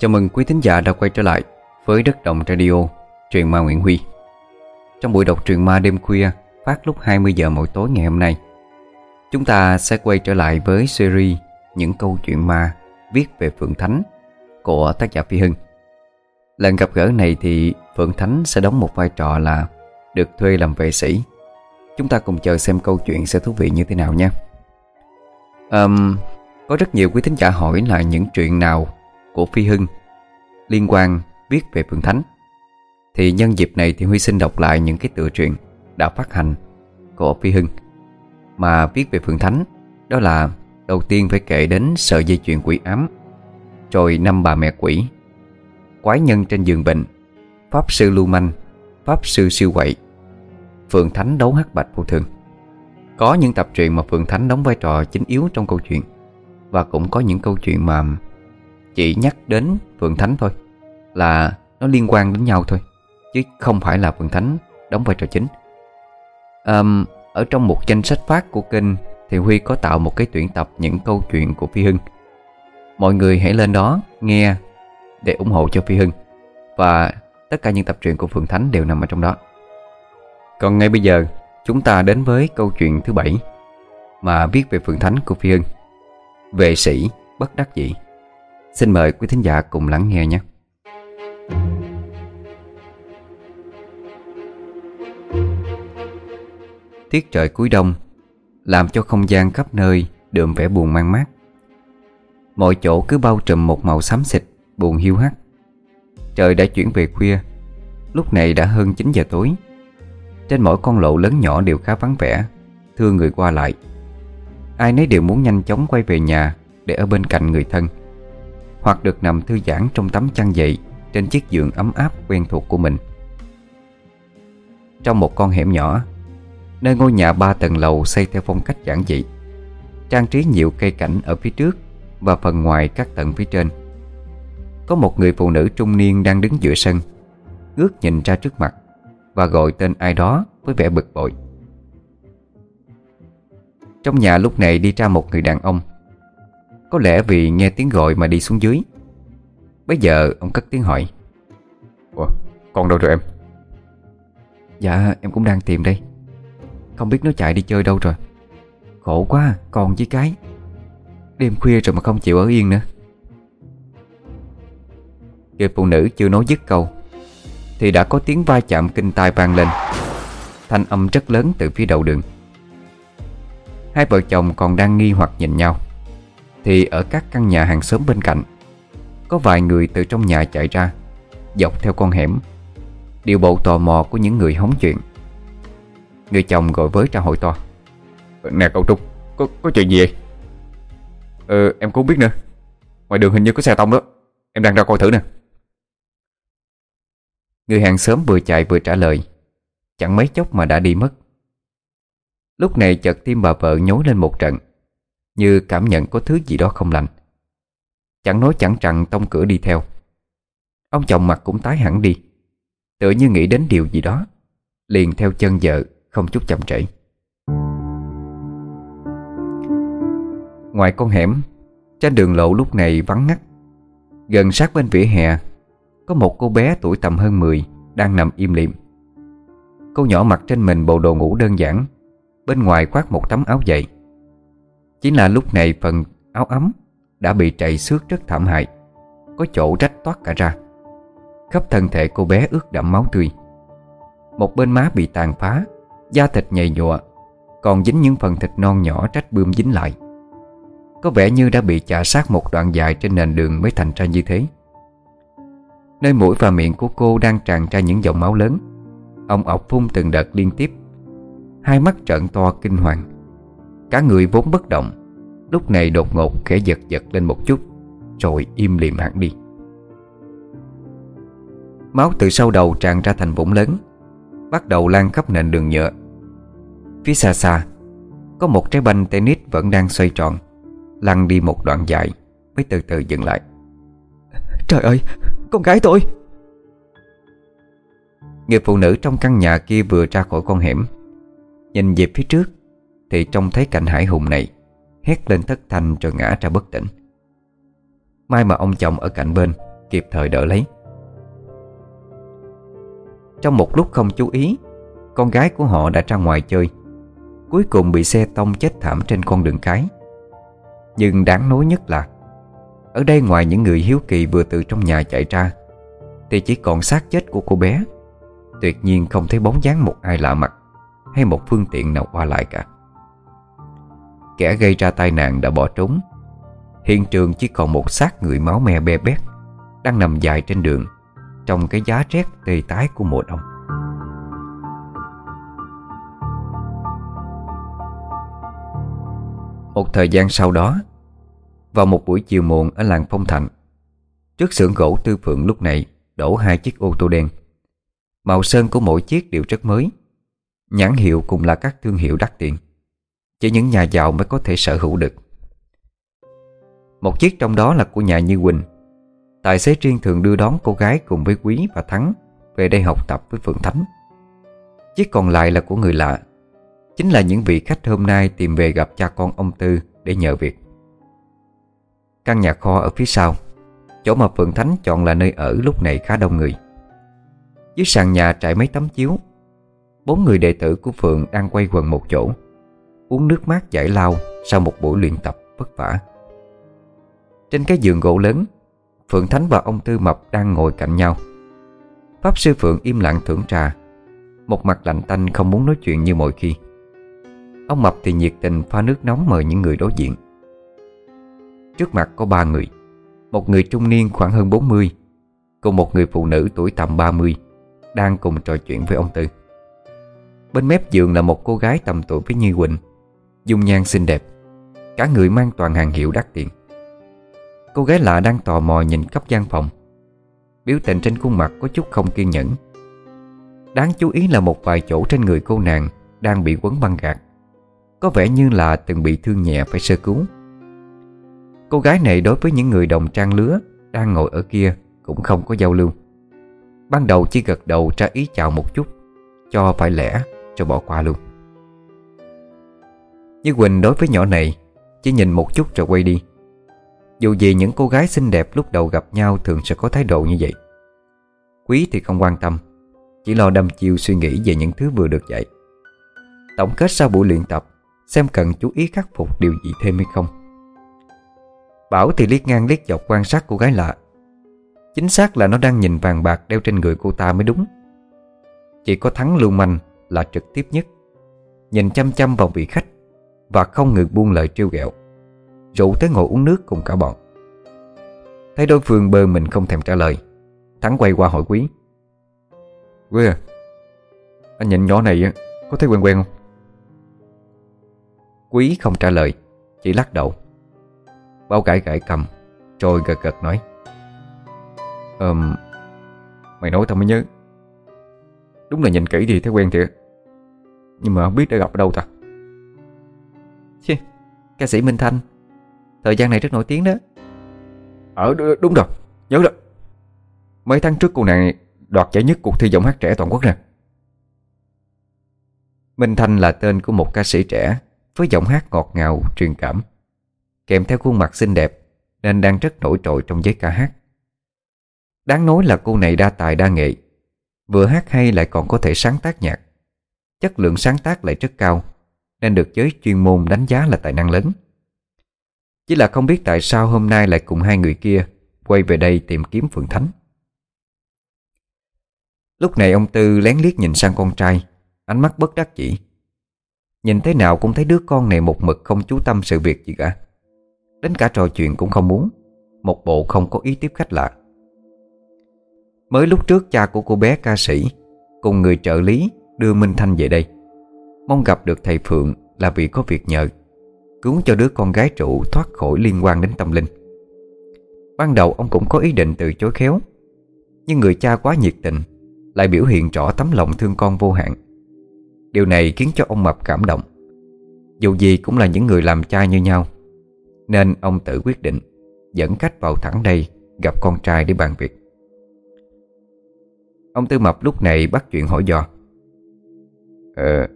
Chào mừng quý thính giả đã quay trở lại với Đất Đồng Radio, truyện ma Nguyễn Huy. Trong buổi đọc truyện ma đêm khuya phát lúc 20 giờ mỗi tối ngày hôm nay, chúng ta sẽ quay trở lại với series những câu chuyện ma viết về Phượng Thánh của tác giả Phi Hưng. Lần gặp gỡ này thì Phượng Thánh sẽ đóng một vai trò là được thuê làm vệ sĩ. Chúng ta cùng chờ xem câu chuyện sẽ thú vị như thế nào nha. Um, có rất nhiều quý thính giả hỏi là những chuyện nào của Phi Hưng liên quan viết về Phượng Thánh. Thì nhân dịp này thì Huy xin đọc lại những cái tựa truyện đã phát hành của Phi Hưng. Mà viết về Phượng Thánh, đó là đầu tiên phải kể đến sợi dây chuyền quỷ ám, rồi năm bà mẹ quỷ, quái nhân trên giường bệnh, pháp sư lưu manh, pháp sư siêu quậy Phượng Thánh đấu hắc bạch vô thường. Có những tập truyện mà Phượng Thánh đóng vai trò chính yếu trong câu chuyện, Và cũng có những câu chuyện mà chỉ nhắc đến Phượng Thánh thôi Là nó liên quan đến nhau thôi Chứ không phải là Phượng Thánh đóng vai trò chính. Um, Ở trong một danh sách phát của kênh Thì Huy có tạo một cái tuyển tập những câu chuyện của Phi Hưng. Mọi người hãy lên đó nghe để ủng hộ cho Phi Hưng Và tất cả những tập truyện của Phượng Thánh đều nằm ở trong đó. Còn ngay bây giờ Chúng ta đến với câu chuyện thứ bảy Mà viết về Phượng Thánh của Phi Hưng. Vệ sĩ bất đắc dĩ. Xin mời quý thính giả cùng lắng nghe nhé. Tiết trời cuối đông Làm cho không gian khắp nơi đượm vẻ buồn mang mát. Mọi chỗ cứ bao trùm một màu xám xịt, Buồn hiu hắt. Trời đã chuyển về khuya, Lúc này đã hơn 9 giờ tối. Trên mỗi con lộ lớn nhỏ đều khá vắng vẻ, Thưa người qua lại. Ai nấy đều muốn nhanh chóng quay về nhà Để ở bên cạnh người thân. Hoặc được nằm thư giãn trong tấm chăn dậy Trên chiếc giường ấm áp quen thuộc của mình. Trong một con hẻm nhỏ, Nơi ngôi nhà ba tầng lầu xây theo phong cách giản dị, Trang trí nhiều cây cảnh ở phía trước Và phần ngoài các tầng phía trên, Có một người phụ nữ trung niên đang đứng giữa sân, Ngước nhìn ra trước mặt Và gọi tên ai đó với vẻ bực bội. Trong nhà lúc này đi ra một người đàn ông. Có lẽ vì nghe tiếng gọi mà đi xuống dưới. Bây giờ ông cất tiếng hỏi. Ủa, con đâu rồi em? Dạ em cũng đang tìm đây. Không biết nó chạy đi chơi đâu rồi. Khổ quá còn với cái. Đêm khuya rồi mà không chịu ở yên nữa. Người phụ nữ chưa nói dứt câu Thì đã có tiếng va chạm kinh tai vang lên. Thanh âm rất lớn từ phía đầu đường. Hai vợ chồng còn đang nghi hoặc nhìn nhau Thì ở các căn nhà hàng xóm bên cạnh Có vài người từ trong nhà chạy ra Dọc theo con hẻm. Điều bộ tò mò của những người hóng chuyện. Người chồng gọi với ra hội to. Nè cậu Trúc Có, có chuyện gì vậy? Ờ em cũng biết nữa. Ngoài đường hình như có xe tông đó. Em đang ra coi thử nè. Người hàng xóm vừa chạy vừa trả lời. Chẳng mấy chốc mà đã đi mất. Lúc này chợt tim bà vợ nhối lên một trận như cảm nhận có thứ gì đó không lành. Chẳng nói chẳng rằng tông cửa đi theo. Ông chồng mặt cũng tái hẳn đi. Tựa như nghĩ đến điều gì đó, Liền theo chân vợ, Không chút chậm trễ. Ngoài con hẻm, Trên đường lộ lúc này vắng ngắt. Gần sát bên vỉa hè, Có một cô bé tuổi tầm hơn 10 Đang nằm im lìm Cô nhỏ mặc trên mình bộ đồ ngủ đơn giản, Bên ngoài khoác một tấm áo dày. Chính là lúc này phần áo ấm Đã bị trầy xước rất thảm hại, Có chỗ rách toát cả ra. Khắp thân thể cô bé ướt đẫm máu tươi. Một bên má bị tàn phá, Da thịt nhầy nhụa, Còn dính những phần thịt non nhỏ trách bươm dính lại. Có vẻ như đã bị chà sát một đoạn dài trên nền đường mới thành ra như thế. Nơi mũi và miệng của cô đang tràn ra những dòng máu lớn. Ông ọc phun từng đợt liên tiếp. Hai mắt trợn to kinh hoàng. Cả người vốn bất động. Lúc này đột ngột khẽ giật giật lên một chút Rồi im lìm hẳn đi. Máu từ sau đầu tràn ra thành vũng lớn Bắt đầu lan khắp nền đường nhựa. Phía xa xa Có một trái banh tennis vẫn đang xoay tròn Lăn đi một đoạn dài Mới từ từ dừng lại. Trời ơi Con gái tôi! Người phụ nữ trong căn nhà kia vừa ra khỏi con hẻm Nhìn về phía trước thì trông thấy cảnh hải hùng này Hét lên thất thanh rồi ngã ra bất tỉnh. May mà ông chồng ở cạnh bên Kịp thời đỡ lấy. Trong một lúc không chú ý, Con gái của họ đã ra ngoài chơi, Cuối cùng bị xe tông chết thảm trên con đường cái. Nhưng đáng nói nhất là, Ở đây ngoài những người hiếu kỳ vừa từ trong nhà chạy ra, Thì chỉ còn xác chết của cô bé. Tuyệt nhiên không thấy bóng dáng một ai lạ mặt Hay một phương tiện nào qua lại cả. Kẻ gây ra tai nạn đã bỏ trốn. Hiện trường chỉ còn một xác người máu me be bét Đang nằm dài trên đường Trong cái giá rét tê tái của mùa đông. Một thời gian sau đó Vào một buổi chiều muộn ở làng Phong Thạnh, Trước xưởng gỗ Tư Phượng lúc này Đổ hai chiếc ô tô đen. Màu sơn của mỗi chiếc đều rất mới Nhãn hiệu cũng là các thương hiệu đắt tiền. Chỉ những nhà giàu mới có thể sở hữu được. Một chiếc trong đó là của nhà Như Quỳnh. Tài xế riêng thường đưa đón cô gái cùng với Quý và Thắng Về đây học tập với Phượng Thánh. Chiếc còn lại là của người lạ. Chính là những vị khách hôm nay tìm về gặp cha con ông Tư để nhờ việc. Căn nhà kho ở phía sau, Chỗ mà Phượng Thánh chọn là nơi ở lúc này khá đông người. Dưới sàn nhà trải mấy tấm chiếu, Bốn người đệ tử của Phượng đang quay quần một chỗ. Uống nước mát giải lao Sau một buổi luyện tập vất vả. Trên cái giường gỗ lớn, Phượng Thánh và ông Tư Mập đang ngồi cạnh nhau. Pháp Sư Phượng im lặng thưởng trà, Một mặt lạnh tanh không muốn nói chuyện như mọi khi. Ông Mập thì nhiệt tình pha nước nóng mời những người đối diện. Trước mặt có ba người, Một người trung niên khoảng hơn 40 Cùng một người phụ nữ tuổi tầm 30 Đang cùng trò chuyện với ông Tư. Bên mép giường là một cô gái tầm tuổi với Như Quỳnh. Dung nhan xinh đẹp. Cả người mang toàn hàng hiệu đắt tiền. Cô gái lạ đang tò mò nhìn khắp gian phòng. Biểu tình trên khuôn mặt có chút không kiên nhẫn. Đáng chú ý là một vài chỗ trên người cô nàng Đang bị quấn băng gạc. Có vẻ như là từng bị thương nhẹ phải sơ cứu. Cô gái này đối với những người đồng trang lứa Đang ngồi ở kia Cũng không có giao lưu. Ban đầu chỉ gật đầu ra ý chào một chút, Cho phải lẽ, cho bỏ qua luôn. Như Quỳnh đối với nhỏ này, Chỉ nhìn một chút rồi quay đi. Dù gì những cô gái xinh đẹp lúc đầu gặp nhau Thường sẽ có thái độ như vậy. Quý thì không quan tâm, Chỉ lo đâm chiêu suy nghĩ về những thứ vừa được dạy. Tổng kết sau buổi luyện tập, Xem cần chú ý khắc phục điều gì thêm hay không. Bảo thì liếc ngang liếc dọc quan sát cô gái lạ. Chính xác là nó đang nhìn vàng bạc đeo trên người cô ta mới đúng. Chỉ có thắng lưu manh là trực tiếp nhất. Nhìn chăm chăm vào vị khách và không ngừng buông lời trêu ghẹo. Rủ tới ngồi uống nước cùng cả bọn. Thấy đối phương bơ mình không thèm trả lời Thắng quay qua hỏi Quý. Quý à Anh nhìn nhỏ này có thấy quen quen không? Quý không trả lời Chỉ lắc đầu. Bao gãi gãi cầm Rồi gật gật nói. Ờm Mày nói tao mới nhớ. Đúng là nhìn kỹ thì thấy quen thiệt Nhưng mà không biết đã gặp ở đâu ta Chứ, ca sĩ Minh Thanh. Thời gian này rất nổi tiếng đó. Ờ đúng rồi Nhớ rồi. Mấy tháng trước cô nàng đoạt giải nhất cuộc thi giọng hát trẻ toàn quốc nè. Minh Thanh là tên của một ca sĩ trẻ Với giọng hát ngọt ngào, truyền cảm Kèm theo khuôn mặt xinh đẹp Nên đang rất nổi trội trong giới ca hát. Đáng nói là cô này đa tài đa nghệ Vừa hát hay lại còn có thể sáng tác nhạc. Chất lượng sáng tác lại rất cao nên được giới chuyên môn đánh giá là tài năng lớn. Chỉ là không biết tại sao hôm nay lại cùng hai người kia Quay về đây tìm kiếm Phượng Thánh. Lúc này ông Tư lén liếc nhìn sang con trai, Ánh mắt bất đắc chỉ. Nhìn thế nào cũng thấy đứa con này một mực không chú tâm sự việc gì cả. Đến cả trò chuyện cũng không muốn, Một bộ không có ý tiếp khách lạ. Mới lúc trước cha của cô bé ca sĩ Cùng người trợ lý đưa Minh Thanh về đây Mong gặp được thầy Phượng là vì có việc nhờ, Cứu cho đứa con gái trụ thoát khỏi liên quan đến tâm linh. Ban đầu ông cũng có ý định từ chối khéo, Nhưng người cha quá nhiệt tình, Lại biểu hiện rõ tấm lòng thương con vô hạn. Điều này khiến cho ông Mập cảm động. Dù gì cũng là những người làm cha như nhau, Nên ông tự quyết định Dẫn khách vào thẳng đây Gặp con trai để bàn việc. Ông Tư Mập lúc này bắt chuyện hỏi dò. Ờ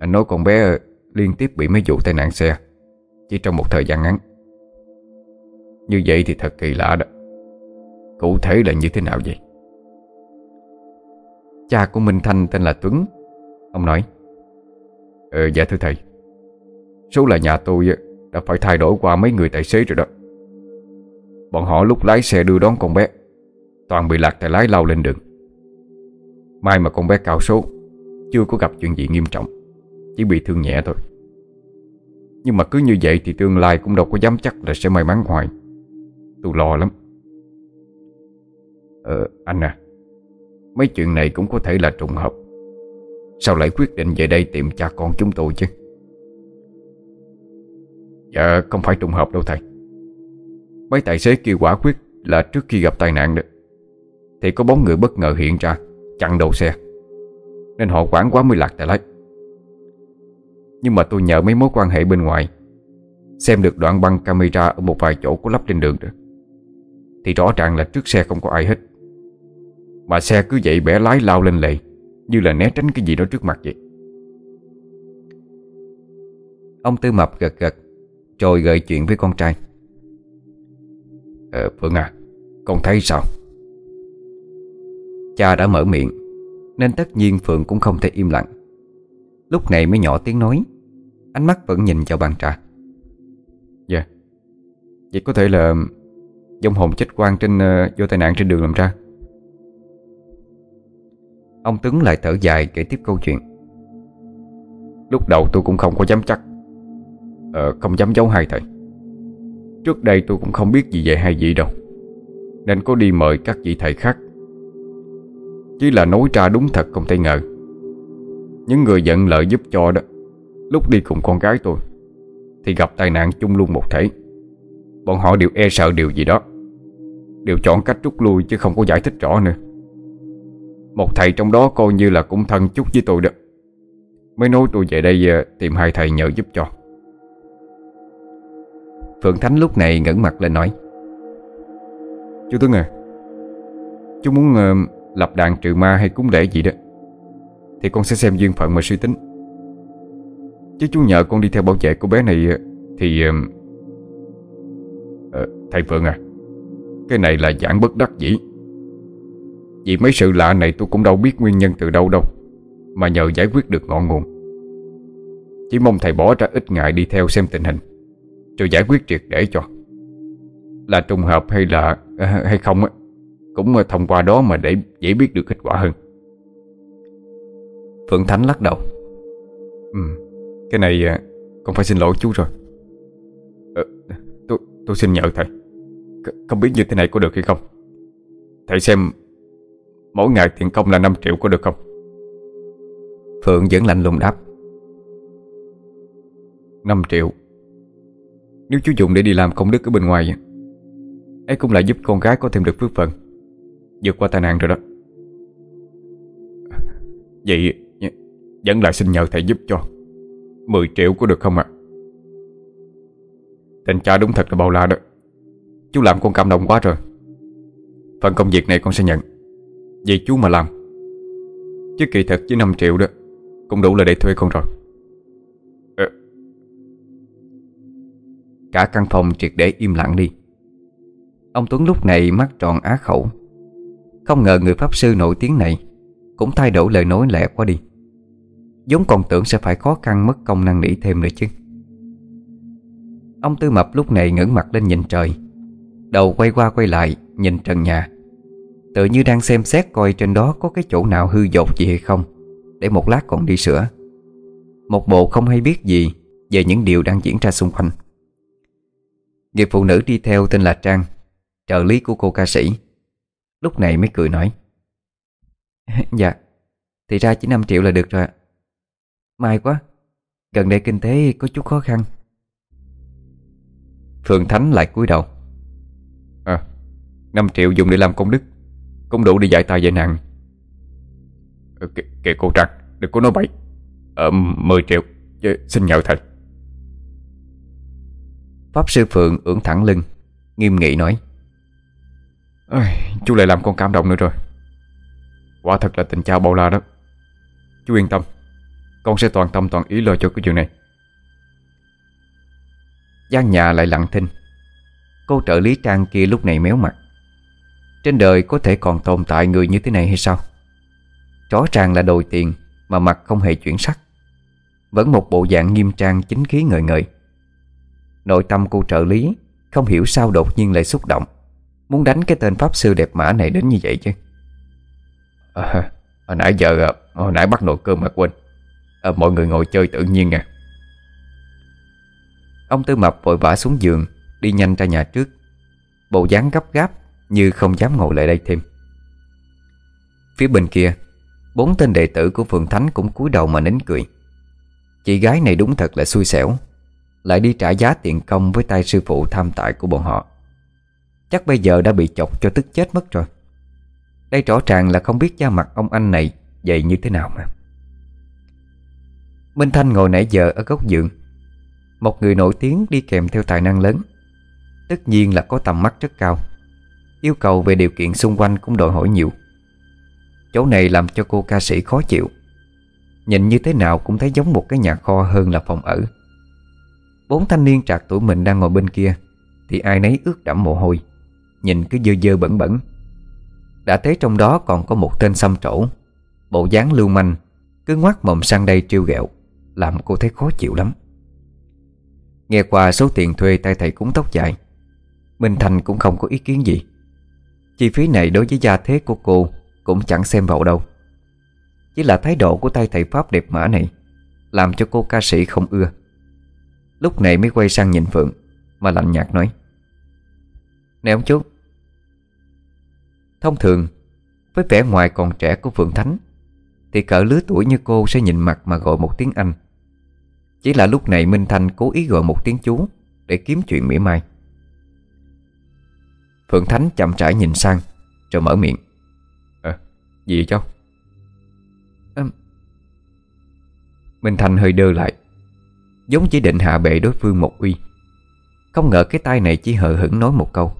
anh nói con bé liên tiếp bị mấy vụ tai nạn xe, Chỉ trong một thời gian ngắn. Như vậy thì thật kỳ lạ đó. Cụ thể là như thế nào vậy? Cha của Minh Thanh tên là Tuấn, Ông nói. Ờ dạ thưa thầy. Số là nhà tôi đã phải thay đổi qua mấy người tài xế rồi đó. Bọn họ lúc lái xe đưa đón con bé, Toàn bị lạc tay lái lao lên đường. May mà con bé cao số, Chưa có gặp chuyện gì nghiêm trọng. Chỉ bị thương nhẹ thôi. Nhưng mà cứ như vậy thì tương lai cũng đâu có dám chắc là sẽ may mắn hoài. Tôi lo lắm. Ờ anh à Mấy chuyện này cũng có thể là trùng hợp. Sao lại quyết định về đây tìm cha con chúng tôi chứ? Dạ không phải trùng hợp đâu thầy. Mấy tài xế kia quả quyết là trước khi gặp tai nạn đó. Thì có bóng người bất ngờ hiện ra, Chặn đầu xe. Nên họ quản quá mới lạc tại lái. Nhưng mà tôi nhờ mấy mối quan hệ bên ngoài. Xem được đoạn băng camera Ở một vài chỗ có lắp trên đường được. Thì rõ ràng là trước xe không có ai hết. Mà xe cứ vậy bẻ lái lao lên lệ Như là né tránh cái gì đó trước mặt vậy. Ông Tư Mập gật gật, Rồi gợi chuyện với con trai. Ờ Phương à Con thấy sao? Cha đã mở miệng, Nên tất nhiên Phượng cũng không thể im lặng. Lúc này mới nhỏ tiếng nói. Ánh mắt vẫn nhìn vào bàn trà. Dạ. Vậy có thể là Dông hồn chết quang trên uh, do tai nạn trên đường làm ra. Ông Tuấn lại thở dài kể tiếp câu chuyện. Lúc đầu tôi cũng không có dám chắc. Ờ không dám giấu hai thầy. Trước đây tôi cũng không biết gì về hai vị đâu. Nên có đi mời các vị thầy khác. Chỉ là nói ra đúng thật không thể ngờ những người giận lợi giúp cho đó. Lúc đi cùng con gái tôi Thì gặp tai nạn chung luôn một thể. Bọn họ đều e sợ điều gì đó. Đều chọn cách rút lui chứ không có giải thích rõ nữa. Một thầy trong đó coi như là cũng thân chút với tôi đó. Mới nói tôi về đây ờ, tìm hai thầy nhờ giúp cho. Phượng Thánh lúc này ngẩng mặt lên nói Chú Tuấn à Chú muốn uh, lập đàn trừ ma hay cúng lễ gì đó? Thì con sẽ xem duyên phận mà suy tính. Chứ chú nhờ con đi theo bảo vệ của bé này Thì uh, Thầy Phượng à Cái này là giảng bất đắc dĩ. Vì mấy sự lạ này tôi cũng đâu biết nguyên nhân từ đâu đâu Mà nhờ giải quyết được ngọn nguồn. Chỉ mong thầy bỏ ra ít ngại đi theo xem tình hình Rồi giải quyết triệt để cho. Là trùng hợp hay là à, Hay không á Cũng thông qua đó mà để dễ biết được kết quả hơn. Phượng Thánh lắc đầu. Ừ Cái này à, con phải xin lỗi chú rồi. Ờ, Tôi tôi xin nhờ thầy. C Không biết như thế này có được hay không? Thầy xem Mỗi ngày tiền công là 5 triệu có được không? Phượng vẫn lạnh lùng đáp. 5 triệu. Nếu chú dùng để đi làm công đức ở bên ngoài ấy cũng lại giúp con gái có thêm được phước phần. Vượt qua tai nạn rồi đó. Vậy vẫn lại xin nhờ thầy giúp cho. 10 triệu có được không ạ? Tình cha đúng thật là bao la đó. Chú làm con cảm động quá rồi Phần công việc này con sẽ nhận. Vì chú mà làm. Chứ kỳ thật với 5 triệu đó, Cũng đủ là để thuê con rồi. À. Cả căn phòng triệt để im lặng đi. Ông Tuấn lúc này mắt tròn á khẩu. Không ngờ người pháp sư nổi tiếng này Cũng thay đổi lời nói lẹ quá đi. Giống còn tưởng sẽ phải khó khăn mất công năng nỉ thêm nữa chứ. Ông Tư Mập lúc này ngẩng mặt lên nhìn trời, Đầu quay qua quay lại, Nhìn trần nhà. Tự như đang xem xét coi trên đó có cái chỗ nào hư dột gì hay không, Để một lát còn đi sửa. Một bộ không hay biết gì Về những điều đang diễn ra xung quanh. Người phụ nữ đi theo tên là Trang, Trợ lý của cô ca sĩ. Lúc này mới cười nói Dạ Thì ra chỉ 5 triệu là được rồi May quá. Gần đây kinh tế có chút khó khăn. Phương Thánh lại cúi đầu. À 5 triệu dùng để làm công đức. Cũng đủ để giải tài dạy nạn. Ờ, kìa, cô Trăng Đừng có nói bậy. Ờ 10 triệu Chứ, Xin nhờ thầy. Pháp sư Phượng ưỡn thẳng lưng Nghiêm nghị nói. Ôi, Chú lại làm con cảm động nữa rồi. Quả thật là tình cha bao la đó. Chú yên tâm con sẽ toàn tâm toàn ý lo cho cái chuyện này. Gian nhà lại lặng thinh. Cô trợ lý Trang kia lúc này méo mặt. Trên đời có thể còn tồn tại người như thế này hay sao? Rõ ràng là đòi tiền Mà mặt không hề chuyển sắc. Vẫn một bộ dạng nghiêm trang chính khí ngời ngời. Nội tâm cô trợ lý Không hiểu sao đột nhiên lại xúc động. Muốn đánh cái tên pháp sư đẹp mã này đến như vậy chứ? À, Hồi nãy giờ à, Hồi nãy bắt nồi cơm mà quên à, Mọi người ngồi chơi tự nhiên à. Ông Tư Mập vội vã xuống giường Đi nhanh ra nhà trước. Bộ dáng gấp gáp Như không dám ngồi lại đây thêm. Phía bên kia Bốn tên đệ tử của Phượng Thánh cũng cúi đầu mà nín cười. Chị gái này đúng thật là xui xẻo Lại đi trả giá tiền công với tay sư phụ tham tại của bọn họ. Chắc bây giờ đã bị chọc cho tức chết mất rồi. Đây rõ ràng là không biết da mặt ông anh này Vậy như thế nào mà. Minh Thanh ngồi nãy giờ ở góc giường. Một người nổi tiếng đi kèm theo tài năng lớn. Tất nhiên là có tầm mắt rất cao. Yêu cầu về điều kiện xung quanh cũng đòi hỏi nhiều. Chỗ này làm cho cô ca sĩ khó chịu. Nhìn như thế nào cũng thấy giống một cái nhà kho hơn là phòng ở. Bốn thanh niên trạc tuổi mình đang ngồi bên kia, Thì ai nấy ướt đẫm mồ hôi, Nhìn cứ dơ dơ bẩn bẩn. Đã thấy trong đó còn có một tên xăm trổ, Bộ dáng lưu manh, Cứ ngoắt mồm sang đây trêu ghẹo. Làm cô thấy khó chịu lắm. Nghe qua số tiền thuê tay thầy cúng tóc dài. Minh Thành cũng không có ý kiến gì. Chi phí này đối với gia thế của cô Cũng chẳng xem vào đâu. Chỉ là thái độ của tay thầy Pháp đẹp mã này Làm cho cô ca sĩ không ưa. Lúc này mới quay sang nhìn Phượng, Mà lạnh nhạt nói. Nè ông chú, Thông thường Với vẻ ngoài còn trẻ của Phượng Thánh Thì cỡ lứa tuổi như cô sẽ nhìn mặt mà gọi một tiếng Anh. Chỉ là lúc này Minh Thanh cố ý gọi một tiếng chú Để kiếm chuyện mỉa mai. Phượng Thánh chậm rãi nhìn sang Rồi mở miệng. À, Gì vậy cháu? À, Minh Thanh hơi đơ lại Giống chỉ định hạ bệ đối phương một uy. Không ngờ cái tay này chỉ hờ hững nói một câu.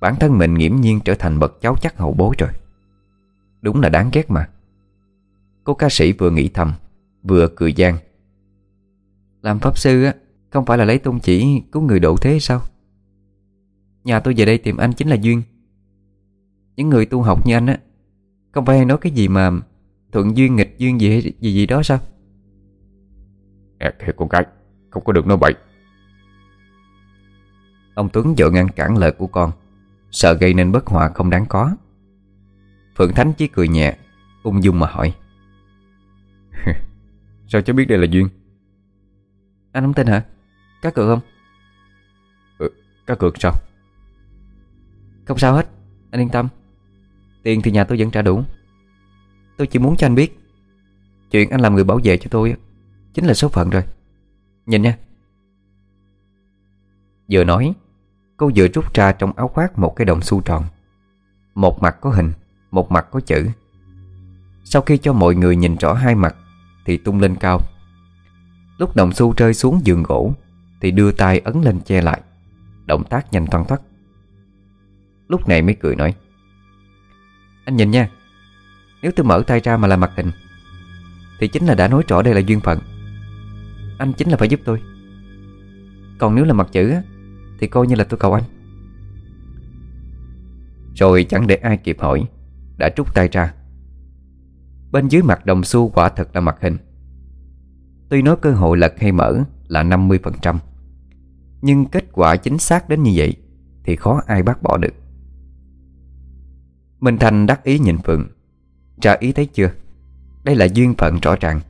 Bản thân mình nghiễm nhiên trở thành bậc cháu chắc hậu bối rồi. Đúng là đáng ghét mà. Cô ca sĩ vừa nghĩ thầm Vừa cười gian làm pháp sư á Không phải là lấy tôn chỉ cứu người độ thế sao? Nhà tôi về đây tìm anh chính là Duyên. Những người tu học như anh á Không phải hay nói cái gì mà Thuận duyên nghịch duyên gì gì gì đó sao? À kìa con gái Không có được nói bậy. Ông Tuấn vội ngăn cản lời của con Sợ gây nên bất hòa không đáng có. Phượng Thánh chỉ cười nhẹ Ung dung mà hỏi. Sao cháu biết đây là Duyên Anh không tin hả? Cá cược không? Ừ, Cá cược sao? Không sao hết Anh yên tâm. Tiền thì nhà tôi vẫn trả đủ. Tôi chỉ muốn cho anh biết Chuyện anh làm người bảo vệ cho tôi Chính là số phận rồi. Nhìn nha. Vừa nói Cô vừa rút ra trong áo khoác một cái đồng xu tròn. Một mặt có hình Một mặt có chữ. Sau khi cho mọi người nhìn rõ hai mặt Thì tung lên cao Lúc đồng xu rơi xuống giường gỗ, Thì đưa tay ấn lên che lại. Động tác nhanh toan thoát. Lúc này mới cười nói, Anh nhìn nha, Nếu tôi mở tay ra mà là mặt hình, Thì chính là đã nói rõ đây là duyên phận. Anh chính là phải giúp tôi. Còn nếu là mặt chữ á, thì coi như là tôi cầu anh. Rồi chẳng để ai kịp hỏi, Đã trút tay ra. Bên dưới mặt đồng xu quả thật là mặt hình. Tuy nói cơ hội lật hay mở là 50% Nhưng kết quả chính xác đến như vậy Thì khó ai bác bỏ được. Minh Thành đắc ý nhìn Phượng. Ra ý thấy chưa? Đây là duyên phận rõ ràng.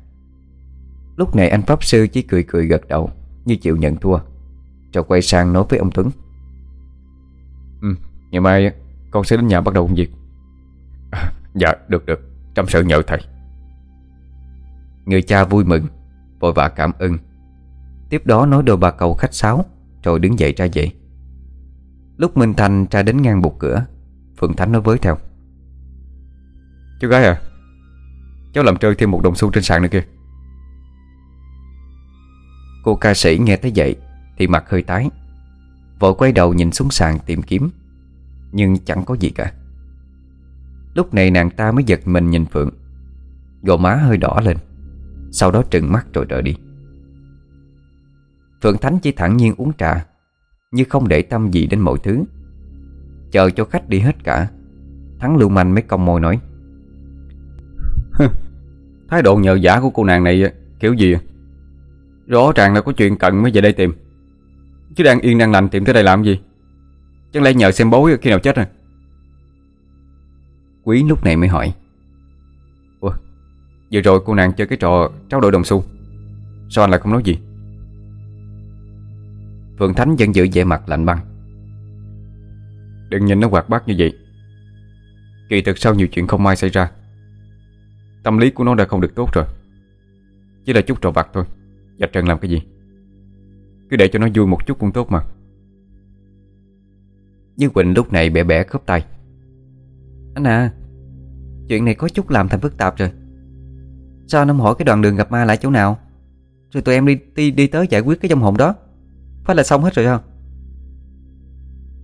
Lúc này anh Pháp Sư chỉ cười cười gật đầu Như chịu nhận thua. Rồi quay sang nói với ông Tuấn. Ừ, ngày mai con sẽ đến nhà bắt đầu công việc. À, Dạ, được được, trăm sự nhờ thầy. Người cha vui mừng Vội vã cảm ơn. Tiếp đó nói đôi ba câu khách sáo Rồi đứng dậy ra về. Lúc Minh Thành ra đến ngang bục cửa Phượng Thánh nói với theo. Chú gái à Cháu làm rơi thêm một đồng xu trên sàn nữa kia Cô ca sĩ nghe thấy vậy thì mặt hơi tái. Vội quay đầu nhìn xuống sàn tìm kiếm Nhưng chẳng có gì cả. Lúc này nàng ta mới giật mình nhìn Phượng. Gò má hơi đỏ lên Sau đó trừng mắt rồi rời đi. Phượng Thánh chỉ thẳng nhiên uống trà Như không để tâm gì đến mọi thứ. Chờ cho khách đi hết cả Thắng lưu manh mới cong môi nói Thái độ nhờ giả của cô nàng này kiểu gì? Rõ ràng là có chuyện cần mới về đây tìm Chứ đang yên đang lành tìm tới đây làm gì? Chẳng lẽ nhờ xem bối khi nào chết à Quý lúc này mới hỏi Vừa rồi cô nàng chơi cái trò trao đổi đồng xu. Sao anh lại không nói gì? Phượng Thánh vẫn giữ vẻ mặt lạnh băng. Đừng nhìn nó hoạt bát như vậy. Kỳ thực sau nhiều chuyện không may xảy ra, Tâm lý của nó đã không được tốt rồi. Chỉ là chút trò vặt thôi. Và Trần làm cái gì? Cứ để cho nó vui một chút cũng tốt mà. Như Quỳnh lúc này bẻ bẻ khớp tay. Anh à Chuyện này có chút làm thành phức tạp rồi. Sao anh không hỏi cái đoạn đường gặp ma lại chỗ nào? Rồi tụi em đi đi, đi tới giải quyết cái dòng hồn đó. Phải là xong hết rồi không?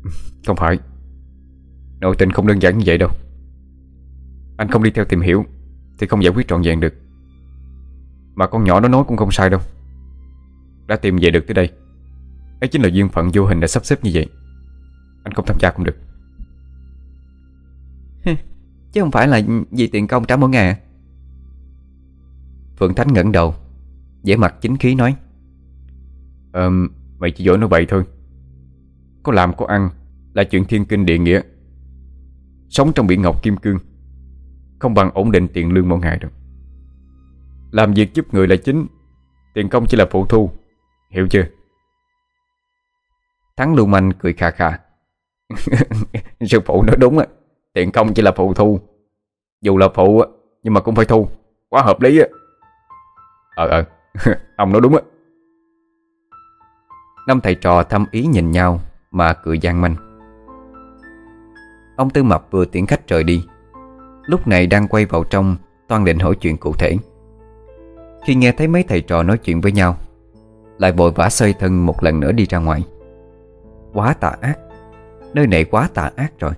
Không phải. Nội tình không đơn giản như vậy đâu. Anh không đi theo tìm hiểu Thì không giải quyết trọn vẹn được. Mà con nhỏ nó nói cũng không sai đâu. Đã tìm về được tới đây ấy chính là duyên phận vô hình đã sắp xếp như vậy. Anh không tham gia cũng được. Chứ không phải là vì tiền công trả mỗi ngày à? Phượng Thánh ngẩng đầu vẻ mặt chính khí nói Ờ, mày chỉ dối nói vậy thôi. Có làm có ăn Là chuyện thiên kinh địa nghĩa. Sống trong biển ngọc kim cương Không bằng ổn định tiền lương mỗi ngày đâu Làm việc giúp người là chính Tiền công chỉ là phụ thu Hiểu chưa? Thắng lưu manh cười khà khà. Sư phụ nói đúng á Tiền công chỉ là phụ thu. Dù là phụ á Nhưng mà cũng phải thu Quá hợp lý á Ờ ờ. Ông nói đúng á. Năm thầy trò thăm ý nhìn nhau Mà cười gian manh. Ông Tư Mập vừa tiễn khách rời đi, Lúc này đang quay vào trong Toan định hỏi chuyện cụ thể. Khi nghe thấy mấy thầy trò nói chuyện với nhau, Lại vội vã xoay thân một lần nữa đi ra ngoài. Quá tà ác, Nơi này quá tà ác rồi.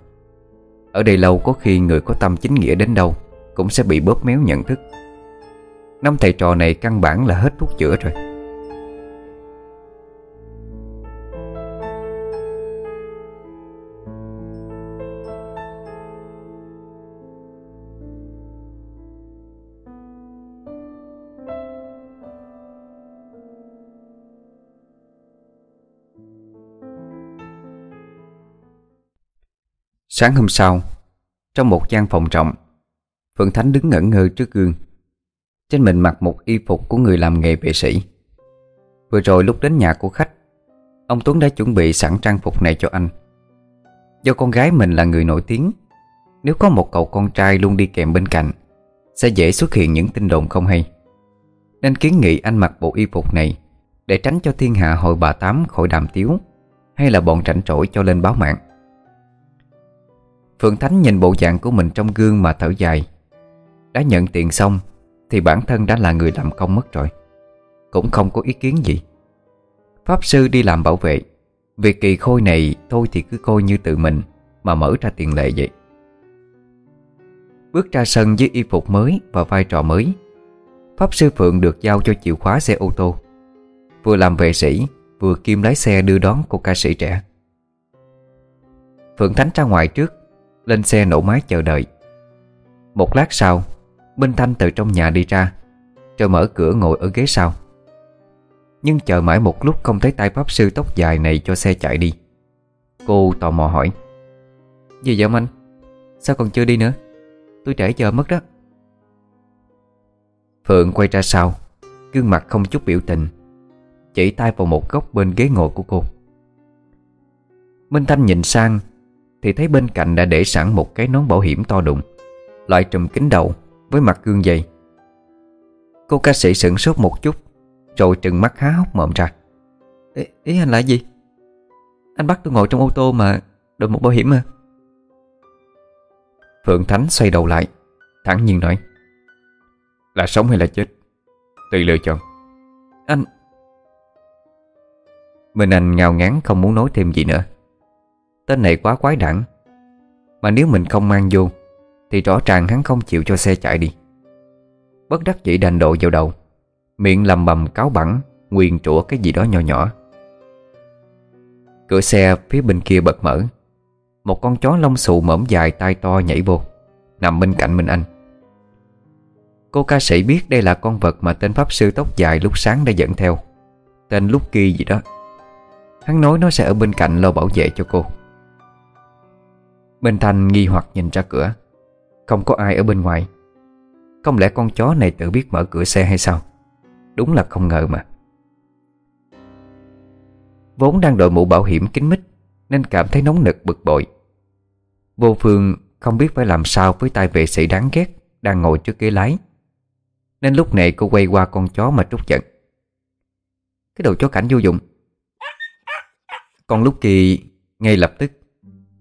Ở đây lâu có khi người có tâm chính nghĩa đến đâu Cũng sẽ bị bóp méo nhận thức. Năm thầy trò này căn bản là hết thuốc chữa rồi. Sáng hôm sau, Trong một gian phòng rộng, Phượng Thánh đứng ngẩn ngơ trước gương. Trên mình mặc một y phục của người làm nghề vệ sĩ. Vừa rồi lúc đến nhà của khách, Ông Tuấn đã chuẩn bị sẵn trang phục này cho anh. Do con gái mình là người nổi tiếng, Nếu có một cậu con trai luôn đi kèm bên cạnh, Sẽ dễ xuất hiện những tin đồn không hay. Nên kiến nghị anh mặc bộ y phục này Để tránh cho thiên hạ hội bà Tám khỏi đàm tiếu Hay là bọn rảnh trỗi cho lên báo mạng. Phượng Thánh nhìn bộ dạng của mình trong gương mà thở dài. Đã nhận tiền xong thì bản thân đã là người làm công mất rồi. Cũng không có ý kiến gì. Pháp sư đi làm bảo vệ. Việc kỳ khôi này thôi thì cứ coi như tự mình Mà mở ra tiền lệ vậy. Bước ra sân với y phục mới và vai trò mới. Pháp sư Phượng được giao cho chìa khóa xe ô tô. Vừa làm vệ sĩ, Vừa kim lái xe đưa đón cô ca sĩ trẻ. Phượng Thánh ra ngoài trước, lên xe nổ máy chờ đợi. Một lát sau Minh Thanh từ trong nhà đi ra Rồi mở cửa ngồi ở ghế sau. Nhưng chờ mãi một lúc không thấy tay pháp sư tóc dài này cho xe chạy đi. Cô tò mò hỏi, Gì vậy ông anh? Sao còn chưa đi nữa? Tôi trễ chờ mất đó. Phượng quay ra sau, Gương mặt không chút biểu tình, Chỉ tay vào một góc bên ghế ngồi của cô. Minh Thanh nhìn sang thì thấy bên cạnh đã để sẵn một cái nón bảo hiểm to đụng Loại trùm kính đầu. Với mặt gương dày. Cô ca sĩ sửng sốt một chút Rồi trừng mắt há hốc mộm ra. Ý, ý anh là gì? Anh bắt tôi ngồi trong ô tô mà Đội một bảo hiểm à Phượng Thánh xoay đầu lại Thẳng nhiên nói Là sống hay là chết Tùy lựa chọn. Anh Minh Anh ngào ngán không muốn nói thêm gì nữa. Tên này quá quái đản Mà nếu mình không mang vô thì rõ ràng hắn không chịu cho xe chạy đi. Bất đắc dĩ đành độ vào đầu, Miệng lầm bầm cáo bẳng Nguyền trũa cái gì đó nhỏ nhỏ. Cửa xe phía bên kia bật mở, Một con chó lông xù mõm dài tai to nhảy vô, Nằm bên cạnh Minh Anh. Cô ca sĩ biết đây là con vật mà tên pháp sư tóc dài lúc sáng đã dẫn theo, Tên lúc kỳ gì đó. Hắn nói nó sẽ ở bên cạnh lo bảo vệ cho cô. Minh Thanh nghi hoặc nhìn ra cửa không có ai ở bên ngoài. Không lẽ con chó này tự biết mở cửa xe hay sao? Đúng là không ngờ mà. Vốn đang đội mũ bảo hiểm kín mít, Nên cảm thấy nóng nực bực bội. Vô phương không biết phải làm sao với tay vệ sĩ đáng ghét Đang ngồi trước ghế lái. Nên lúc này cô quay qua con chó mà trút giận. Cái đầu chó cảnh vô dụng. Con lúc kỳ ngay lập tức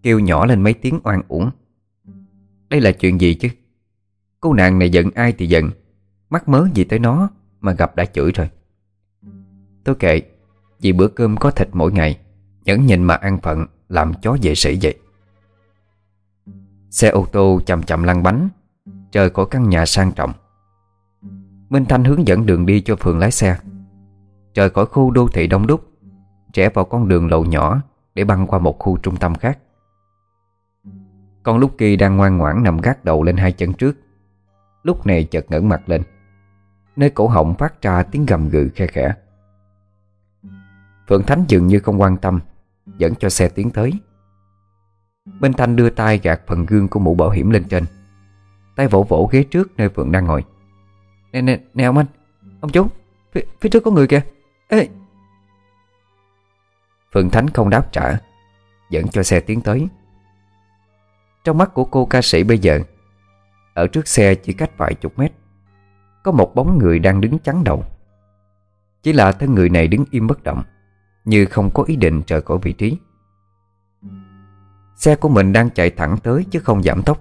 Kêu nhỏ lên mấy tiếng oan uổng. Đây là chuyện gì chứ? Cô nàng này giận ai thì giận. Mắc mớ gì tới nó Mà gặp đã chửi rồi. Tôi kệ, Vì bữa cơm có thịt mỗi ngày, Nhẫn nhìn mà ăn phận, Làm chó vệ sĩ vậy. Xe ô tô chậm chậm lăn bánh, Trời khỏi căn nhà sang trọng. Minh Thanh hướng dẫn đường đi cho Phường lái xe. Trời khỏi khu đô thị đông đúc Trẻ vào con đường lầu nhỏ Để băng qua một khu trung tâm khác. Con lúc kia đang ngoan ngoãn nằm gác đầu lên hai chân trước. Lúc này chợt ngẩng mặt lên. Nơi cổ họng phát ra tiếng gầm gừ khe khẽ. Phượng Thánh dường như không quan tâm Dẫn cho xe tiến tới. Minh Thanh đưa tay gạt phần gương của mũ bảo hiểm lên trên. Tay vỗ vỗ ghế trước nơi Phượng đang ngồi. Nè nè nè ông anh Ông chú phía, phía trước có người kìa. Ê! Phượng Thánh không đáp trả Dẫn cho xe tiến tới. Trong mắt của cô ca sĩ bây giờ, Ở trước xe chỉ cách vài chục mét, Có một bóng người đang đứng chắn đầu. Chỉ là thân người này đứng im bất động, Như không có ý định rời khỏi vị trí. Xe của mình đang chạy thẳng tới chứ không giảm tốc.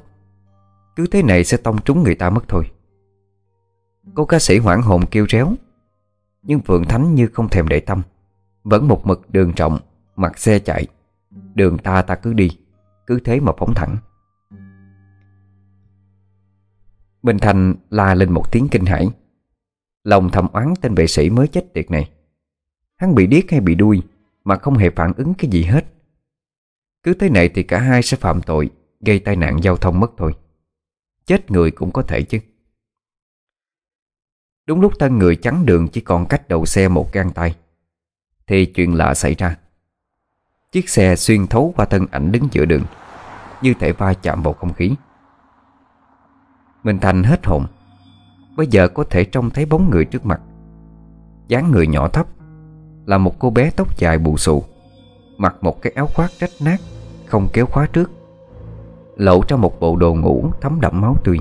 Cứ thế này sẽ tông trúng người ta mất thôi. Cô ca sĩ hoảng hồn kêu réo, Nhưng Phượng Thánh như không thèm để tâm. Vẫn một mực đường trọng Mặt xe chạy. Đường ta ta cứ đi, Cứ thế mà phóng thẳng. Bình Thành la lên một tiếng kinh hãi. Lòng thầm oán tên vệ sĩ mới chết tiệt này. Hắn bị điếc hay bị đuôi Mà không hề phản ứng cái gì hết. Cứ thế này thì cả hai sẽ phạm tội, Gây tai nạn giao thông mất thôi. Chết người cũng có thể chứ. Đúng lúc thân người chắn đường Chỉ còn cách đầu xe một gang tay, Thì chuyện lạ xảy ra. Chiếc xe xuyên thấu qua thân ảnh đứng giữa đường, Như thể va chạm vào không khí. Minh Thành hết hồn. Bây giờ có thể trông thấy bóng người trước mặt. Dáng người nhỏ thấp, Là một cô bé tóc dài bù xù, Mặc một cái áo khoác rách nát, Không kéo khóa trước, Lộ ra một bộ đồ ngủ thấm đậm máu tươi.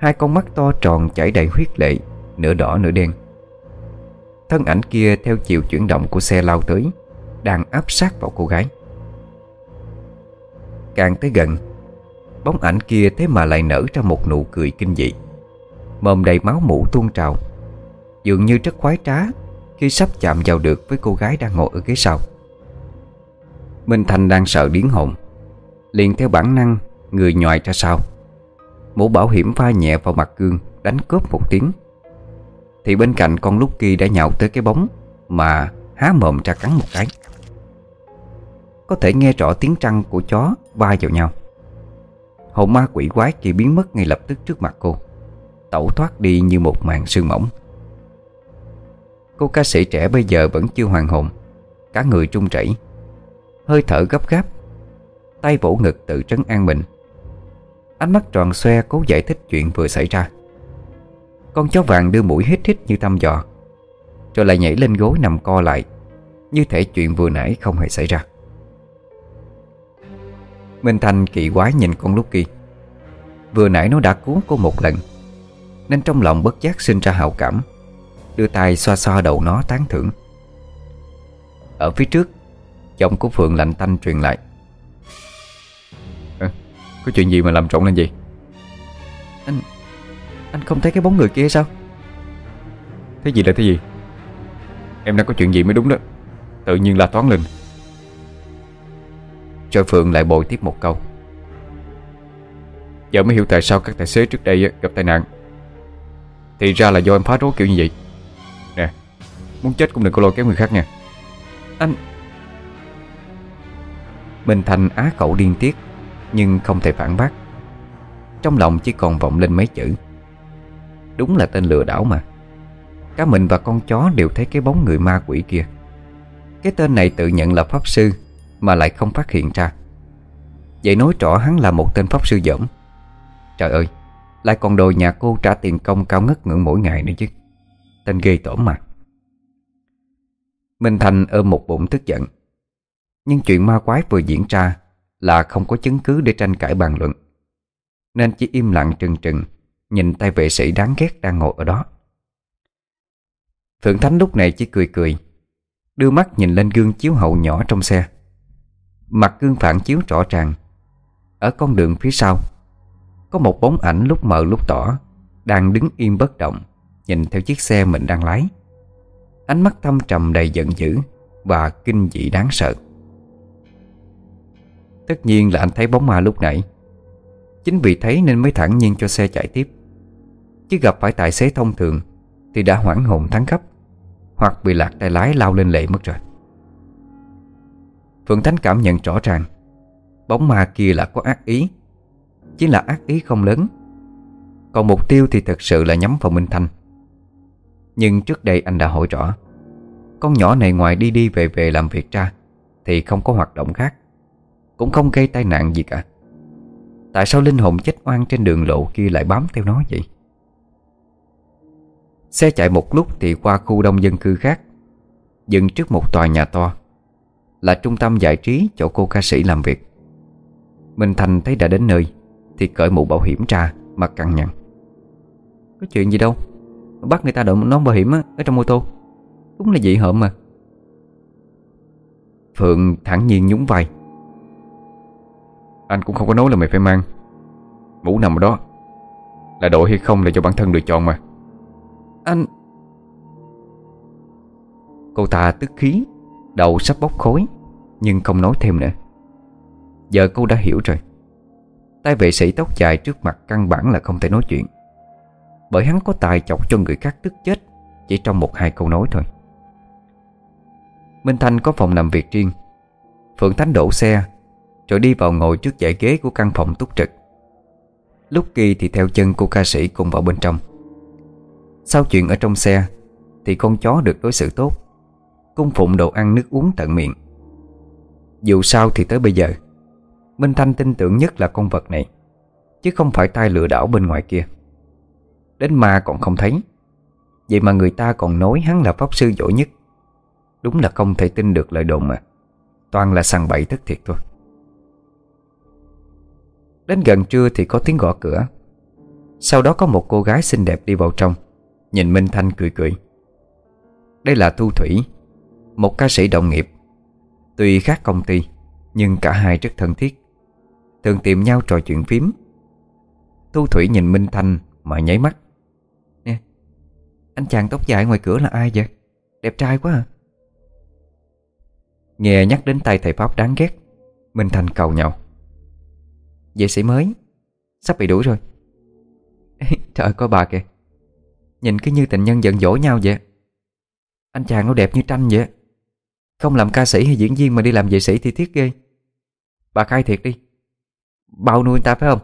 Hai con mắt to tròn chảy đầy huyết lệ, Nửa đỏ nửa đen. Thân ảnh kia theo chiều chuyển động của xe lao tới, Đang áp sát vào cô gái. Càng tới gần Bóng ảnh kia thế mà lại nở ra một nụ cười kinh dị. Mồm đầy máu mũ tuôn trào. Dường như rất khoái trá Khi sắp chạm vào được với cô gái đang ngồi ở ghế sau. Minh Thành đang sợ điến hồn. Liền theo bản năng, Người nhòi ra sau. Mũ bảo hiểm pha nhẹ vào mặt gương, Đánh cướp một tiếng. Thì bên cạnh con lúc kia đã nhào tới cái bóng Mà há mồm ra cắn một cái. Có thể nghe rõ tiếng trăng của chó va vào nhau. Hồn ma quỷ quái kia biến mất ngay lập tức trước mặt cô. Tẩu thoát đi như một màn sương mỏng. Cô ca sĩ trẻ bây giờ vẫn chưa hoàn hồn. Cả người trung chảy Hơi thở gấp gáp. Tay vỗ ngực tự trấn an mình. Ánh mắt tròn xoe cố giải thích chuyện vừa xảy ra. Con chó vàng đưa mũi hít hít như thăm dò. Rồi lại nhảy lên gối nằm co lại, Như thể chuyện vừa nãy không hề xảy ra. Minh Thanh kỳ quái nhìn con lúc kia Vừa nãy nó đã cuốn cô một lần Nên trong lòng bất giác sinh ra hào cảm Đưa tay xoa xoa đầu nó tán thưởng. Ở phía trước Giọng của Phượng lạnh tanh truyền lại. À, Có chuyện gì mà làm trộn lên gì Anh Anh không thấy cái bóng người kia sao? Thế gì là thế gì? Em đang có chuyện gì mới đúng đó? Tự nhiên la toán lên. Rồi Phượng lại bồi tiếp một câu. Giờ mới hiểu tại sao các tài xế trước đây gặp tai nạn. Thì ra là do em phá rối kiểu như vậy. Nè, Muốn chết cũng đừng có lôi kéo người khác nha. Anh. Minh Thành á khẩu điên tiết, Nhưng không thể phản bác. Trong lòng chỉ còn vọng lên mấy chữ. Đúng là tên lừa đảo mà. Cả mình và con chó đều thấy cái bóng người ma quỷ kia. Cái tên này tự nhận là pháp sư mà lại không phát hiện ra. Vậy nói rõ hắn là một tên pháp sư dẫm. Trời ơi, Lại còn đòi nhà cô trả tiền công cao ngất ngưỡng mỗi ngày nữa chứ. Tên ghê tởm mà. Minh Thành ôm một bụng tức giận. Nhưng chuyện ma quái vừa diễn ra Là không có chứng cứ để tranh cãi bàn luận. Nên chỉ im lặng trừng trừng, Nhìn tay vệ sĩ đáng ghét đang ngồi ở đó. Thượng Thánh lúc này chỉ cười cười, Đưa mắt nhìn lên gương chiếu hậu nhỏ trong xe. Mặt gương phản chiếu rõ ràng. Ở con đường phía sau, Có một bóng ảnh lúc mờ lúc tỏ, Đang đứng im bất động, Nhìn theo chiếc xe mình đang lái. Ánh mắt thâm trầm đầy giận dữ Và kinh dị đáng sợ. Tất nhiên là anh thấy bóng ma lúc nãy. Chính vì thấy nên mới thẳng nhiên cho xe chạy tiếp. Chứ gặp phải tài xế thông thường Thì đã hoảng hồn thắng gấp, Hoặc bị lạc tay lái lao lên lệ mất rồi. Phượng Thánh cảm nhận rõ ràng, Bóng ma kia là có ác ý, Chỉ là ác ý không lớn. Còn mục tiêu thì thật sự là nhắm vào Minh Thanh. Nhưng trước đây anh đã hỏi rõ, Con nhỏ này ngoài đi đi về về làm việc ra Thì không có hoạt động khác, Cũng không gây tai nạn gì cả. Tại sao linh hồn chết oan trên đường lộ kia lại bám theo nó vậy? Xe chạy một lúc thì qua khu đông dân cư khác, Dừng trước một tòa nhà to. Là trung tâm giải trí chỗ cô ca sĩ làm việc. Minh Thành thấy đã đến nơi Thì cởi mũ bảo hiểm ra Mà căng nhằn. Có chuyện gì đâu Bắt người ta đội nón bảo hiểm á, ở trong ô tô. Đúng là dị hợm mà. Phượng thẳng nhiên nhún vai. Anh cũng không có nói là mày phải mang Mũ nằm ở đó. Là đội hay không là cho bản thân lựa chọn mà. Anh Cô ta tức khí Đầu sắp bốc khối Nhưng không nói thêm nữa. Giờ cô đã hiểu rồi. Tay vệ sĩ tóc dài trước mặt căn bản là không thể nói chuyện. Bởi hắn có tài chọc cho người khác tức chết Chỉ trong một hai câu nói thôi. Minh Thanh có phòng làm việc riêng. Phượng Thánh đổ xe, Rồi đi vào ngồi trước dãy ghế của căn phòng túc trực. Lúc kỳ thì theo chân cô ca sĩ cùng vào bên trong. Sau chuyện ở trong xe Thì con chó được đối xử tốt. Cung phụng đồ ăn nước uống tận miệng. Dù sao thì tới bây giờ, Minh Thanh tin tưởng nhất là con vật này, Chứ không phải tai lừa đảo bên ngoài kia. Đến ma còn không thấy, Vậy mà người ta còn nói hắn là pháp sư giỏi nhất. Đúng là không thể tin được lời đồn mà, Toàn là sằng bậy thất thiệt thôi. Đến gần trưa thì có tiếng gõ cửa. Sau đó có một cô gái xinh đẹp đi vào trong, Nhìn Minh Thanh cười cười. Đây là Thu Thủy. Một ca sĩ đồng nghiệp. Tuy khác công ty, Nhưng cả hai rất thân thiết. Thường tìm nhau trò chuyện phím. Thu Thủy nhìn Minh Thanh mà nháy mắt. Nè, Anh chàng tóc dài ngoài cửa là ai vậy? Đẹp trai quá à. Nghe nhắc đến tay thầy Pháp đáng ghét, Minh Thanh cầu nhau. Vệ sĩ mới, Sắp bị đuổi rồi. Trời coi bà kìa. Nhìn cứ như tình nhân giận dỗi nhau vậy. Anh chàng nó đẹp như tranh vậy. Không làm ca sĩ hay diễn viên mà đi làm vệ sĩ thì thiết ghê. Bà khai thiệt đi. Bao nuôi người ta phải không?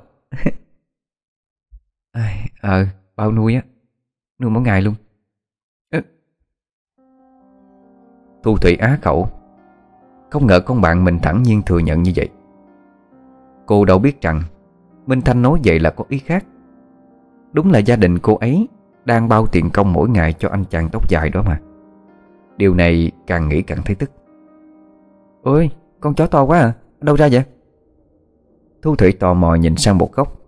Ờ bao nuôi á. Nuôi mỗi ngày luôn. Thu Thủy á khẩu. Không ngờ con bạn mình thẳng nhiên thừa nhận như vậy. Cô đâu biết rằng Minh Thanh nói vậy là có ý khác. Đúng là gia đình cô ấy Đang bao tiền công mỗi ngày cho anh chàng tóc dài đó mà. Điều này càng nghĩ càng thấy tức. Ôi, con chó to quá à Đâu ra vậy? Thu Thủy tò mò nhìn sang một góc.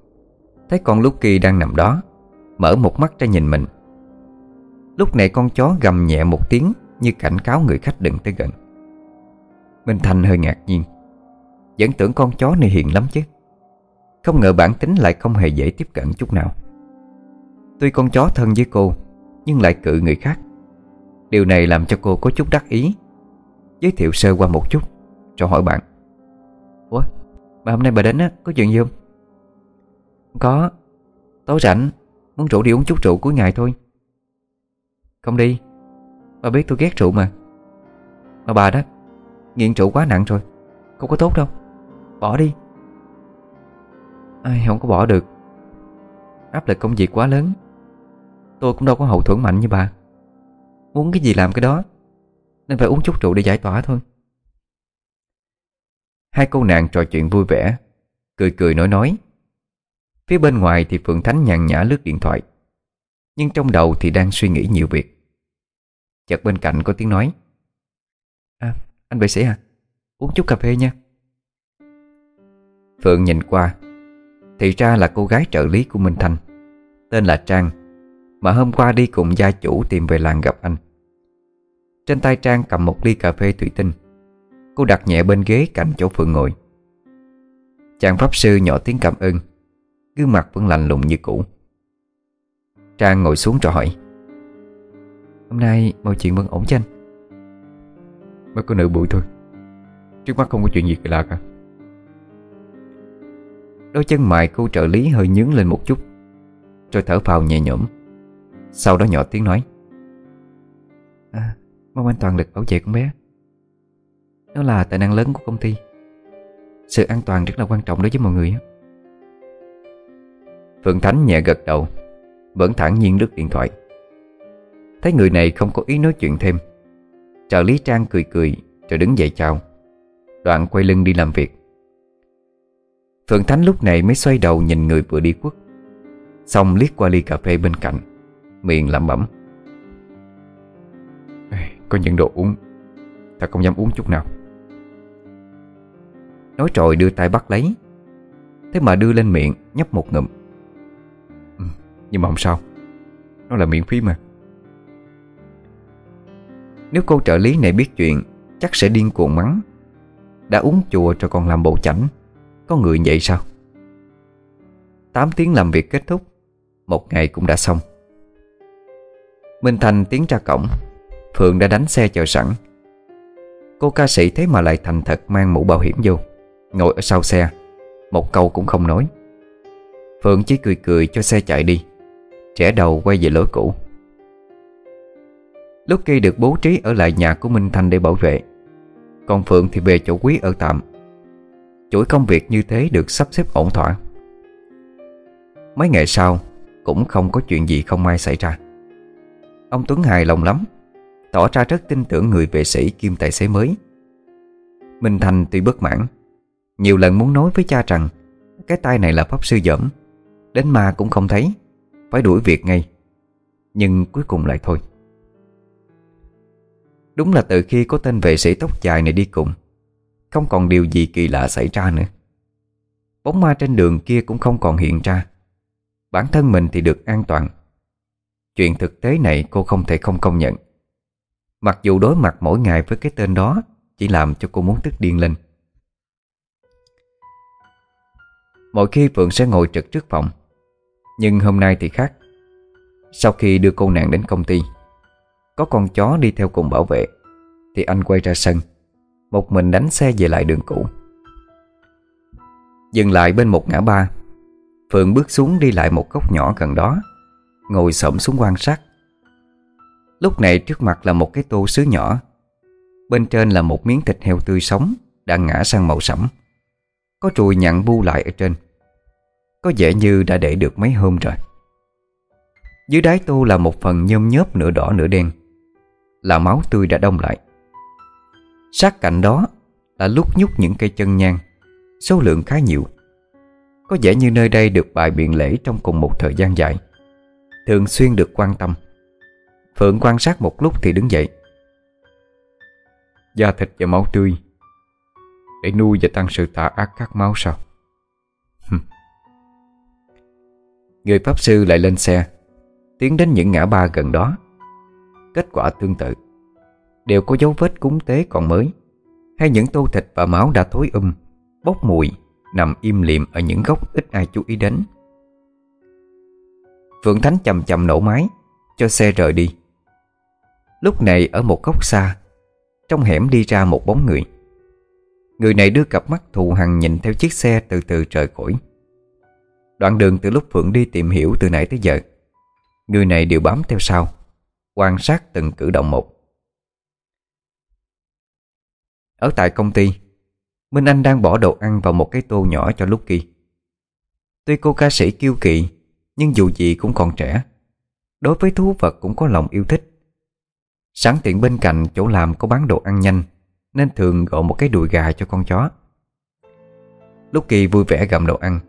Thấy con Lucky đang nằm đó, Mở một mắt ra nhìn mình. Lúc này con chó gầm nhẹ một tiếng Như cảnh cáo người khách đừng tới gần. Minh Thành hơi ngạc nhiên. Vẫn tưởng con chó này hiền lắm chứ. Không ngờ bản tính lại không hề dễ tiếp cận chút nào. Tuy con chó thân với cô, Nhưng lại cự người khác. Điều này làm cho cô có chút đắc ý. Giới thiệu sơ qua một chút, Cho hỏi bạn. Ủa, mà hôm nay bà đến á, Có chuyện gì không? Có. Tối rảnh, Muốn rủ đi uống chút rượu cuối ngày thôi. Không đi. Bà biết tôi ghét rượu mà. Mà bà đó, Nghiện rượu quá nặng rồi, Không có tốt đâu. Bỏ đi. Ai, không có bỏ được. Áp lực công việc quá lớn. Tôi cũng đâu có hậu thuẫn mạnh như bà. Muốn cái gì làm cái đó. Nên phải uống chút rượu để giải tỏa thôi. Hai cô nàng trò chuyện vui vẻ, Cười cười nói nói. Phía bên ngoài thì Phượng Thánh nhàn nhã lướt điện thoại, Nhưng trong đầu thì đang suy nghĩ nhiều việc. Chợt bên cạnh có tiếng nói. À anh vệ sĩ à Uống chút cà phê nha. Phượng nhìn qua, Thì ra là cô gái trợ lý của Minh Thanh, Tên là Trang. Mà hôm qua đi cùng gia chủ tìm về làng gặp anh. Trên tay Trang cầm một ly cà phê thủy tinh. Cô đặt nhẹ bên ghế cạnh chỗ Phượng ngồi. Chàng pháp sư nhỏ tiếng cảm ơn. Gương mặt vẫn lạnh lùng như cũ. Trang ngồi xuống rồi hỏi. Hôm nay mọi chuyện vẫn ổn chứ anh Mới có nửa buổi thôi. Trước mắt không có chuyện gì kỳ lạ cả. Đôi chân mày cô trợ lý hơi nhướng lên một chút. Rồi thở phào nhẹ nhõm. Sau đó nhỏ tiếng nói. À Mong anh toàn lực bảo vệ con bé. Nó là tài năng lớn của công ty. Sự an toàn rất là quan trọng đối với mọi người Phượng Thánh nhẹ gật đầu, Vẫn thản nhiên lướt điện thoại. Thấy người này không có ý nói chuyện thêm, Trợ lý Trang cười cười Rồi đứng dậy chào. Đoạn quay lưng đi làm việc. Phượng Thánh lúc này mới xoay đầu nhìn người vừa đi quất Xong liếc qua ly cà phê bên cạnh. Miệng lẩm bẩm. Có những đồ uống. Ta không dám uống chút nào. Nói rồi đưa tay bắt lấy. Thế mà đưa lên miệng nhấp một ngụm. Ừ, Nhưng mà không sao. Nó là miễn phí mà. Nếu cô trợ lý này biết chuyện Chắc sẽ điên cuồng mắng. Đã uống chùa rồi còn làm bộ chảnh. Có người vậy sao? 8 tiếng làm việc kết thúc. Một ngày cũng đã xong. Minh Thành tiến ra cổng. Phượng đã đánh xe chờ sẵn. Cô ca sĩ thế mà lại thành thật mang mũ bảo hiểm vô, Ngồi ở sau xe. Một câu cũng không nói. Phượng chỉ cười cười cho xe chạy đi. Trẻ đầu quay về lối cũ. Lúc kia được bố trí ở lại nhà của Minh Thanh để bảo vệ. Còn Phượng thì về chỗ quý ở tạm. Chuỗi công việc như thế được sắp xếp ổn thỏa. Mấy ngày sau, Cũng không có chuyện gì không may xảy ra. Ông Tuấn hài lòng lắm, Tỏ ra rất tin tưởng người vệ sĩ kim tài xế mới. Minh Thành tuy bất mãn, Nhiều lần muốn nói với cha rằng Cái tay này là pháp sư dởm Đến ma cũng không thấy, Phải đuổi việc ngay. Nhưng cuối cùng lại thôi. Đúng là từ khi có tên vệ sĩ tóc dài này đi cùng, Không còn điều gì kỳ lạ xảy ra nữa. Bóng ma trên đường kia cũng không còn hiện ra. Bản thân mình thì được an toàn Chuyện thực tế này cô không thể không công nhận. Mặc dù đối mặt mỗi ngày với cái tên đó, Chỉ làm cho cô muốn tức điên lên. Mỗi khi Phượng sẽ ngồi trực trước phòng, Nhưng hôm nay thì khác. Sau khi đưa cô nàng đến công ty, Có con chó đi theo cùng bảo vệ, Thì anh quay ra sân, Một mình đánh xe về lại đường cũ. Dừng lại bên một ngã ba, Phượng bước xuống đi lại một góc nhỏ gần đó. Ngồi xổm xuống quan sát. Lúc này trước mặt là một cái tô sứ nhỏ, Bên trên là một miếng thịt heo tươi sống Đã ngã sang màu sẫm. Có trùi nhặn bu lại ở trên, Có vẻ như đã để được mấy hôm rồi. Dưới đáy tô là một phần nhôm nhớp nửa đỏ nửa đen, Là máu tươi đã đông lại. Sát cạnh đó là lúc nhúc những cây chân nhang, Số lượng khá nhiều. Có vẻ như nơi đây được bài biện lễ trong cùng một thời gian dài. Thường xuyên được quan tâm. Phượng quan sát một lúc thì đứng dậy. Da thịt và máu tươi. Để nuôi và tăng sự tà ác các máu sao? Người pháp sư lại lên xe, Tiến đến những ngã ba gần đó. Kết quả tương tự. Đều có dấu vết cúng tế còn mới, Hay những tô thịt và máu đã thối um Bốc mùi, Nằm im liệm ở những góc ít ai chú ý đến. Phượng Thánh chầm chầm nổ máy, Cho xe rời đi. Lúc này ở một góc xa, Trong hẻm đi ra một bóng người. Người này đưa cặp mắt thù hằn nhìn theo chiếc xe từ từ rời khỏi Đoạn đường từ lúc Phượng đi tìm hiểu từ nãy tới giờ, Người này đều bám theo sau, Quan sát từng cử động một. Ở tại công ty, Minh Anh đang bỏ đồ ăn vào một cái tô nhỏ cho Lucky. Tuy cô ca sĩ kiêu kỳ. Nhưng dù gì cũng còn trẻ. Đối với thú vật cũng có lòng yêu thích. Sẵn tiện bên cạnh chỗ làm có bán đồ ăn nhanh, Nên thường gọi một cái đùi gà cho con chó. Lúc kỳ vui vẻ gặm đồ ăn,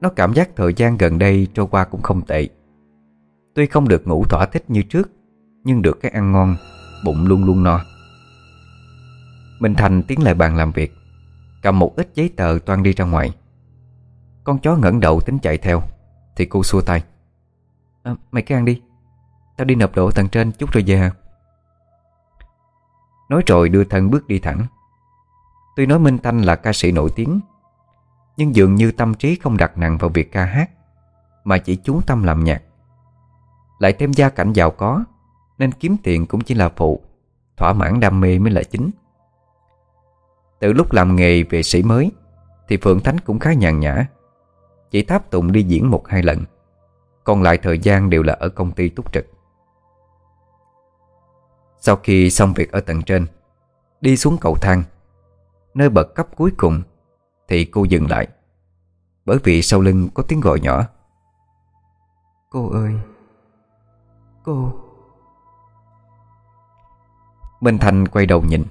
Nó cảm giác thời gian gần đây trôi qua cũng không tệ. Tuy không được ngủ thỏa thích như trước, Nhưng được cái ăn ngon, Bụng luôn luôn no. Minh Thành tiến lại bàn làm việc, Cầm một ít giấy tờ toan đi ra ngoài. Con chó ngẩng đầu tính chạy theo. Thì cô xua tay. À, Mày cứ ăn đi. Tao đi nộp đồ tầng trên chút rồi về hả Nói rồi đưa thân bước đi thẳng. Tuy nói Minh Thanh là ca sĩ nổi tiếng Nhưng dường như tâm trí không đặt nặng vào việc ca hát Mà chỉ chú tâm làm nhạc. Lại thêm gia cảnh giàu có Nên kiếm tiền cũng chỉ là phụ Thỏa mãn đam mê mới là chính. Từ lúc làm nghề vệ sĩ mới Thì Phượng Thánh cũng khá nhàn nhã Chỉ tháp tụng đi diễn một hai lần. Còn lại thời gian đều là ở công ty túc trực. Sau khi xong việc ở tầng trên Đi xuống cầu thang. Nơi bậc cấp cuối cùng Thì cô dừng lại Bởi vì sau lưng có tiếng gọi nhỏ. Cô ơi Cô. Minh Thành quay đầu nhìn.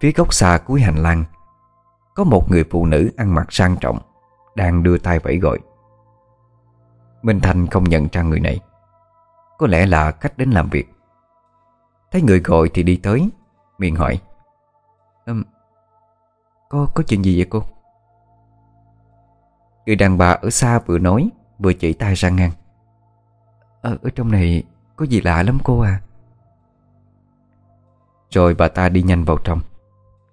Phía góc xa cuối hành lang Có một người phụ nữ ăn mặc sang trọng đang đưa tay vẫy gọi. Minh Thành không nhận ra người này. Có lẽ là khách đến làm việc. Thấy người gọi thì đi tới Miệng hỏi. Um, Có có chuyện gì vậy cô? Người đàn bà ở xa vừa nói Vừa chỉ tay ra ngang. Ở, ở trong này có gì lạ lắm cô à? Rồi bà ta đi nhanh vào trong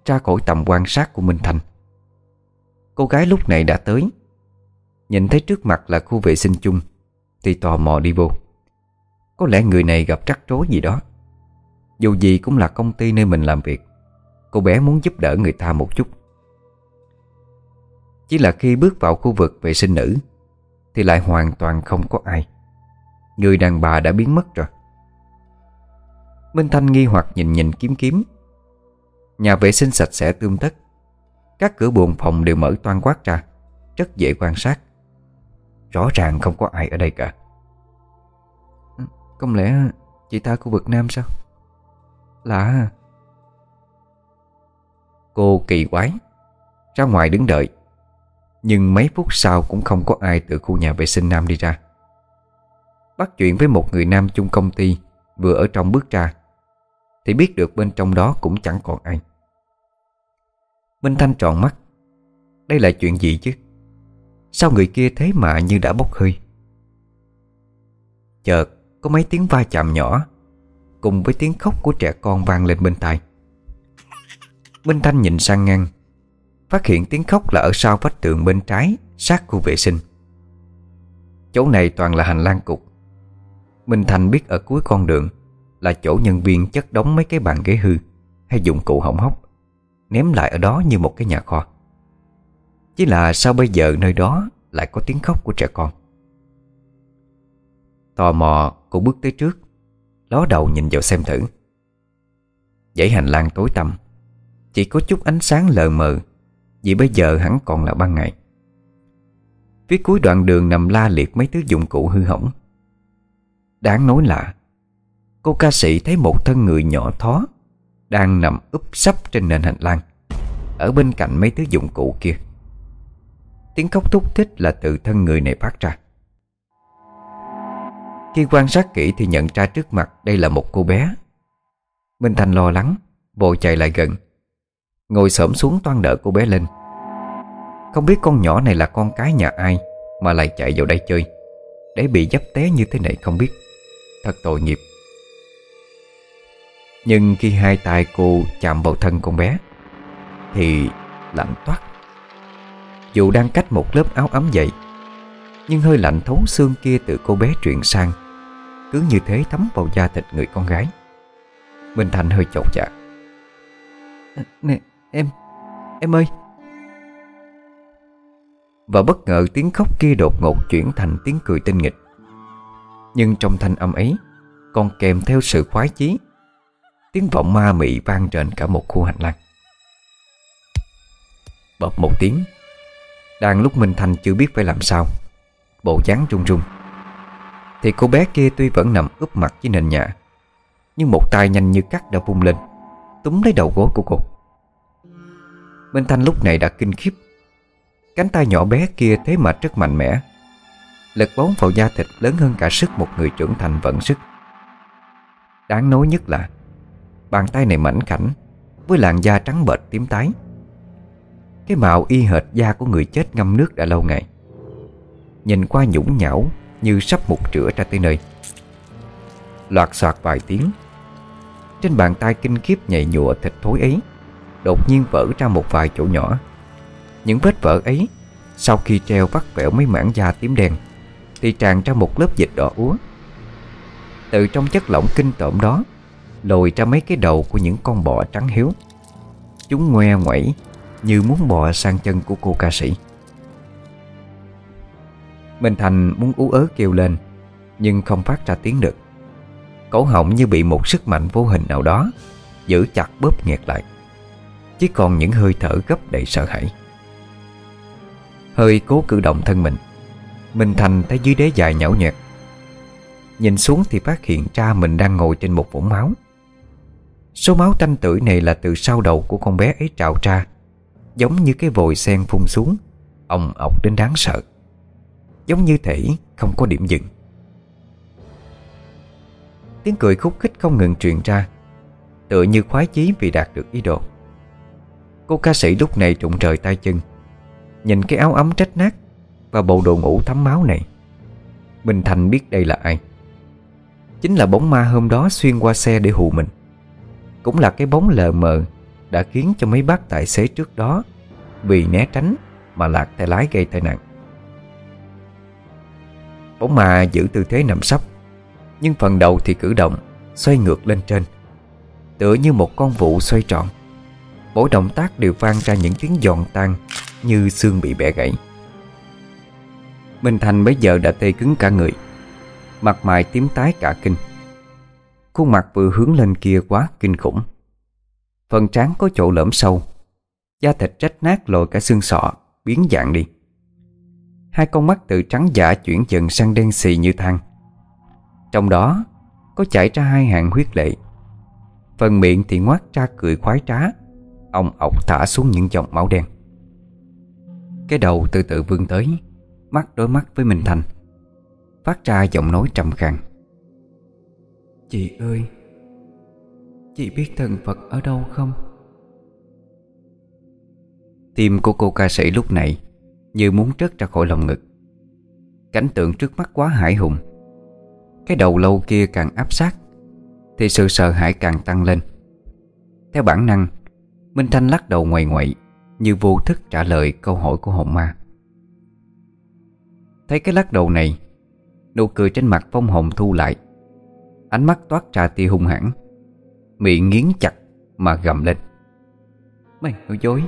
ra khỏi tầm quan sát của Minh Thành Cô gái lúc này đã tới. Nhìn thấy trước mặt là khu vệ sinh chung, Thì tò mò đi vô. Có lẽ người này gặp rắc rối gì đó. Dù gì cũng là công ty nơi mình làm việc. Cô bé muốn giúp đỡ người ta một chút. Chỉ là khi bước vào khu vực vệ sinh nữ, Thì lại hoàn toàn không có ai. Người đàn bà đã biến mất rồi. Minh Thanh nghi hoặc nhìn nhìn kiếm kiếm. Nhà vệ sinh sạch sẽ tươm tất. Các cửa buồng phòng đều mở toan quát ra, Rất dễ quan sát. Rõ ràng không có ai ở đây cả. Không lẽ chị ta khu vực Nam sao? Lạ Cô kỳ quái, Ra ngoài đứng đợi. Nhưng mấy phút sau cũng không có ai từ khu nhà vệ sinh Nam đi ra. Bắt chuyện với một người nam chung công ty Vừa ở trong bước ra, thì biết được bên trong đó cũng chẳng còn ai. Minh Thanh tròn mắt. Đây là chuyện gì chứ? Sao người kia thế mà như đã bốc hơi? Chợt, có mấy tiếng va chạm nhỏ, Cùng với tiếng khóc của trẻ con vang lên bên tai. Minh Thanh nhìn sang ngang, Phát hiện tiếng khóc là ở sau vách tường bên trái, Sát khu vệ sinh. Chỗ này toàn là hành lang cục. Minh Thanh biết ở cuối con đường là chỗ nhân viên chất đóng mấy cái bàn ghế hư Hay dụng cụ hỏng hóc. Ném lại ở đó như một cái nhà kho. Chỉ là sao bây giờ nơi đó Lại có tiếng khóc của trẻ con? Tò mò, cô bước tới trước, Ló đầu nhìn vào xem thử. Dãy hành lang tối tăm, Chỉ có chút ánh sáng lờ mờ, Vì bây giờ hẳn còn là ban ngày. Phía cuối đoạn đường nằm la liệt mấy thứ dụng cụ hư hỏng. Đáng nói là, Cô ca sĩ thấy một thân người nhỏ thó đang nằm úp sấp trên nền hành lang, Ở bên cạnh mấy thứ dụng cụ kia. Tiếng khóc thúc thích là từ thân người này phát ra. Khi quan sát kỹ thì nhận ra trước mặt đây là một cô bé. Minh Thành lo lắng, Vội chạy lại gần, Ngồi xổm xuống toan đỡ cô bé lên. Không biết con nhỏ này là con cái nhà ai Mà lại chạy vào đây chơi, Để bị dấp té như thế này không biết. Thật tội nghiệp nhưng khi hai tay cô chạm vào thân con bé Thì lạnh toát. Dù đang cách một lớp áo ấm dậy Nhưng hơi lạnh thấu xương kia từ cô bé truyền sang Cứ như thế thấm vào da thịt người con gái. Minh Thành hơi chột dạ. Nè em Em ơi. Và bất ngờ tiếng khóc kia đột ngột chuyển thành tiếng cười tinh nghịch. Nhưng trong thanh âm ấy Còn kèm theo sự khoái chí Tiếng vọng ma mị vang trên cả một khu hành lang. Bập một tiếng, Đang lúc Minh Thanh chưa biết phải làm sao, Bộ dáng run run. Thì cô bé kia tuy vẫn nằm úp mặt dưới nền nhà, Nhưng một tay nhanh như cắt đã vung lên, Túm lấy đầu gối của cô. Minh Thanh lúc này đã kinh khiếp. Cánh tay nhỏ bé kia thế mà rất mạnh mẽ, Lực bóng vào da thịt lớn hơn cả sức một người trưởng thành vận sức. Đáng nói nhất là Bàn tay này mảnh khảnh, Với làn da trắng bệch tím tái. Cái mạo y hệt da của người chết ngâm nước đã lâu ngày. Nhìn qua nhũng nhão Như sắp mục rửa ra tới nơi. Loạt soạt vài tiếng. Trên bàn tay kinh khiếp nhạy nhụa thịt thối ấy, Đột nhiên vỡ ra một vài chỗ nhỏ. Những vết vỡ ấy, Sau khi treo vắt vẻo mấy mảng da tím đen, Thì tràn ra một lớp dịch đỏ úa. Từ trong chất lỏng kinh tởm đó Lồi ra mấy cái đầu của những con bọ trắng hiếu. Chúng ngoe ngoẩy Như muốn bò sang chân của cô ca sĩ. Minh Thành muốn ú ớ kêu lên, Nhưng không phát ra tiếng được. Cổ họng như bị một sức mạnh vô hình nào đó Giữ chặt bóp nghẹt lại. Chỉ còn những hơi thở gấp đầy sợ hãi. Hơi cố cử động thân mình, Minh Thành thấy dưới đế dài nhão nhẹt. Nhìn xuống thì phát hiện ra mình đang ngồi trên một vũng máu. Số máu tanh tưởi này là từ sau đầu của con bé ấy trào ra, Giống như cái vòi sen phun xuống. Ông ọc đến đáng sợ. Giống như thể không có điểm dừng. Tiếng cười khúc khích không ngừng truyền ra, Tựa như khoái chí vì đạt được ý đồ. Cô ca sĩ lúc này trụng trời tay chân, Nhìn cái áo ấm trách nát Và bộ đồ ngủ thấm máu này. Bình Thành biết đây là ai. Chính là bóng ma hôm đó xuyên qua xe để hù mình. Cũng là cái bóng lờ mờ Đã khiến cho mấy bác tài xế trước đó Vì né tránh Mà lạc tay lái gây tai nạn. Bóng ma giữ tư thế nằm sấp, Nhưng phần đầu thì cử động Xoay ngược lên trên, Tựa như một con vụ xoay tròn. Mỗi động tác đều vang ra những tiếng giòn tan Như xương bị bẻ gãy. Minh Thành bây giờ đã tê cứng cả người, Mặt mày tím tái cả kinh. Khuôn mặt vừa hướng lên kia quá kinh khủng. Phần trán có chỗ lõm sâu. Da thịt rách nát lồi cả xương sọ, Biến dạng đi. Hai con mắt từ trắng giả chuyển dần sang đen xì như than. Trong đó, Có chảy ra hai hàng huyết lệ. Phần miệng thì ngoác ra cười khoái trá. Ông ọc thả xuống những dòng máu đen. Cái đầu từ từ vươn tới, Mắt đối mắt với Minh Thành Phát ra giọng nói trầm khàn. Chị ơi, Chị biết thần Phật ở đâu không? Tim của cô ca sĩ lúc này Như muốn trớt ra khỏi lòng ngực. Cảnh tượng trước mắt quá hải hùng. Cái đầu lâu kia càng áp sát, Thì sự sợ hãi càng tăng lên. Theo bản năng, Minh Thanh lắc đầu ngoài ngoại Như vô thức trả lời câu hỏi của hồn ma. Thấy cái lắc đầu này, Nụ cười trên mặt phong hồn thu lại Ánh mắt toát ra tia hung hãn. Miệng nghiến chặt mà gầm lên. Mày nói dối.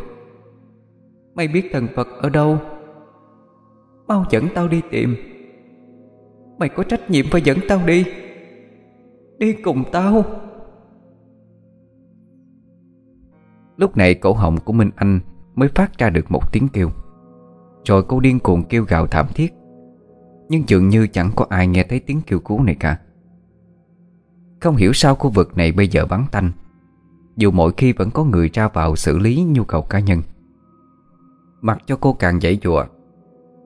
Mày biết thần Phật ở đâu? Mau dẫn tao đi tìm. Mày có trách nhiệm phải dẫn tao đi. Đi cùng tao. Lúc này cổ họng của Minh Anh Mới phát ra được một tiếng kêu. Rồi cô điên cuồng kêu gào thảm thiết. Nhưng dường như chẳng có ai nghe thấy tiếng kêu cứu này cả không hiểu sao khu vực này bây giờ vắng tanh. Dù mỗi khi vẫn có người ra vào xử lý nhu cầu cá nhân. Mặc cho cô càng dãy dùa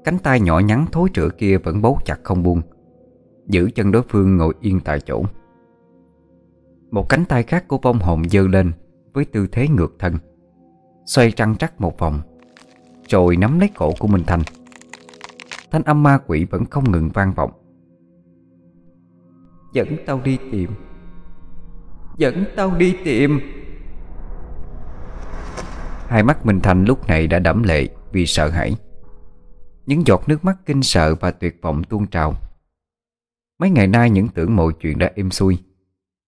Cánh tay nhỏ nhắn thối rữa kia vẫn bấu chặt không buông, Giữ chân đối phương ngồi yên tại chỗ. Một cánh tay khác của vong hồn dơ lên Với tư thế ngược thân, Xoay trăng trắc một vòng, Rồi nắm lấy cổ của Minh Thanh Thanh âm ma quỷ vẫn không ngừng vang vọng. Dẫn tao đi tìm. Dẫn tao đi tìm. Hai mắt Minh Thanh lúc này đã đẫm lệ Vì sợ hãi. Những giọt nước mắt kinh sợ và tuyệt vọng tuôn trào. Mấy ngày nay những tưởng mọi chuyện đã êm xuôi.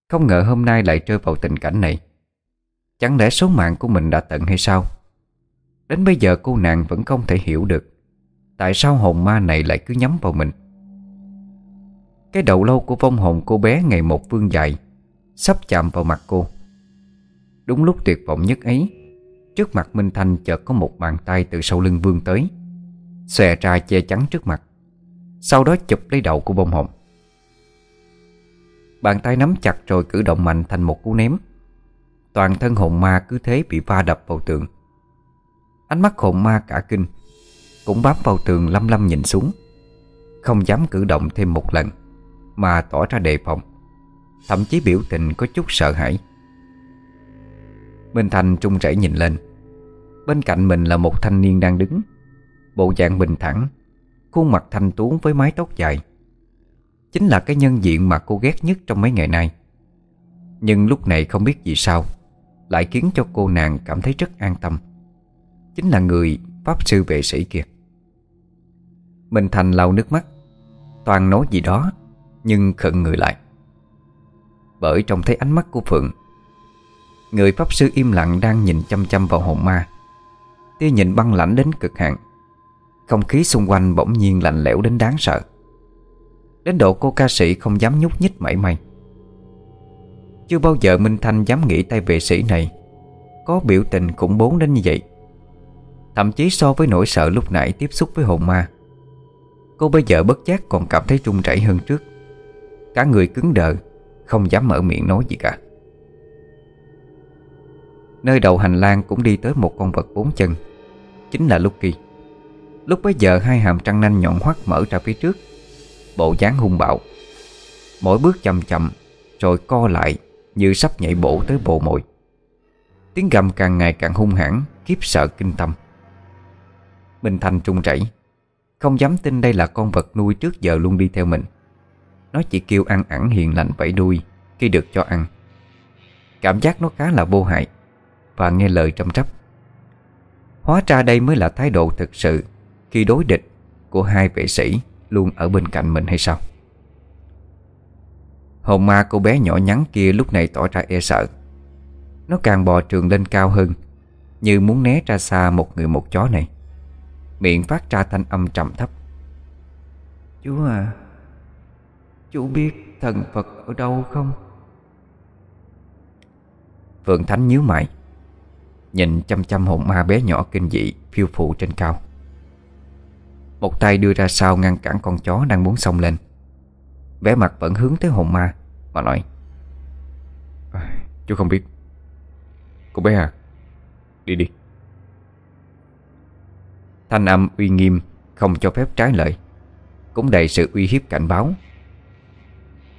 Không ngờ hôm nay lại rơi vào tình cảnh này. Chẳng lẽ số mạng của mình đã tận hay sao? Đến bây giờ cô nàng vẫn không thể hiểu được Tại sao hồn ma này lại cứ nhắm vào mình. Cái đầu lâu của vong hồn cô bé ngày một vương dài, Sắp chạm vào mặt cô. Đúng lúc tuyệt vọng nhất ấy, Trước mặt Minh Thanh chợt có một bàn tay từ sau lưng vương tới, Xòe ra che chắn trước mặt, Sau đó chụp lấy đầu của bông hồng Bàn tay nắm chặt rồi cử động mạnh thành một cú ném. Toàn thân hồn ma cứ thế bị va đập vào tường. Ánh mắt hồn ma cả kinh, Cũng bám vào tường lâm lâm nhìn xuống, Không dám cử động thêm một lần. Mà tỏ ra đề phòng, Thậm chí biểu tình có chút sợ hãi. Minh Thành trung rẩy nhìn lên. Bên cạnh mình là một thanh niên đang đứng, Bộ dạng bình thản, Khuôn mặt thanh tú với mái tóc dài. Chính là cái nhân diện mà cô ghét nhất trong mấy ngày nay. Nhưng lúc này không biết vì sao, Lại khiến cho cô nàng cảm thấy rất an tâm. Chính là người Pháp sư vệ sĩ kia. Minh Thành lau nước mắt. Toàn nói gì đó nhưng khẩn người lại. Bởi trong thấy ánh mắt của Phượng, Người Pháp sư im lặng đang nhìn chăm chăm vào hồn ma. Tia nhìn băng lãnh đến cực hạn, Không khí xung quanh bỗng nhiên lạnh lẽo đến đáng sợ. Đến độ cô ca sĩ không dám nhúc nhích mảy may. Chưa bao giờ Minh Thanh dám nghĩ tay vệ sĩ này, Có biểu tình khủng bố đến như vậy. Thậm chí so với nỗi sợ lúc nãy tiếp xúc với hồn ma, Cô bây giờ bất giác còn cảm thấy run rẩy hơn trước. Cả người cứng đờ, Không dám mở miệng nói gì cả. Nơi đầu hành lang cũng đi tới một con vật bốn chân, Chính là Lucky. Lúc bấy giờ, hai hàm trăng nanh nhọn hoắt mở ra phía trước, Bộ dáng hung bạo. Mỗi bước chậm chậm, Rồi co lại như sắp nhảy bổ tới bộ mồi. Tiếng gầm càng ngày càng hung hãn Kiếp sợ kinh tâm. Minh Thanh trung chảy Không dám tin đây là con vật nuôi trước giờ luôn đi theo mình. Nó chỉ kêu ăn ẳng hiền lành vẫy đuôi Khi được cho ăn. Cảm giác nó khá là vô hại Và nghe lời trầm trắp. Hóa ra đây mới là thái độ thực sự Khi đối địch của hai vệ sĩ Luôn ở bên cạnh mình hay sao? Hồn ma cô bé nhỏ nhắn kia lúc này tỏ ra e sợ. Nó càng bò trường lên cao hơn, Như muốn né ra xa một người một chó này. Miệng phát ra thanh âm trầm thấp. Chú à Chú biết thần Phật ở đâu không? Phượng Thánh nhíu mày Nhìn chăm chăm hồn ma bé nhỏ kinh dị Phiêu phụ trên cao. Một tay đưa ra sau ngăn cản con chó đang muốn xông lên. Vẻ mặt vẫn hướng tới hồn ma Mà nói à, Chú không biết. Cô bé à Đi đi. Thanh âm uy nghiêm Không cho phép trái lời. Cũng đầy sự uy hiếp cảnh báo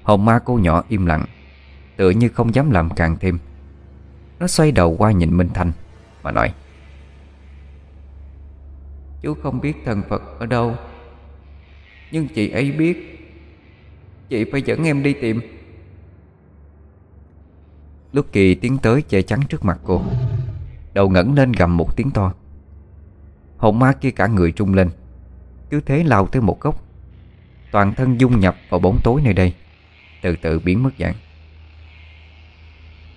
Hồn ma cô nhỏ im lặng, Tựa như không dám làm càng thêm. Nó xoay đầu qua nhìn Minh Thanh Mà nói, Chú không biết thần Phật ở đâu, Nhưng chị ấy biết. Chị phải dẫn em đi tìm. Lúc kỳ tiến tới che chắn trước mặt cô, Đầu ngẩng lên gầm một tiếng to. Hồn ma kia cả người trung lên, Cứ thế lao tới một góc. Toàn thân dung nhập vào bóng tối nơi đây. Từ từ biến mất dạng.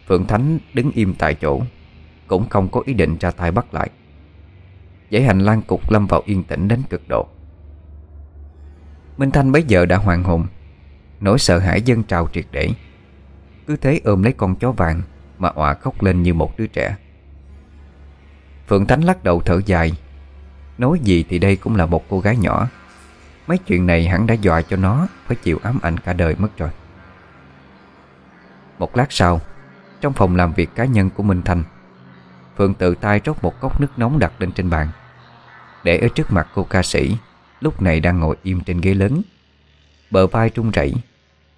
Phượng Thánh đứng im tại chỗ, Cũng không có ý định ra tay bắt lại. Dãy hành lang cục lâm vào yên tĩnh đến cực độ. Minh Thanh bấy giờ đã hoàn hồn, Nỗi sợ hãi dân trào triệt để. Cứ thế ôm lấy con chó vàng Mà òa khóc lên như một đứa trẻ. Phượng Thánh lắc đầu thở dài, Nói gì thì đây cũng là một cô gái nhỏ. Mấy chuyện này hẳn đã dọa cho nó, Phải chịu ám ảnh cả đời mất rồi. Một lát sau, Trong phòng làm việc cá nhân của Minh Thanh Phượng tự tay rót một cốc nước nóng đặt lên trên bàn. Để ở trước mặt cô ca sĩ, Lúc này đang ngồi im trên ghế lớn. Bờ vai trung rẩy,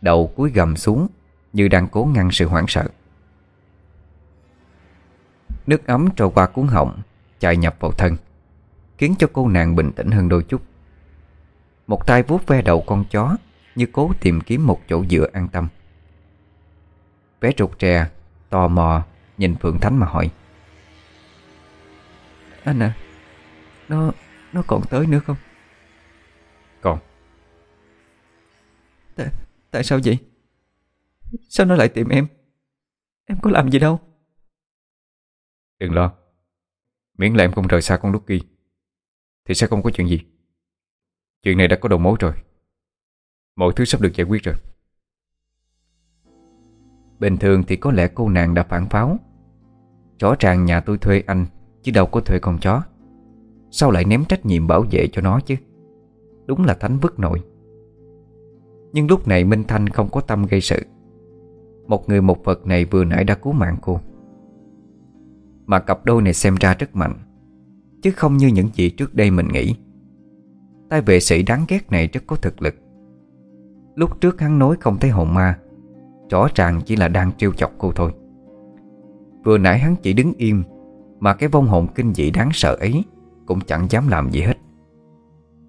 Đầu cúi gầm xuống Như đang cố ngăn sự hoảng sợ. Nước ấm trôi qua cuốn họng Chạy nhập vào thân, Khiến cho cô nàng bình tĩnh hơn đôi chút. Một tay vuốt ve đầu con chó, Như cố tìm kiếm một chỗ dựa an tâm. Bé trục trè Tò mò Nhìn Phượng Thánh mà hỏi. Anh à Nó Nó còn tới nữa không? Còn. Tại, tại sao vậy? Sao nó lại tìm em? Em có làm gì đâu? Đừng lo. Miễn là em không rời xa con Lucky Thì sẽ không có chuyện gì. Chuyện này đã có đầu mối rồi. Mọi thứ sắp được giải quyết rồi Bình thường thì có lẽ cô nàng đã phản pháo. Rõ ràng nhà tôi thuê anh, Chứ đâu có thuê con chó. Sao lại ném trách nhiệm bảo vệ cho nó chứ? Đúng là thánh vứt nội Nhưng lúc này Minh Thanh không có tâm gây sự. Một người một vật này vừa nãy đã cứu mạng cô. Mà cặp đôi này xem ra rất mạnh, Chứ không như những gì trước đây mình nghĩ. Tay vệ sĩ đáng ghét này rất có thực lực. Lúc trước hắn nói không thấy hồn ma Rõ ràng chỉ là đang trêu chọc cô thôi. Vừa nãy hắn chỉ đứng im, Mà cái vong hồn kinh dị đáng sợ ấy Cũng chẳng dám làm gì hết.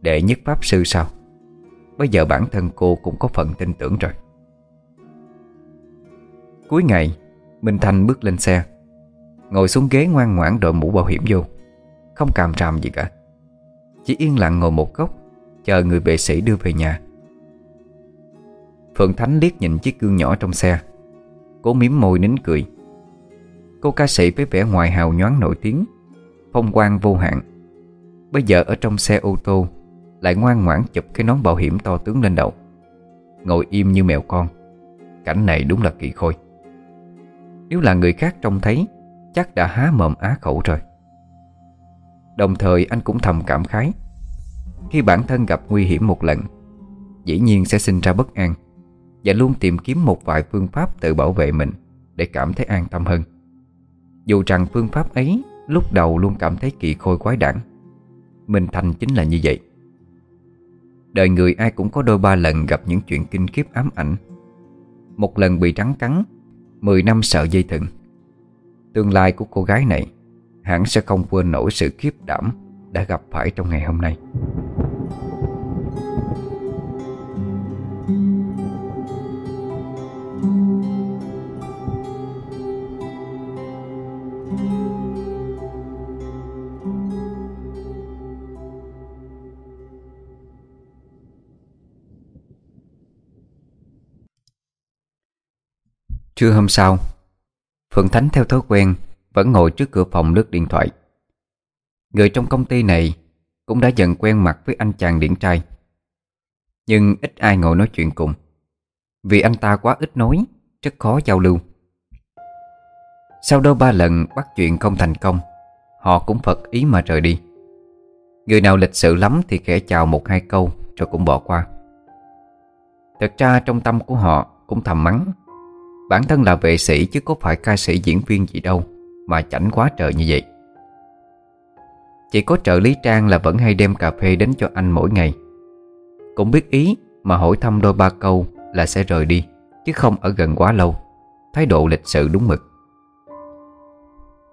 Đệ nhất pháp sư sao? Bây giờ bản thân cô cũng có phần tin tưởng rồi. Cuối ngày, Minh Thanh bước lên xe, Ngồi xuống ghế ngoan ngoãn đội mũ bảo hiểm vô. Không càm ràm gì cả. Chỉ yên lặng ngồi một góc, Chờ người vệ sĩ đưa về nhà. Phượng Thánh liếc nhìn chiếc gương nhỏ trong xe. Cố miếm môi nín cười. Cô ca sĩ với vẻ ngoài hào nhoáng nổi tiếng, Phong quang vô hạn. Bây giờ ở trong xe ô tô, Lại ngoan ngoãn chụp cái nón bảo hiểm to tướng lên đầu. Ngồi im như mèo con. Cảnh này đúng là kỳ khôi. Nếu là người khác trông thấy, Chắc đã há mồm á khẩu rồi. Đồng thời anh cũng thầm cảm khái. Khi bản thân gặp nguy hiểm một lần, Dĩ nhiên sẽ sinh ra bất an. Và luôn tìm kiếm một vài phương pháp tự bảo vệ mình Để cảm thấy an tâm hơn. Dù rằng phương pháp ấy Lúc đầu luôn cảm thấy kỳ khôi quái đản Minh Thành chính là như vậy. Đời người ai cũng có đôi ba lần gặp những chuyện kinh khiếp ám ảnh. Một lần bị trắng cắn, Mười năm sợ dây thừng. Tương lai của cô gái này Hẳn sẽ không quên nổi sự khiếp đảm Đã gặp phải trong ngày hôm nay. Trưa hôm sau Phượng Thánh theo thói quen Vẫn ngồi trước cửa phòng lướt điện thoại. Người trong công ty này Cũng đã dần quen mặt với anh chàng điển trai. Nhưng ít ai ngồi nói chuyện cùng. Vì anh ta quá ít nói, Rất khó giao lưu. Sau đó ba lần bắt chuyện không thành công, Họ cũng phật ý mà rời đi. Người nào lịch sự lắm thì khẽ chào một hai câu Rồi cũng bỏ qua. Thật ra trong tâm của họ cũng thầm mắng Bản thân là vệ sĩ chứ có phải ca sĩ diễn viên gì đâu Mà chảnh quá trời như vậy. Chỉ có trợ lý Trang là vẫn hay đem cà phê đến cho anh mỗi ngày. Cũng biết ý mà hỏi thăm đôi ba câu là sẽ rời đi Chứ không ở gần quá lâu. Thái độ lịch sự đúng mực.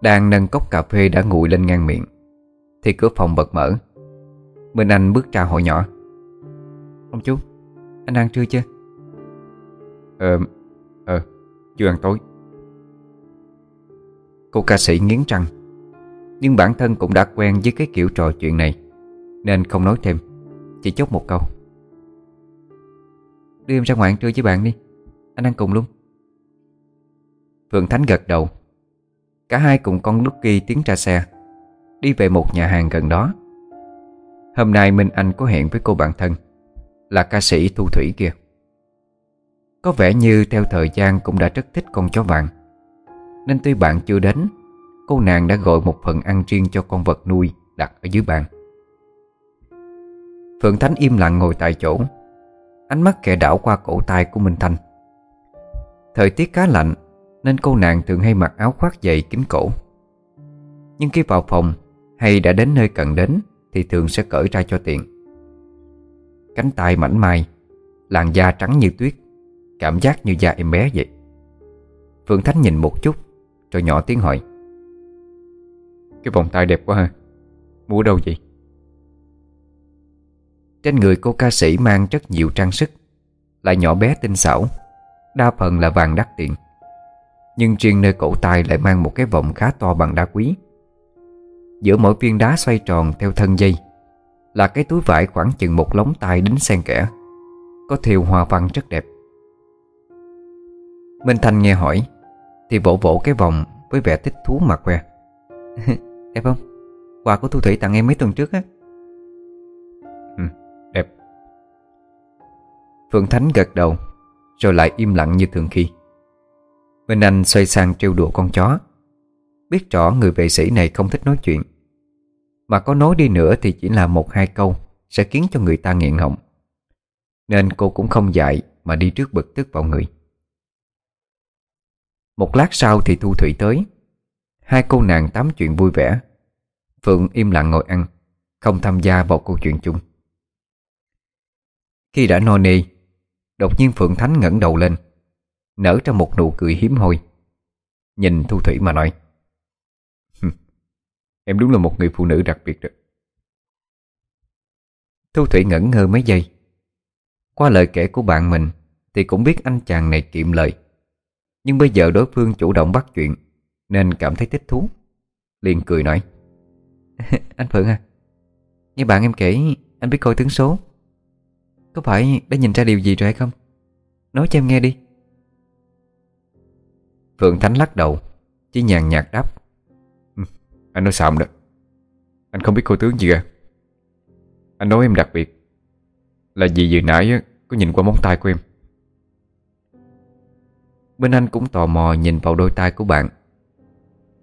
Đang nâng cốc cà phê đã nguội lên ngang miệng Thì cửa phòng bật mở. Minh Anh bước ra hỏi nhỏ. Ông chú, anh ăn trưa chưa? Ờ, ờ chưa ăn tối. Cô ca sĩ nghiến răng, Nhưng bản thân cũng đã quen với cái kiểu trò chuyện này, Nên không nói thêm, Chỉ chốt một câu. Đưa em ra ngoài ăn trưa với bạn đi, Anh ăn cùng luôn. Phượng Thánh gật đầu. Cả hai cùng con Lucky tiến ra xe, Đi về một nhà hàng gần đó. Hôm nay Minh Anh có hẹn với cô bạn thân, Là ca sĩ Thu Thủy kia có vẻ như theo thời gian cũng đã rất thích con chó vàng. Nên tuy bạn chưa đến, Cô nàng đã gọi một phần ăn riêng cho con vật nuôi đặt ở dưới bàn. Phượng Thánh im lặng ngồi tại chỗ. Ánh mắt kẻ đảo qua cổ tay của Minh Thanh. Thời tiết khá lạnh, Nên cô nàng thường hay mặc áo khoác dày kín cổ. Nhưng khi vào phòng, Hay đã đến nơi cần đến, Thì thường sẽ cởi ra cho tiện. Cánh tay mảnh mai, Làn da trắng như tuyết. Cảm giác như da em bé vậy. Phương Thánh nhìn một chút, Rồi nhỏ tiếng hỏi. Cái vòng tay đẹp quá ha. Mua đâu vậy? Trên người cô ca sĩ mang rất nhiều trang sức, Lại nhỏ bé tinh xảo, Đa phần là vàng đắt tiền. Nhưng riêng nơi cổ tay lại mang một cái vòng khá to bằng đá quý. Giữa mỗi viên đá xoay tròn theo thân dây, Là cái túi vải khoảng chừng một lóng tay đính xen kẽ, Có thiều hoa văn rất đẹp. Minh Thanh nghe hỏi Thì vỗ vỗ cái vòng với vẻ thích thú mà khoe. Đẹp không? Quà của Thu Thủy tặng em mấy tuần trước á. Ừ, đẹp. Phượng Thánh gật đầu Rồi lại im lặng như thường khi. Minh Anh xoay sang trêu đùa con chó. Biết rõ người vệ sĩ này không thích nói chuyện. Mà có nói đi nữa thì chỉ là một hai câu Sẽ khiến cho người ta nghiện họng. Nên cô cũng không dạy Mà đi trước bực tức vào người một lát sau thì Thu Thủy tới. Hai cô nàng tám chuyện vui vẻ. Phượng im lặng ngồi ăn, Không tham gia vào câu chuyện chung. Khi đã no nê, Đột nhiên Phượng Thánh ngẩng đầu lên, Nở ra một nụ cười hiếm hoi. Nhìn Thu Thủy mà nói Em đúng là một người phụ nữ đặc biệt đó. Thu Thủy ngẩn ngơ mấy giây. Qua lời kể của bạn mình Thì cũng biết anh chàng này kiệm lời. Nhưng bây giờ đối phương chủ động bắt chuyện Nên cảm thấy thích thú. Liền cười nói Anh Phượng à Nghe bạn em kể anh biết coi tướng số. Có phải đã nhìn ra điều gì rồi hay không? Nói cho em nghe đi. Phượng Thánh lắc đầu Chỉ nhàn nhạt đáp ừ, Anh nói xàm đó. Anh không biết cô tướng gì à Anh nói em đặc biệt Là vì vừa nãy có nhìn qua móng tay của em. Bên anh cũng tò mò nhìn vào đôi tay của bạn.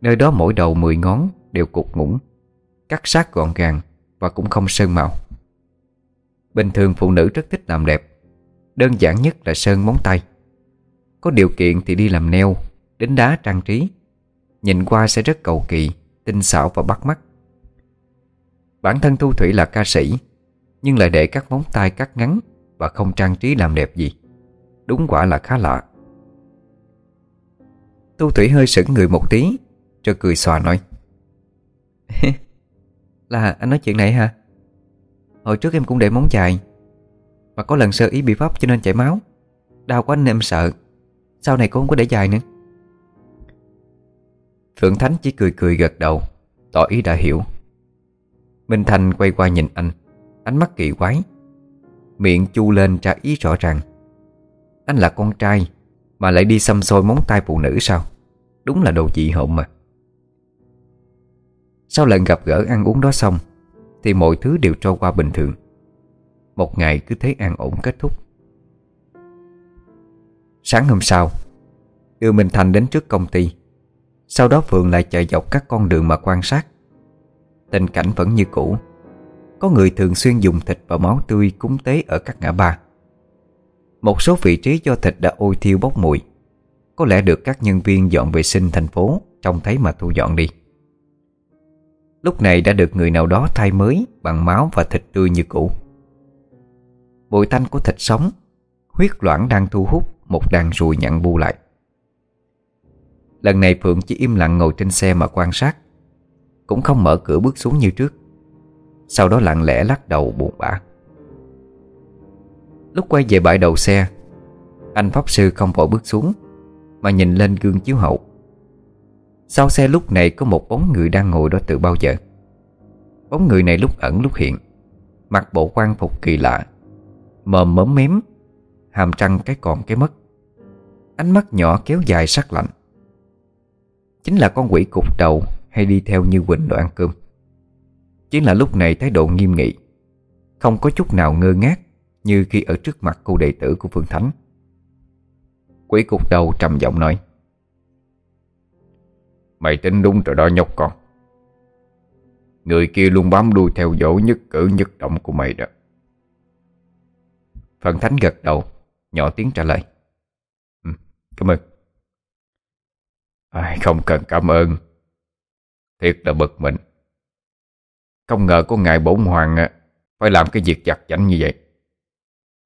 Nơi đó mỗi đầu 10 ngón đều cục ngủng, Cắt sát gọn gàng Và cũng không sơn màu. Bình thường phụ nữ rất thích làm đẹp, Đơn giản nhất là sơn móng tay. Có điều kiện thì đi làm neo Đính đá trang trí, Nhìn qua sẽ rất cầu kỳ, Tinh xảo và bắt mắt. Bản thân Thu Thủy là ca sĩ, Nhưng lại để các móng tay cắt ngắn Và không trang trí làm đẹp gì. Đúng quả là khá lạ. Thu Thủy hơi sững người một tí, Rồi cười xòa nói. Là anh nói chuyện này hả? Hồi trước em cũng để móng dài Mà có lần sơ ý bị pháp cho nên chảy máu. Đau quá anh em sợ, Sau này cũng không có để dài nữa. Phượng Thánh chỉ cười cười gật đầu, Tỏ ý đã hiểu. Minh Thành quay qua nhìn anh, Ánh mắt kỳ quái, Miệng chu lên trả ý rõ ràng. Anh là con trai, Mà lại đi xăm xôi móng tay phụ nữ sao? Đúng là đồ dị hộm mà. Sau lần gặp gỡ ăn uống đó xong, Thì mọi thứ đều trôi qua bình thường. Một ngày cứ thế an ổn kết thúc. Sáng hôm sau, Đưa Minh Thành đến trước công ty. Sau đó Phượng lại chạy dọc các con đường mà quan sát. Tình cảnh vẫn như cũ. Có người thường xuyên dùng thịt và máu tươi cúng tế ở các ngã ba. Một số vị trí do thịt đã ôi thiêu bốc mùi. Có lẽ được các nhân viên dọn vệ sinh thành phố, Trông thấy mà thu dọn đi. Lúc này đã được người nào đó thay mới Bằng máu và thịt tươi như cũ. Bội tanh của thịt sống, Huyết loãng đang thu hút Một đàn ruồi nhặn bu lại. Lần này Phượng chỉ im lặng ngồi trên xe mà quan sát, Cũng không mở cửa bước xuống như trước. Sau đó lặng lẽ lắc đầu buồn bã. Lúc quay về bãi đầu xe, Anh Pháp Sư không vội bước xuống mà nhìn lên gương chiếu hậu. Sau xe lúc này có một bóng người đang ngồi đó từ bao giờ? Bóng người này lúc ẩn lúc hiện, Mặc bộ quan phục kỳ lạ Mờm mớm mém, Hàm trăng cái còn cái mất, Ánh mắt nhỏ kéo dài sắc lạnh. Chính là con quỷ cục đầu Hay đi theo như Quỳnh đồ ăn cơm Chỉ là lúc này thái độ nghiêm nghị, Không có chút nào ngơ ngác Như khi ở trước mặt cô đệ tử của Phương Thánh. Quý cục đầu trầm giọng nói. Mày tính đúng rồi đó nhóc con. Người kia luôn bám đuôi theo dõi nhất cử nhất động của mày đó. Phần Thánh gật đầu Nhỏ tiếng trả lời. Ừ, Cảm ơn. À, Không cần cảm ơn. Thiệt là bực mình. Không ngờ có ngài bổn hoàng à, Phải làm cái việc giặt giảnh như vậy.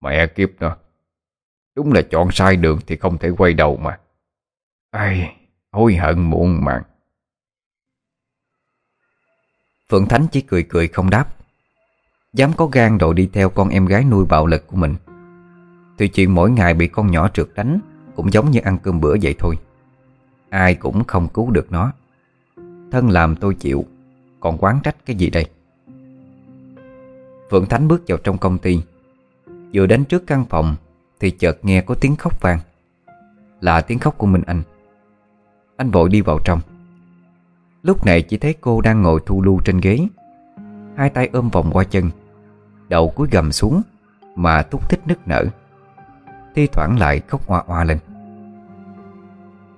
Mẹ kiếp nó. Đúng là chọn sai đường thì không thể quay đầu mà. Ai, Hối hận muộn màng. Phượng Thánh chỉ cười cười không đáp. Dám có gan độ đi theo con em gái nuôi bạo lực của mình. Thì chuyện mỗi ngày bị con nhỏ trượt đánh Cũng giống như ăn cơm bữa vậy thôi. Ai cũng không cứu được nó. Thân làm tôi chịu, Còn quán trách cái gì đây? Phượng Thánh bước vào trong công ty. Vừa đến trước căn phòng thì chợt nghe có tiếng khóc vang. Là tiếng khóc của Minh Anh. Anh vội đi vào trong. Lúc này chỉ thấy cô đang ngồi thu lưu trên ghế. Hai tay ôm vòng qua chân. Đầu cúi gầm xuống Mà thúc thích nức nở. Thi thoảng lại khóc hoa hoa lên.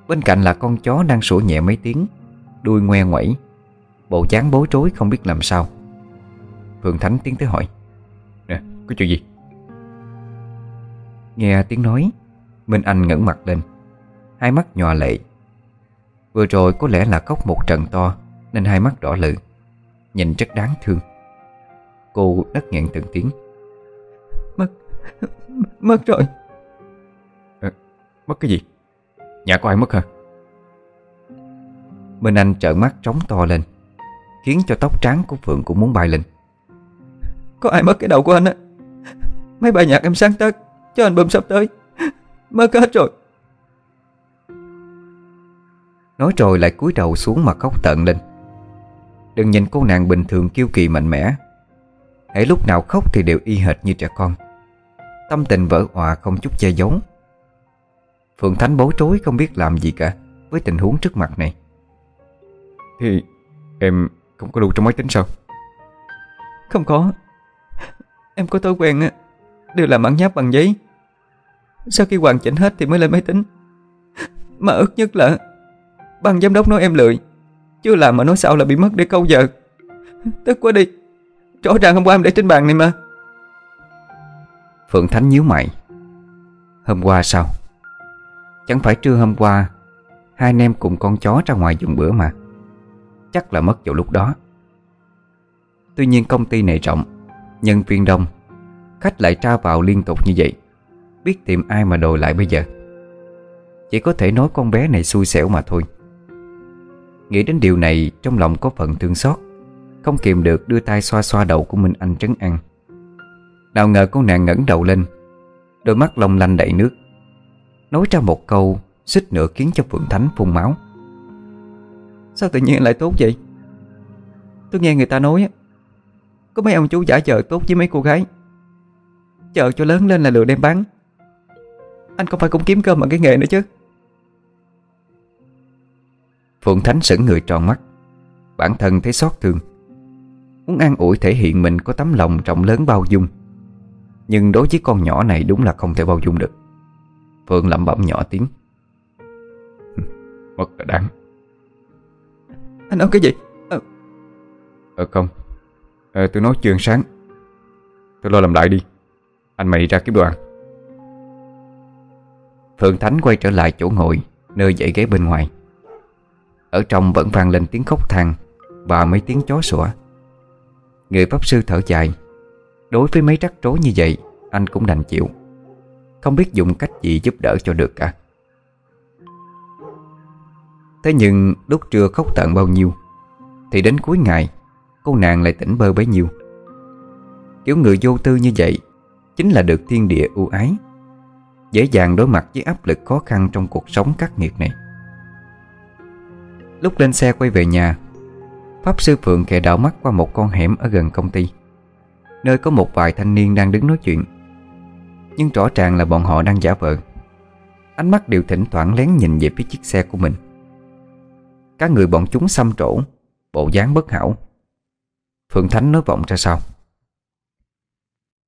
Bên cạnh là con chó đang sủa nhẹ mấy tiếng, Đuôi ngoe ngoẩy. Bộ dáng bối rối không biết làm sao. Phượng Thánh tiến tới hỏi, Nè, có chuyện gì? Nghe tiếng nói. Minh Anh ngẩng mặt lên Hai mắt nhòa lệ. Vừa rồi có lẽ là cốc một trận to Nên hai mắt đỏ lự Nhìn rất đáng thương. Cô đất nghẹn từng tiếng. Mất Mất rồi. À, Mất cái gì? Nhà có ai mất hả? Minh Anh trợn mắt trống to lên Khiến cho tóc trắng của Phượng cũng muốn bay lên. Có ai mất cái đầu của anh á? Mấy bài nhạc em sáng tác Cho anh bơm sắp tới. Mất hết rồi. Nói rồi lại cúi đầu xuống mà khóc tận lên. Đừng nhìn cô nàng bình thường kiêu kỳ mạnh mẽ. Hãy lúc nào khóc thì đều y hệt như trẻ con. Tâm tình vỡ hòa không chút che giấu. Phượng Thánh bối rối không biết làm gì cả Với tình huống trước mặt này. Thì em không có lưu trong máy tính sao? Không có. Em có thói quen á Đều làm bản nháp bằng giấy sau khi hoàn chỉnh hết thì mới lên máy tính. Mà ức nhất là Ban giám đốc nói em lười. Chưa làm mà nói sao là bị mất để câu giờ. Tức quá đi. Rõ ràng hôm qua em để trên bàn này mà. Phượng Thánh nhíu mày. Hôm qua sao? Chẳng phải trưa hôm qua, Hai anh em cùng con chó ra ngoài dùng bữa mà. Chắc là mất vào lúc đó. Tuy nhiên công ty này rộng, Nhân viên đông. Khách lại tra vào liên tục như vậy. Biết tìm ai mà đòi lại bây giờ. Chỉ có thể nói con bé này xui xẻo mà thôi. Nghĩ đến điều này, Trong lòng có phần thương xót. Không kìm được đưa tay xoa xoa đầu của Minh Anh trấn an. Nào ngờ con nàng ngẩng đầu lên, Đôi mắt long lanh đầy nước. Nói ra một câu, Xích nữa khiến cho Phượng Thánh phun máu. Sao tự nhiên lại tốt vậy? Tôi nghe người ta nói Có mấy ông chú giả vờ tốt với mấy cô gái. Chờ cho lớn lên là lừa đem bán. Anh không phải cũng kiếm cơm bằng cái nghề nữa chứ? Phượng Thánh sững người tròn mắt. Bản thân thấy xót thương. Muốn an ủi thể hiện mình có tấm lòng rộng lớn bao dung. Nhưng đối với con nhỏ này đúng là không thể bao dung được. Phượng lẩm bẩm nhỏ tiếng. Mất là đáng Anh nói cái gì? Ờ, ờ không. Ờ, Tôi nói chưa sáng. Tôi lo làm lại đi. Anh mày ra kiếm đồ ăn Phượng Thánh quay trở lại chỗ ngồi, Nơi dãy ghế bên ngoài. Ở trong vẫn vang lên tiếng khóc than Và mấy tiếng chó sủa. Người pháp sư thở dài, Đối với mấy rắc rối như vậy, Anh cũng đành chịu. Không biết dùng cách gì giúp đỡ cho được cả. Thế nhưng lúc trưa khóc tận bao nhiêu, Thì đến cuối ngày, Cô nàng lại tỉnh bơ bấy nhiêu. Kiểu người vô tư như vậy, Chính là được thiên địa ưu ái. Dễ dàng đối mặt với áp lực khó khăn Trong cuộc sống khắc nghiệt này. Lúc lên xe quay về nhà, Pháp sư Phượng kề đảo mắt qua một con hẻm Ở gần công ty, Nơi có một vài thanh niên đang đứng nói chuyện. Nhưng rõ ràng là bọn họ đang giả vờ. Ánh mắt đều thỉnh thoảng lén nhìn về phía chiếc xe của mình. Các người bọn chúng xăm trổ, Bộ dáng bất hảo. Phượng Thánh nói vọng ra sao?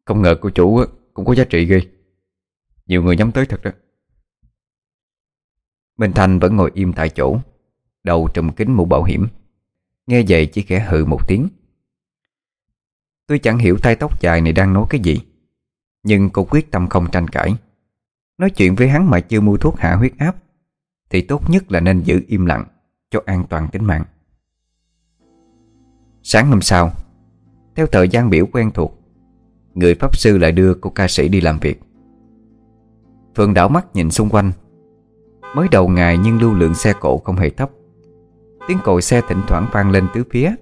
Không ngờ cô chủ cũng có giá trị ghê. Nhiều người nhắm tới thật đó. Minh Thành vẫn ngồi im tại chỗ, Đầu trùm kính mũ bảo hiểm. Nghe vậy chỉ khẽ hừ một tiếng. Tôi chẳng hiểu tay tóc dài này đang nói cái gì, Nhưng cô quyết tâm không tranh cãi. Nói chuyện với hắn mà chưa mua thuốc hạ huyết áp, Thì tốt nhất là nên giữ im lặng Cho an toàn tính mạng. Sáng hôm sau, Theo thời gian biểu quen thuộc, Người pháp sư lại đưa cô ca sĩ đi làm việc. Phượng đảo mắt nhìn xung quanh. Mới đầu ngày nhưng lưu lượng xe cộ không hề thấp. Tiếng còi xe thỉnh thoảng vang lên tứ phía.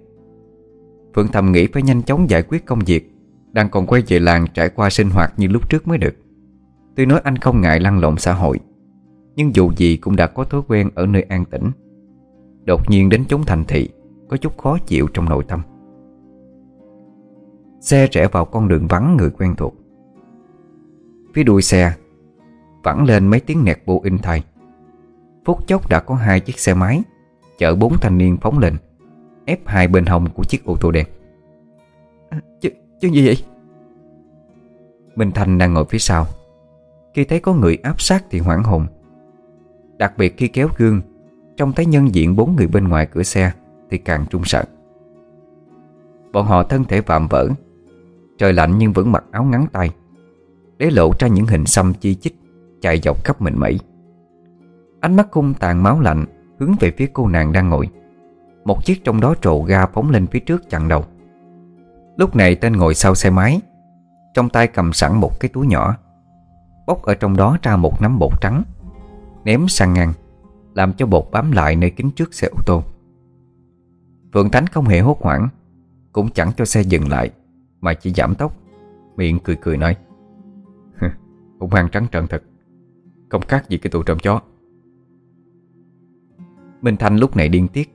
Phượng thầm nghĩ phải nhanh chóng giải quyết công việc, Đang còn quay về làng trải qua sinh hoạt như lúc trước mới được. Tuy nói anh không ngại lăn lộn xã hội, Nhưng dù gì cũng đã có thói quen ở nơi an tĩnh. Đột nhiên đến chốn thành thị, Có chút khó chịu trong nội tâm. Xe rẽ vào con đường vắng người quen thuộc. Phía đuôi xe Vẳng lên mấy tiếng nẹt bộ in thai Phút chốc đã có hai chiếc xe máy Chở bốn thanh niên phóng lên Ép hai bên hông của chiếc ô tô đen. À, chứ gì vậy? Minh Thanh đang ngồi phía sau. Khi thấy có người áp sát thì hoảng hồn. Đặc biệt khi kéo gương Trông thấy nhân diện bốn người bên ngoài cửa xe Thì càng trung sợ. Bọn họ thân thể vạm vỡ Trời lạnh nhưng vẫn mặc áo ngắn tay Để lộ ra những hình xăm chi chích Chạy dọc khắp mình mẩy Ánh mắt hung tàn máu lạnh Hướng về phía cô nàng đang ngồi. Một chiếc trong đó trồ ga phóng lên phía trước chặn đầu. Lúc này tên ngồi sau xe máy, Trong tay cầm sẵn một cái túi nhỏ, Bốc ở trong đó ra một nắm bột trắng, Ném sang ngang, Làm cho bột bám lại nơi kính trước xe ô tô. Phượng Thánh không hề hốt hoảng, Cũng chẳng cho xe dừng lại, Mà chỉ giảm tốc, Miệng cười cười nói Hung hăng trắng trợn thật. Không khác gì cái tụi trộm chó. Minh Thanh lúc này điên tiết.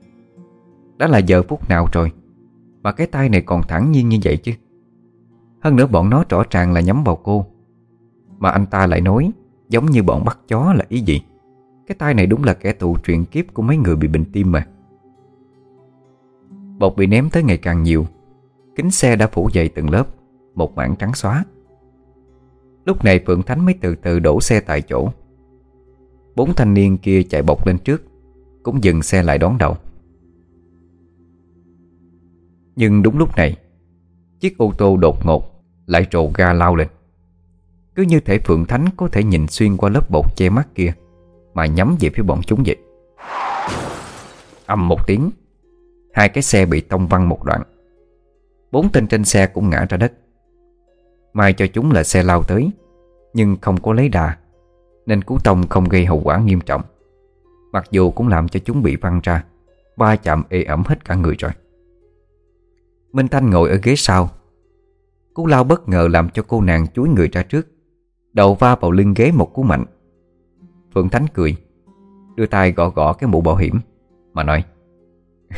Đã là giờ phút nào rồi Mà cái tay này còn thẳng nhiên như vậy chứ? Hơn nữa bọn nó rõ ràng là nhắm vào cô, Mà anh ta lại nói Giống như bọn bắt chó là ý gì? Cái tay này đúng là kẻ tù truyền kiếp Của mấy người bị bệnh tim mà. Bột bị ném tới ngày càng nhiều, Kính xe đã phủ dày từng lớp, Một mảng trắng xóa. Lúc này Phượng Thánh mới từ từ đổ xe tại chỗ. Bốn thanh niên kia chạy bọc lên trước, Cũng dừng xe lại đón đầu. Nhưng đúng lúc này, Chiếc ô tô đột ngột Lại trồ ga lao lên. Cứ như thể Phượng Thánh có thể nhìn xuyên qua lớp bột che mắt kia, Mà nhắm về phía bọn chúng vậy. Âm một tiếng, Hai cái xe bị tông văng một đoạn. Bốn tên trên xe cũng ngã ra đất. May cho chúng là xe lao tới, Nhưng không có lấy đà. Nên cú tông không gây hậu quả nghiêm trọng. Mặc dù cũng làm cho chúng bị văng ra ba chạm ê ẩm hết cả người rồi. Minh Thanh ngồi ở ghế sau. Cú lao bất ngờ làm cho cô nàng chuối người ra trước, Đầu va vào lưng ghế một cú mạnh. Phượng Thánh cười, Đưa tay gõ gõ cái mũ bảo hiểm, Mà nói,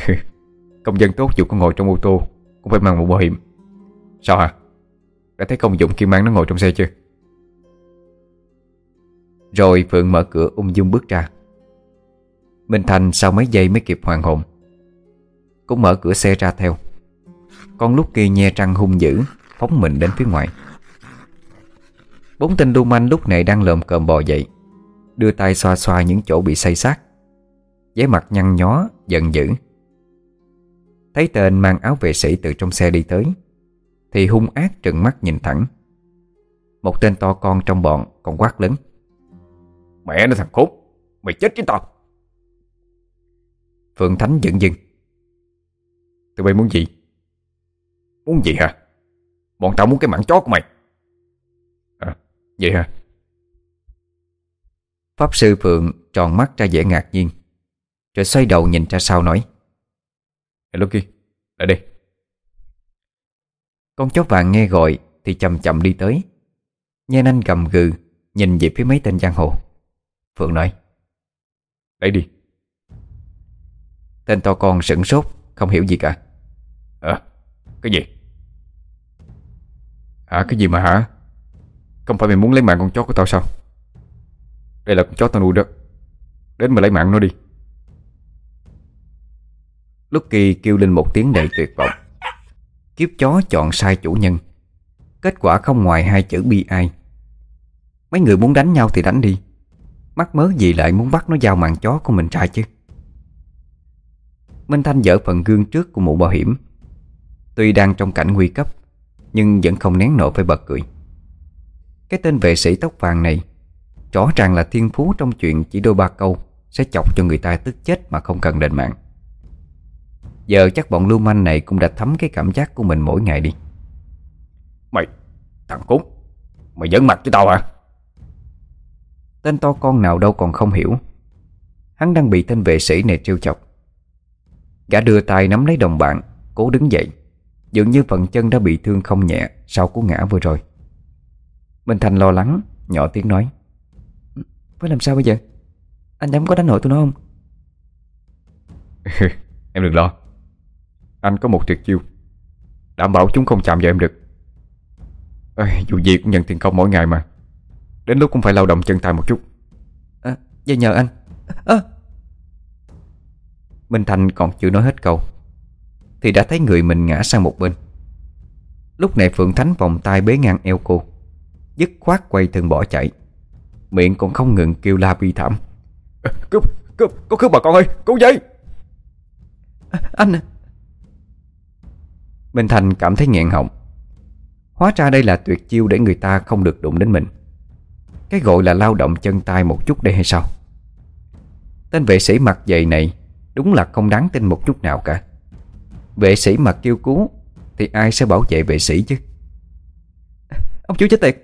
Công dân tốt dù có ngồi trong ô tô, Cũng phải mang mũ bảo hiểm. Sao hả? Đã thấy công dụng khi mang nó ngồi trong xe chưa? Rồi Phượng mở cửa ung dung bước ra. Minh Thành sau mấy giây mới kịp hoàn hồn. Cũng mở cửa xe ra theo. Con lúc kia nhe trăng hung dữ Phóng mình đến phía ngoài. Bốn tên lưu manh lúc này đang lợm cơm bò dậy Đưa tay xoa xoa những chỗ bị say sát Giấy mặt nhăn nhó, giận dữ. Thấy tên mang áo vệ sĩ từ trong xe đi tới Thì hung ác trừng mắt nhìn thẳng. Một tên to con trong bọn còn quát lớn. Mẹ nó thằng khốn Mày chết chứ tao. Phượng Thánh giận dưng Tụi bay muốn gì? Muốn gì hả? Bọn tao muốn cái mảng chó của mày. À vậy hả? Pháp sư Phượng tròn mắt ra vẻ ngạc nhiên Rồi xoay đầu nhìn ra sau nói. Hello Lucky, lại đây. Con chó vàng nghe gọi Thì chậm chậm đi tới. Nhe nanh cầm gừ Nhìn về phía mấy tên giang hồ Phượng nói. Lấy đi. Tên to con sửng sốt, Không hiểu gì cả. À cái gì? À cái gì mà hả? Không phải mày muốn lấy mạng con chó của tao sao? Đây là con chó tao nuôi đó. Đến mà lấy mạng nó đi. Lúc kỳ kêu lên một tiếng đầy tuyệt vọng. Kiếp chó chọn sai chủ nhân. Kết quả không ngoài hai chữ bi ai. Mấy người muốn đánh nhau thì đánh đi. Mắc mớ gì lại muốn bắt nó giao mạng chó của mình ra chứ? Minh Thanh dở phần gương trước của mũ bảo hiểm. Tuy đang trong cảnh nguy cấp Nhưng vẫn không nén nổi phải bật cười. Cái tên vệ sĩ tóc vàng này Rõ ràng là thiên phú trong chuyện chỉ đôi ba câu Sẽ chọc cho người ta tức chết mà không cần đền mạng. Giờ chắc bọn lưu manh này cũng đã thấm cái cảm giác của mình mỗi ngày đi. Mày, thằng cún Mày giỡn mặt với tao hả? Tên to con nào đâu còn không hiểu. Hắn đang bị tên vệ sĩ này trêu chọc. Gã đưa tay nắm lấy đồng bạn Cố đứng dậy. Dường như phần chân đã bị thương không nhẹ Sau cú ngã vừa rồi. Minh Thành lo lắng Nhỏ tiếng nói. Phải làm sao bây giờ? Anh dám có đánh nổi tụi nó không? Em đừng lo. Anh có một tuyệt chiêu. Đảm bảo chúng không chạm vào em được. À, Dù gì cũng nhận tiền công mỗi ngày mà. Đến lúc cũng phải lao động chân tay một chút. À, Vậy nhờ anh. À. Minh Thành còn chưa nói hết câu Thì đã thấy người mình ngã sang một bên. Lúc này Phượng Thánh vòng tay bế ngang eo cô Dứt khoát quay thân bỏ chạy. Miệng còn không ngừng kêu la bi thảm. Cứu, Có, có cướp bà con ơi Cứu với à, Anh. À Minh Thành cảm thấy nghẹn họng. Hóa ra đây là tuyệt chiêu để người ta không được đụng đến mình cái gọi là lao động chân tay một chút đây hay sao? Tên vệ sĩ mặt dày này Đúng là không đáng tin một chút nào cả. Vệ sĩ mà kêu cứu Thì ai sẽ bảo vệ vệ sĩ chứ? Ông chú chết tiệt,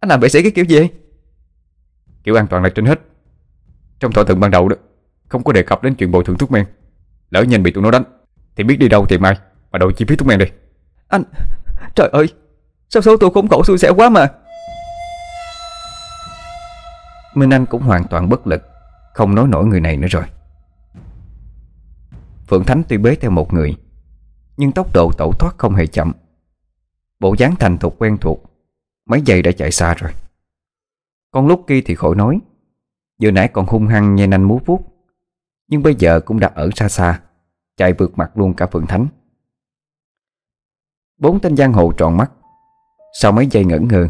Anh làm vệ sĩ cái kiểu gì? Kiểu an toàn là trên hết. Trong thỏa thuận ban đầu đó, Không có đề cập đến chuyện bồi thường thuốc men. Lỡ nhìn bị tụi nó đánh, Thì biết đi đâu tìm ai Mà đội chi phí thuốc men đi. Anh, Trời ơi, Sao số tôi khốn khổ xui xẻo quá mà. Minh Anh cũng hoàn toàn bất lực, Không nói nổi người này nữa rồi. Phượng Thánh tuy bế theo một người, Nhưng tốc độ tẩu thoát không hề chậm. Bộ dáng thành thục quen thuộc, Mấy giây đã chạy xa rồi. Con lúc kia thì khỏi nói, Vừa nãy còn hung hăng nhe nanh múa vuốt, Nhưng bây giờ cũng đã ở xa xa, Chạy vượt mặt luôn cả Phượng Thánh. Bốn tên giang hồ tròn mắt, Sau mấy giây ngẩn ngơ,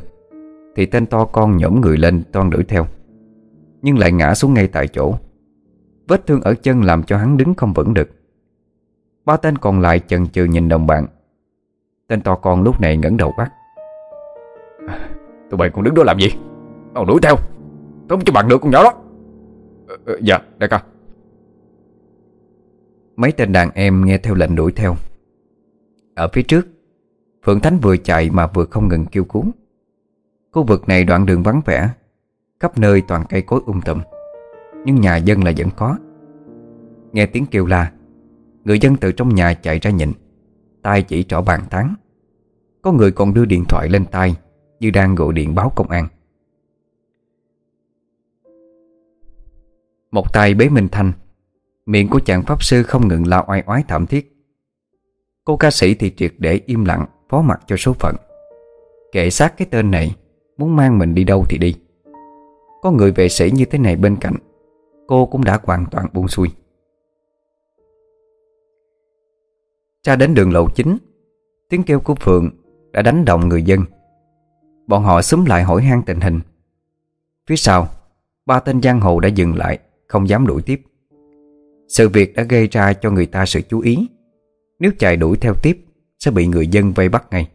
Thì tên to con nhổm người lên toan đuổi theo. Nhưng lại ngã xuống ngay tại chỗ. Vết thương ở chân làm cho hắn đứng không vững được. Ba tên còn lại chần chừ nhìn đồng bạn. Tên to con lúc này ngẩng đầu bắt Tụi bay còn đứng đó làm gì? Mau đuổi theo. Tóm cho bằng được con nhỏ đó. Ờ, ờ, Dạ đại ca. Mấy tên đàn em nghe theo lệnh đuổi theo. Ở phía trước Phượng Thánh vừa chạy mà vừa không ngừng kêu cứu. Khu vực này đoạn đường vắng vẻ Khắp nơi toàn cây cối um tùm. Nhưng nhà dân là vẫn có. Nghe tiếng kêu la, Người dân từ trong nhà chạy ra nhìn. Tay chỉ trỏ bàn tán. Có người còn đưa điện thoại lên tay Như đang gọi điện báo công an. Một tay bế Minh Thanh. Miệng của chàng pháp sư không ngừng la oai oái thảm thiết. Cô ca sĩ thì triệt để im lặng, Phó mặt cho số phận. Kệ sát cái tên này, Muốn mang mình đi đâu thì đi. Có người vệ sĩ như thế này bên cạnh, Cô cũng đã hoàn toàn buông xuôi. Cha đến đường lộ chính, Tiếng kêu của Phượng đã đánh động người dân. Bọn họ xúm lại hỏi han tình hình. Phía sau, Ba tên giang hồ đã dừng lại, Không dám đuổi tiếp. Sự việc đã gây ra cho người ta sự chú ý. Nếu chạy đuổi theo tiếp, Sẽ bị người dân vây bắt ngay.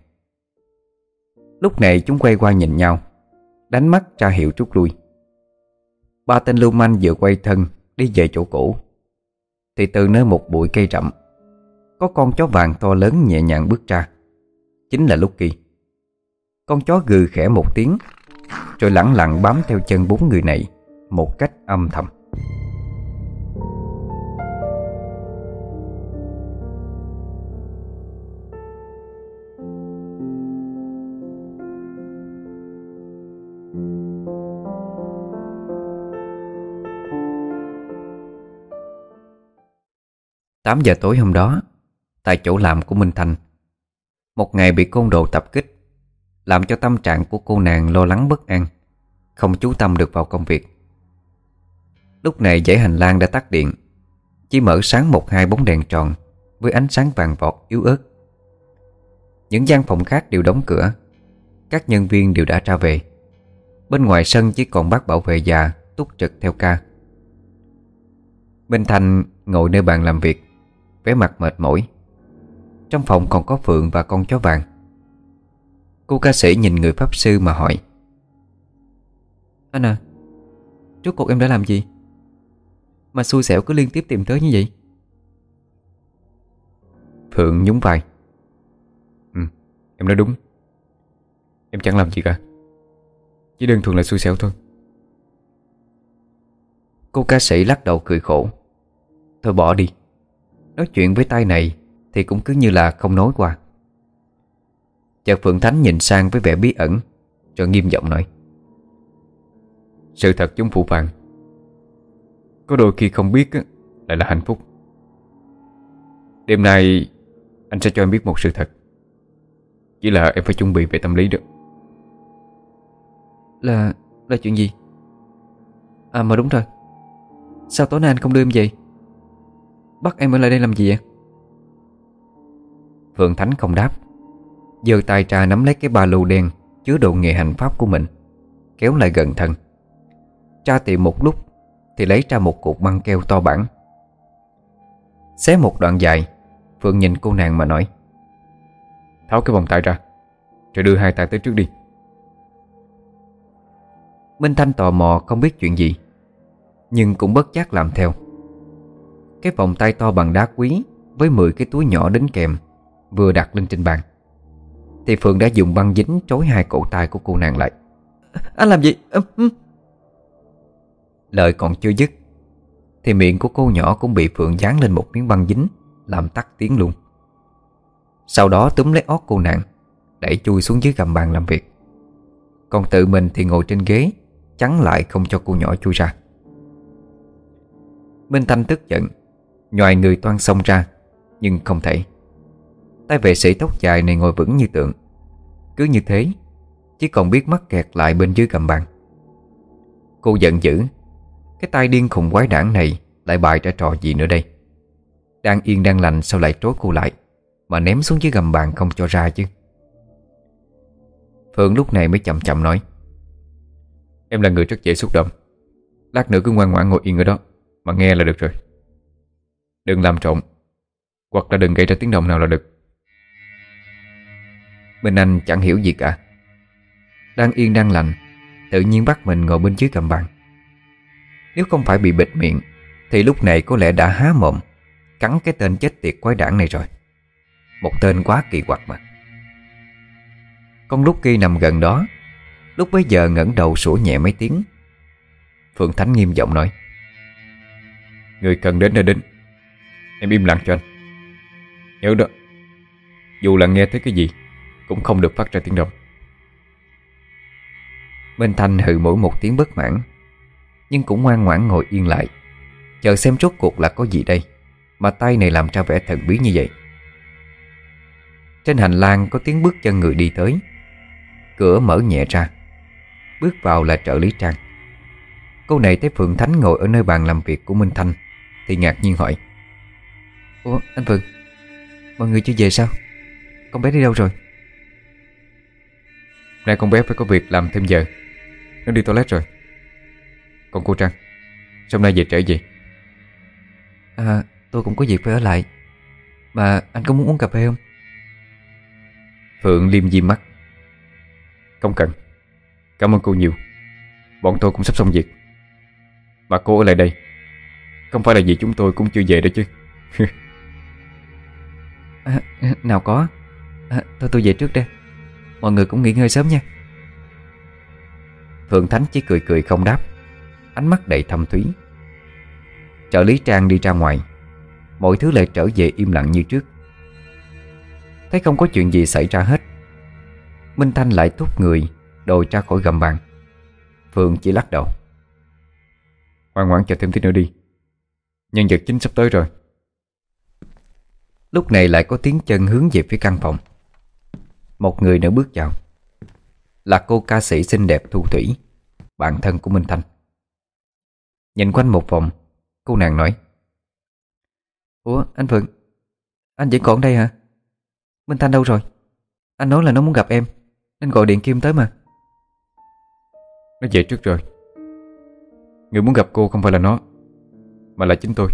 Lúc này chúng quay qua nhìn nhau, Đánh mắt ra hiệu rút lui. Ba tên lưu manh vừa quay thân, Đi về chỗ cũ. Thì từ nơi một bụi cây rậm, Có con chó vàng to lớn nhẹ nhàng bước ra. Chính là Lucky Con chó gừ khẽ một tiếng, Rồi lẳng lặng bám theo chân bốn người này Một cách âm thầm. 8 giờ tối hôm đó, Tại chỗ làm của Minh Thành. Một ngày bị côn đồ tập kích, Làm cho tâm trạng của cô nàng lo lắng bất an, Không chú tâm được vào công việc. Lúc này dãy hành lang đã tắt điện, Chỉ mở sáng một hai bóng đèn tròn Với ánh sáng vàng vọt yếu ớt. Những gian phòng khác đều đóng cửa, Các nhân viên đều đã ra về. Bên ngoài sân chỉ còn bác bảo vệ già Túc trực theo ca. Minh Thành ngồi nơi bàn làm việc vẻ mặt mệt mỏi. Trong phòng còn có Phượng và con chó vàng. Cô ca sĩ nhìn người pháp sư mà hỏi, Anh à Trước cuộc em đã làm gì? Mà xui xẻo cứ liên tiếp tìm tới như vậy. Phượng nhún vai Ừ em nói đúng. Em chẳng làm gì cả, Chỉ đơn thuần là xui xẻo thôi. Cô ca sĩ lắc đầu cười khổ, Thôi bỏ đi Nói chuyện với tay này Thì cũng cứ như là không nói qua. Chợt Phượng Thánh nhìn sang với vẻ bí ẩn, Rồi nghiêm giọng nói. Sự thật chúng phụ phàng Có đôi khi không biết Lại là hạnh phúc. Đêm nay, Anh sẽ cho em biết một sự thật. Chỉ là em phải chuẩn bị về tâm lý được Là... là chuyện gì? À mà đúng rồi. Sao tối nay anh không đưa em về? Bắt em ở lại đây làm gì vậy? Phượng Thánh không đáp. Giơ tay ra nắm lấy cái ba lô đen Chứa đồ nghề hành pháp của mình, Kéo lại gần thân. Tra tìm một lúc Thì lấy ra một cục băng keo to bản. Xé một đoạn dài Phượng nhìn cô nàng mà nói, Tháo cái vòng tay ra, Rồi đưa hai tay tới trước đi. Minh Thanh tò mò không biết chuyện gì, Nhưng cũng bất giác làm theo. Cái vòng tay to bằng đá quý Với 10 cái túi nhỏ đính kèm Vừa đặt lên trên bàn. Thì Phượng đã dùng băng dính trối hai cổ tay của cô nàng lại. Anh làm gì? Lời còn chưa dứt Thì miệng của cô nhỏ cũng bị Phượng dán lên một miếng băng dính Làm tắt tiếng luôn. Sau đó túm lấy ót cô nàng Đẩy chui xuống dưới gầm bàn làm việc. Còn tự mình thì ngồi trên ghế Chắn lại không cho cô nhỏ chui ra. Minh Thanh tức giận Nhòi người toan xông ra, Nhưng không thể. Tay vệ sĩ tóc dài này ngồi vững như tượng. Cứ như thế, Chỉ còn biết mắc kẹt lại bên dưới gầm bàn. Cô giận dữ, Cái tay điên khùng quái đản này Lại bày ra trò gì nữa đây? Đang yên đang lành sao lại trối cô lại, Mà ném xuống dưới gầm bàn không cho ra chứ? Phượng lúc này mới chậm chậm nói, Em là người rất dễ xúc động. Lát nữa cứ ngoan ngoãn ngồi yên ở đó, Mà nghe là được rồi. Đừng làm trộn. Hoặc là đừng gây ra tiếng động nào là được. Minh Anh chẳng hiểu gì cả. Đang yên đang lành, Tự nhiên bắt mình ngồi bên dưới cầm bàn. Nếu không phải bị bịt miệng, Thì lúc này có lẽ đã há mồm, Cắn cái tên chết tiệt quái đảng này rồi. Một tên quá kỳ quặc mà. Con lúc kia nằm gần đó, Lúc bấy giờ ngẩng đầu sủa nhẹ mấy tiếng. Phượng Thánh nghiêm giọng nói, Người cần đến là đến. Em im lặng cho anh. Nhớ đó. Dù là nghe thấy cái gì, Cũng không được phát ra tiếng động. Minh Thanh hừ mỗi một tiếng bất mãn, Nhưng cũng ngoan ngoãn ngồi yên lại. Chờ xem rốt cuộc là có gì đây, Mà tay này làm ra vẻ thần bí như vậy. Trên hành lang có tiếng bước chân người đi tới. Cửa mở nhẹ ra. Bước vào là trợ lý Trang. Cô này thấy Phượng Thánh ngồi ở nơi bàn làm việc của Minh Thanh, Thì ngạc nhiên hỏi. Ủa anh Phượng Mọi người chưa về sao? Con bé đi đâu rồi? Nay con bé phải có việc làm thêm giờ. Nó đi toilet rồi. Còn cô Trang Sao nay về trễ gì? À tôi cũng có việc phải ở lại. Mà anh có muốn uống cà phê không? Phượng liêm di mắt. Không cần. Cảm ơn cô nhiều. Bọn tôi cũng sắp xong việc. Mà cô ở lại đây. Không phải là vì chúng tôi cũng chưa về đó chứ à, Nào có. À, Thôi tôi về trước đây. Mọi người cũng nghỉ ngơi sớm nha. Phượng Thánh chỉ cười cười không đáp. Ánh mắt đầy thâm thúy. Trợ lý Trang đi ra ngoài. Mọi thứ lại trở về im lặng như trước. Thấy không có chuyện gì xảy ra hết Minh Thanh lại thúc người Đồi ra khỏi gầm bàn. Phượng chỉ lắc đầu. Ngoan ngoãn chờ thêm tí nữa đi. Nhân vật chính sắp tới rồi. Lúc này lại có tiếng chân hướng về phía căn phòng. Một người nữa bước vào. Là cô ca sĩ xinh đẹp Thu Thủy, Bạn thân của Minh Thanh. Nhìn quanh một vòng, Cô nàng nói, Ủa, anh Phượng, Anh vẫn còn đây hả? Minh Thanh đâu rồi? Anh nói là nó muốn gặp em, Nên gọi điện kim tới mà. Nó về trước rồi. Người muốn gặp cô không phải là nó, Mà là chính tôi.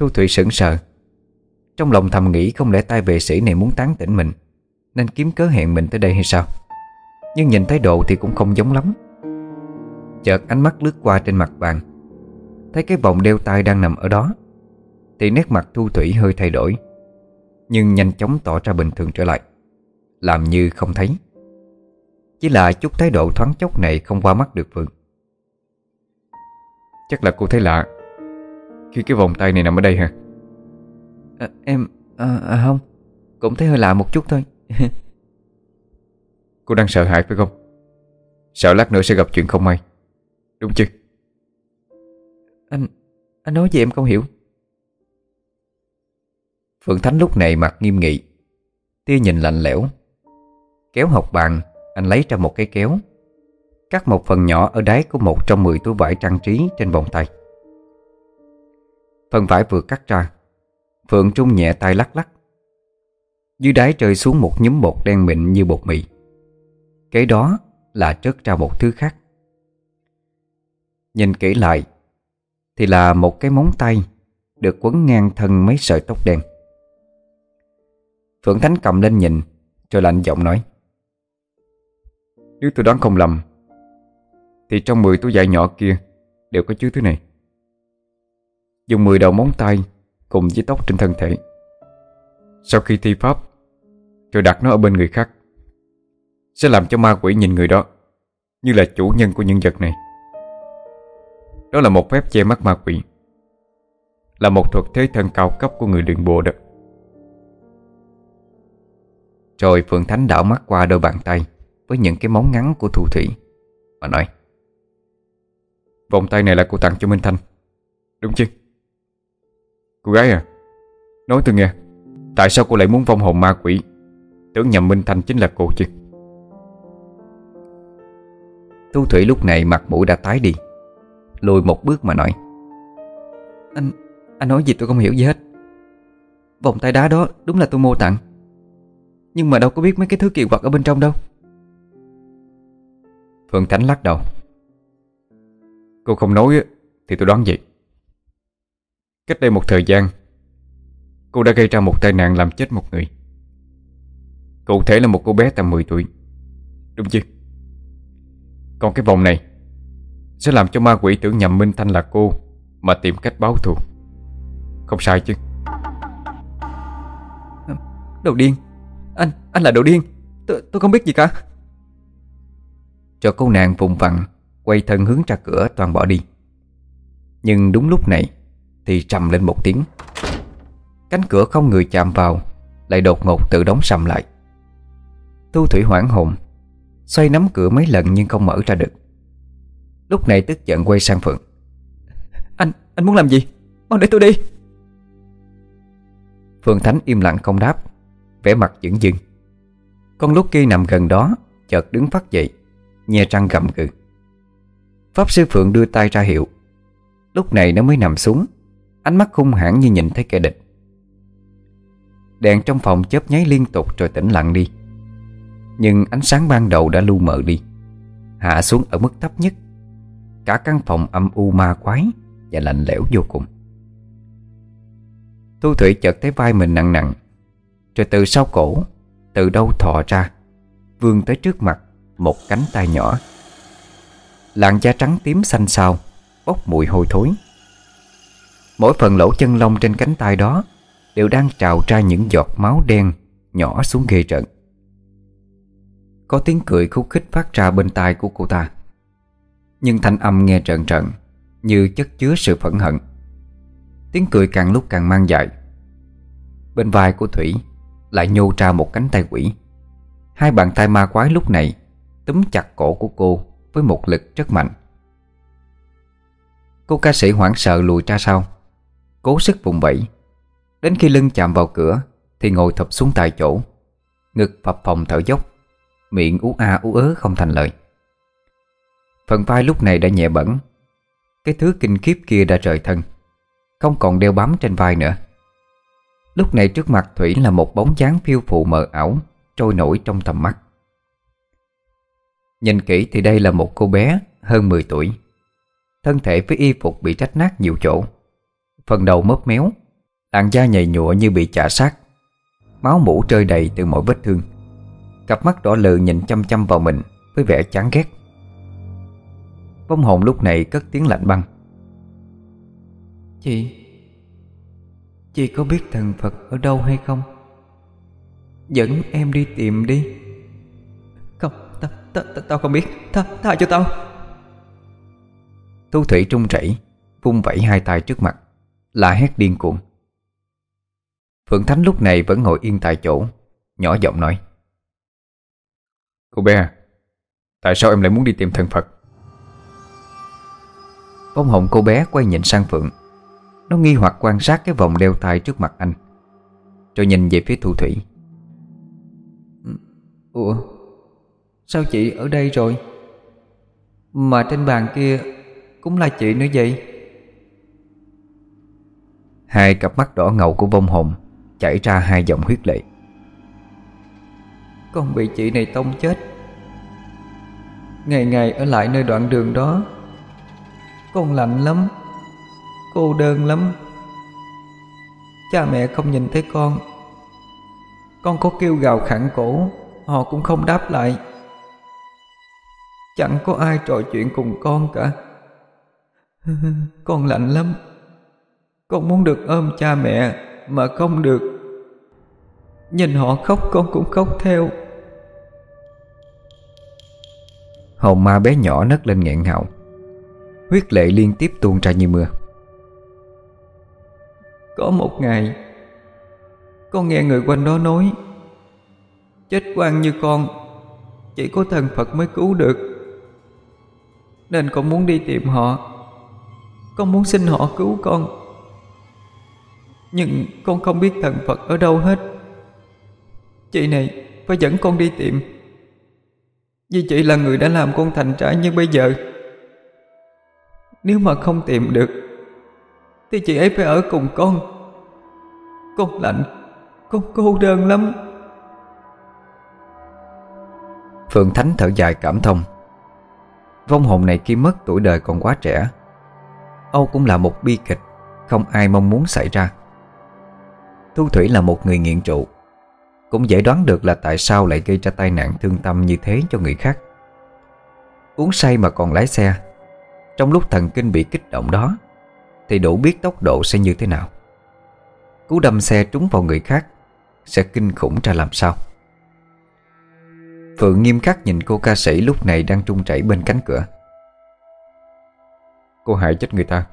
Thu Thủy sững sờ. Trong lòng thầm nghĩ không lẽ tay vệ sĩ này muốn tán tỉnh mình, Nên kiếm cớ hẹn mình tới đây hay sao? Nhưng nhìn thái độ thì cũng không giống lắm. Chợt ánh mắt lướt qua trên mặt bàn. Thấy cái vòng đeo tay đang nằm ở đó, Thì nét mặt Thu Thủy hơi thay đổi, Nhưng nhanh chóng tỏ ra bình thường trở lại, Làm như không thấy. Chỉ là chút thái độ thoáng chốc này không qua mắt được Phượng. Chắc là cô thấy lạ. Khi cái vòng tay này nằm ở đây hả? À, Em à, à không Cũng thấy hơi lạ một chút thôi. Cô đang sợ hãi phải không? Sợ lát nữa sẽ gặp chuyện không may. Đúng chứ? Anh Anh nói gì em không hiểu. Phượng Thánh lúc này mặt nghiêm nghị Tia nhìn lạnh lẽo. Kéo học bàn Anh lấy ra một cái kéo Cắt một phần nhỏ ở đáy của một trong mười túi vải trang trí trên vòng tay Phần vải vừa cắt ra. Phượng trung nhẹ tay lắc lắc. Dưới đáy trời xuống một nhúm bột đen mịn như bột mì. Kế đó là trớt ra một thứ khác. Nhìn kỹ lại, Thì là một cái móng tay Được quấn ngang thân mấy sợi tóc đen. Phượng Thánh cầm lên nhìn, Rồi lạnh giọng nói, Nếu tôi đoán không lầm, Thì trong 10 túi vải nhỏ kia Đều có chứa thứ này. Dùng 10 đầu móng tay Cùng với tóc trên thân thể. Sau khi thi pháp Rồi đặt nó ở bên người khác. Sẽ làm cho ma quỷ nhìn người đó Như là chủ nhân của những vật này. Đó là một phép che mắt ma quỷ. Là một thuật thế thân cao cấp của người luyện bộ đó. Rồi Phượng Thánh đảo mắt qua đôi bàn tay Với những cái móng ngắn của Thu Thủy Mà nói, Vòng tay này là cô tặng cho Minh Thanh, Đúng chứ Cô gái à Nói tôi nghe, Tại sao cô lại muốn vong hồn ma quỷ? Tưởng nhầm Minh Thanh chính là cô chứ. Thu Thủy lúc này mặt mũi đã tái đi, Lùi một bước mà nói, Anh anh nói gì tôi không hiểu gì hết. Vòng tay đá đó đúng là tôi mua tặng, Nhưng mà đâu có biết mấy cái thứ kỳ quặc ở bên trong đâu. Phương Thánh lắc đầu, Cô không nói thì tôi đoán vậy. Cách đây một thời gian Cô đã gây ra một tai nạn làm chết một người. Cụ thể là một cô bé tầm 10 tuổi. Đúng chứ? Còn cái vòng này Sẽ làm cho ma quỷ tưởng nhầm Minh Thanh là cô Mà tìm cách báo thù. Không sai chứ? Đồ điên. Anh, anh là đồ điên. Tôi, tôi không biết gì cả. Cho cô nàng vùng vặn Quay thân hướng ra cửa toàn bỏ đi. Nhưng đúng lúc này Thì trầm lên một tiếng. Cánh cửa không người chạm vào Lại đột ngột tự đóng sầm lại. Thu Thủy hoảng hồn Xoay nắm cửa mấy lần nhưng không mở ra được. Lúc này tức giận quay sang Phượng. Anh, anh muốn làm gì? Mau để tôi đi. Phượng Thánh im lặng không đáp vẻ mặt dững dưng Con lúc kia nằm gần đó Chợt đứng phát dậy Nhe răng gầm gừ. Pháp sư Phượng đưa tay ra hiệu. Lúc này nó mới nằm xuống Ánh mắt hung hãn như nhìn thấy kẻ địch. Đèn trong phòng chớp nháy liên tục rồi tĩnh lặng đi. Nhưng ánh sáng ban đầu đã lu mờ đi, Hạ xuống ở mức thấp nhất. Cả căn phòng âm u ma quái Và lạnh lẽo vô cùng. Thu Thủy chợt thấy vai mình nặng nặng, Rồi từ sau cổ, Từ đâu thò ra, Vươn tới trước mặt Một cánh tay nhỏ. Làn da trắng tím xanh xao, Bốc mùi hôi thối. Mỗi phần lỗ chân lông trên cánh tay đó Đều đang trào ra những giọt máu đen Nhỏ xuống ghê trận. Có tiếng cười khúc khích phát ra bên tai của cô ta. Nhưng thanh âm nghe trận trận Như chất chứa sự phẫn hận. Tiếng cười càng lúc càng mang dại Bên vai của Thủy Lại nhô ra một cánh tay quỷ. Hai bàn tay ma quái lúc này Túm chặt cổ của cô Với một lực rất mạnh. Cô ca sĩ hoảng sợ lùi ra sau. Cố sức vùng vẫy. Đến khi lưng chạm vào cửa, Thì ngồi thập xuống tại chỗ. Ngực phập phồng thở dốc, Miệng ú a ú ớ không thành lời. Phần vai lúc này đã nhẹ bẩn Cái thứ kinh khiếp kia đã rời thân, Không còn đeo bám trên vai nữa. Lúc này trước mặt Thủy là một bóng dáng phiêu phụ mờ ảo, Trôi nổi trong tầm mắt. Nhìn kỹ thì đây là một cô bé hơn 10 tuổi. Thân thể với y phục bị rách nát nhiều chỗ. Phần đầu mớp méo. Làn da nhầy nhụa như bị chả sát Máu mũ rơi đầy từ mỗi vết thương. Cặp mắt đỏ lừ nhìn chăm chăm vào mình Với vẻ chán ghét. Vong hồn lúc này cất tiếng lạnh băng. Chị Chị có biết thần Phật ở đâu hay không? Dẫn em đi tìm đi. Không, tao, tao, tao, tao không biết. Tha, tha cho tao. Thu Thủy trung chảy Vung vẩy hai tay trước mặt La hét điên cuồng. Phượng Thánh lúc này vẫn ngồi yên tại chỗ Nhỏ giọng nói. Cô bé à Tại sao em lại muốn đi tìm thần Phật? Bông hồng cô bé quay nhìn sang Phượng. Nó nghi hoặc quan sát cái vòng đeo tay trước mặt anh Rồi nhìn về phía Thu Thủy. Ủa Sao chị ở đây rồi? Mà trên bàn kia Cũng là chị nữa vậy Hai cặp mắt đỏ ngầu của vong hồn Chảy ra hai dòng huyết lệ. Con bị chị này tông chết. Ngày ngày ở lại nơi đoạn đường đó, Con lạnh lắm, Cô đơn lắm. Cha mẹ không nhìn thấy con. Con có kêu gào khẳng cổ, Họ cũng không đáp lại. Chẳng có ai trò chuyện cùng con cả. Con lạnh lắm. Con muốn được ôm cha mẹ Mà không được. Nhìn họ khóc con cũng khóc theo. Hồn ma bé nhỏ nấc lên nghẹn ngào. Huyết lệ liên tiếp tuôn ra như mưa. Có một ngày Con nghe người quanh đó nói Chết quan như con Chỉ có thần Phật mới cứu được. Nên con muốn đi tìm họ. Con muốn xin họ cứu con nhưng con không biết thần Phật ở đâu hết. Chị này, phải dẫn con đi tìm. Vì chị là người đã làm con thành trả như bây giờ. Nếu mà không tìm được, Thì chị ấy phải ở cùng con. Con lạnh, Con cô đơn lắm. Phượng Thánh thở dài cảm thông. Vong hồn này khi mất tuổi đời còn quá trẻ. Âu cũng là một bi kịch, Không ai mong muốn xảy ra. Thu Thủy là một người nghiện rượu. Cũng dễ đoán được là tại sao lại gây ra tai nạn thương tâm như thế cho người khác. Uống say mà còn lái xe. Trong lúc thần kinh bị kích động đó, Thì đủ biết tốc độ sẽ như thế nào. Cú đâm xe trúng vào người khác Sẽ kinh khủng ra làm sao? Phượng nghiêm khắc nhìn cô ca sĩ lúc này đang trung chảy bên cánh cửa. Cô hại chết người ta,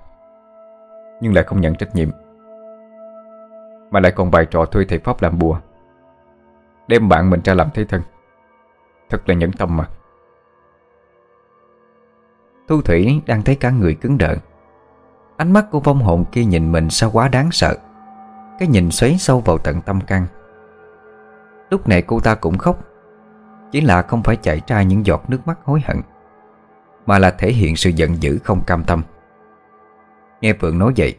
Nhưng lại không nhận trách nhiệm. Mà lại còn bài trò thuê thầy Pháp làm bùa. Đem bạn mình ra làm thế thân. Thật là nhẫn tâm mà. Thu Thủy đang thấy cả người cứng đờ. Ánh mắt của vong hồn kia nhìn mình sao quá đáng sợ. Cái nhìn xoáy sâu vào tận tâm can. Lúc này cô ta cũng khóc. Chỉ là không phải chảy ra những giọt nước mắt hối hận, Mà là thể hiện sự giận dữ không cam tâm. Nghe Phượng nói vậy,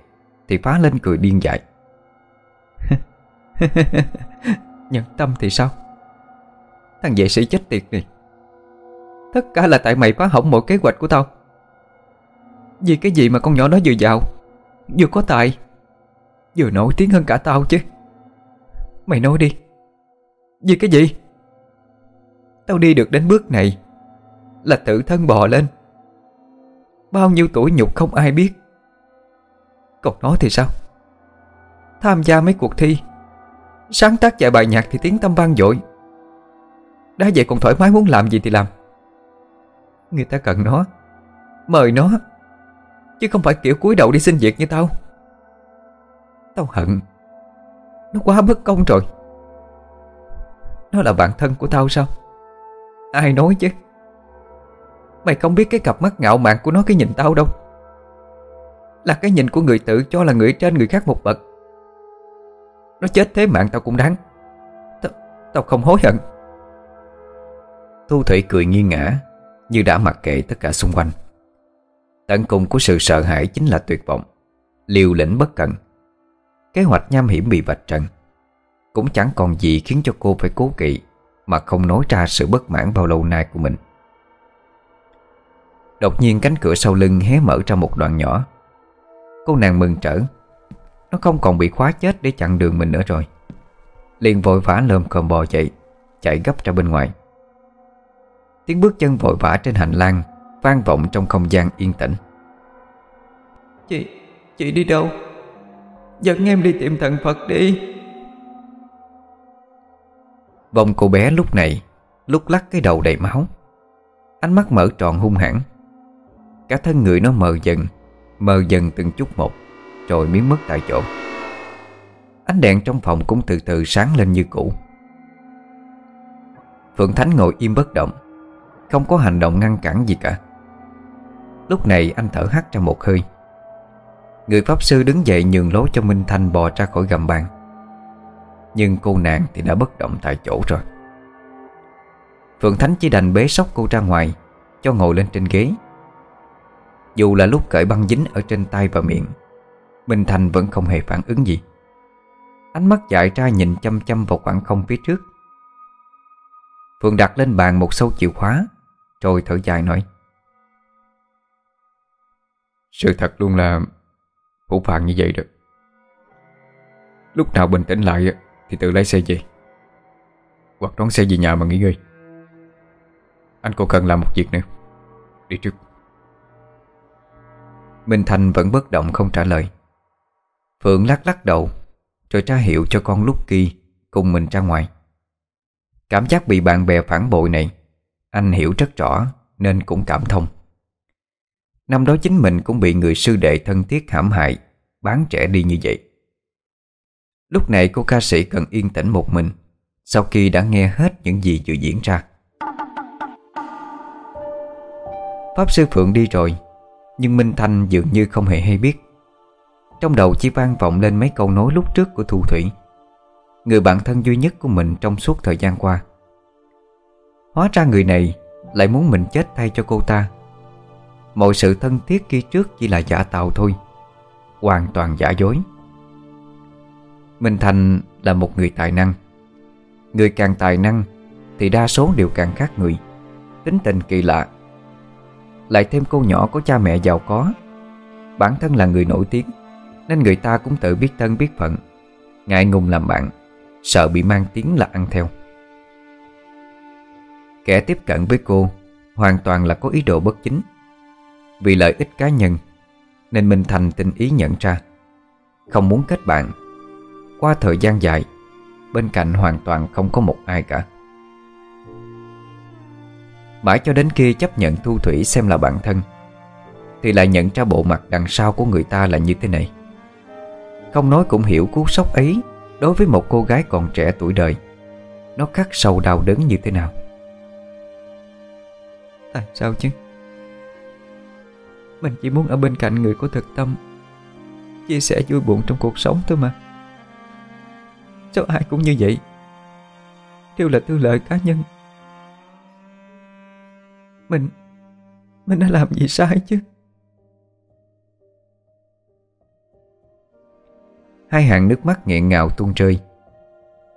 Thì phá lên cười điên dại. Nhẫn tâm thì sao? Thằng vệ sĩ chết tiệt này. Tất cả là tại mày phá hỏng mọi kế hoạch của tao. Vì cái gì mà con nhỏ đó vừa giàu, Vừa có tài, Vừa nổi tiếng hơn cả tao chứ? Mày nói đi. Vì cái gì? Tao đi được đến bước này Là tự thân bò lên. Bao nhiêu tuổi nhục không ai biết. Còn nó thì sao? Tham gia mấy cuộc thi Sáng tác vài bài nhạc thì tiếng tâm vang dội. Đã vậy còn thoải mái muốn làm gì thì làm. Người ta cần nó, Mời nó. Chứ không phải kiểu cúi đầu đi xin việc như tao. Tao hận. Nó quá bất công rồi. Nó là bạn thân của tao sao? Ai nói chứ? Mày không biết cái cặp mắt ngạo mạn của nó cái nhìn tao đâu. Là cái nhìn của người tự cho là người trên người khác một bậc. Nó chết thế mạng tao cũng đáng. Tao, tao không hối hận. Thu Thủy cười nghiêng ngã Như đã mặc kệ tất cả xung quanh. Tận cùng của sự sợ hãi chính là tuyệt vọng Liều lĩnh bất cẩn Kế hoạch nham hiểm bị vạch trần Cũng chẳng còn gì khiến cho cô phải cố kỵ Mà không nói ra sự bất mãn bao lâu nay của mình. Đột nhiên cánh cửa sau lưng hé mở ra một đoạn nhỏ. Cô nàng mừng trở nó không còn bị khóa chết để chặn đường mình nữa rồi. Liền vội vã lơm cơm bò dậy Chạy gấp ra bên ngoài. Tiếng bước chân vội vã trên hành lang Vang vọng trong không gian yên tĩnh. Chị, chị đi đâu? Dẫn em đi tìm thần Phật đi. Vòng cô bé lúc này Lúc lắc cái đầu đầy máu. Ánh mắt mở tròn hung hãn. Cả thân người nó mờ dần Mờ dần từng chút một rồi biến mất tại chỗ. Ánh đèn trong phòng cũng từ từ sáng lên như cũ. Phượng Thánh ngồi im bất động, Không có hành động ngăn cản gì cả. Lúc này anh thở hắt ra một hơi. Người Pháp Sư đứng dậy nhường lối cho Minh Thanh bò ra khỏi gầm bàn. Nhưng cô nàng thì đã bất động tại chỗ rồi. Phượng Thánh chỉ đành bế sóc cô ra ngoài, Cho ngồi lên trên ghế. Dù là lúc cởi băng dính ở trên tay và miệng Minh Thanh vẫn không hề phản ứng gì. Ánh mắt dại ra nhìn chăm chăm vào khoảng không phía trước. Phượng đặt lên bàn một sâu chìa khóa Rồi thở dài nói. Sự thật luôn là Phủ phàng như vậy được Lúc nào bình tĩnh lại Thì tự lấy xe về. Hoặc đón xe về nhà mà nghỉ ngơi. Anh còn cần làm một việc nữa. Đi trước. Minh Thành vẫn bất động không trả lời Phượng lắc lắc đầu, Rồi tra hiệu cho con lúc kia Cùng mình ra ngoài. Cảm giác bị bạn bè phản bội này, Anh hiểu rất rõ Nên cũng cảm thông. Năm đó chính mình cũng bị người sư đệ thân thiết hãm hại, Bán trẻ đi như vậy. Lúc này cô ca sĩ cần yên tĩnh một mình, Sau khi đã nghe hết những gì vừa diễn ra. Pháp sư Phượng đi rồi, Nhưng Minh Thanh dường như không hề hay biết. Trong đầu chỉ vang vọng lên mấy câu nói lúc trước của Thu Thủy. Người bạn thân duy nhất của mình trong suốt thời gian qua. Hóa ra người này lại muốn mình chết thay cho cô ta. Mọi sự thân thiết kia trước chỉ là giả tạo thôi. Hoàn toàn giả dối. Minh Thành là một người tài năng. Người càng tài năng Thì đa số đều càng khác người. Tính tình kỳ lạ. Lại thêm cô nhỏ có cha mẹ giàu có. Bản thân là người nổi tiếng. Nên người ta cũng tự biết thân biết phận. Ngại ngùng làm bạn, Sợ bị mang tiếng là ăn theo. Kẻ tiếp cận với cô Hoàn toàn là có ý đồ bất chính. Vì lợi ích cá nhân, Nên Minh Thành tinh ý nhận ra. Không muốn kết bạn. Qua thời gian dài, Bên cạnh hoàn toàn không có một ai cả. Mãi cho đến khi chấp nhận Thu Thủy xem là bạn thân, Thì lại nhận ra bộ mặt đằng sau của người ta là như thế này. Không nói cũng hiểu cú sốc ấy Đối với một cô gái còn trẻ tuổi đời. Nó khắc sâu đau đớn như thế nào? Tại sao chứ? Mình chỉ muốn ở bên cạnh người có thực tâm, Chia sẻ vui buồn trong cuộc sống thôi mà. Sao ai cũng như vậy? Đều là tư lợi cá nhân. Mình Mình đã làm gì sai chứ? Hai hàng nước mắt nghẹn ngào tuôn rơi.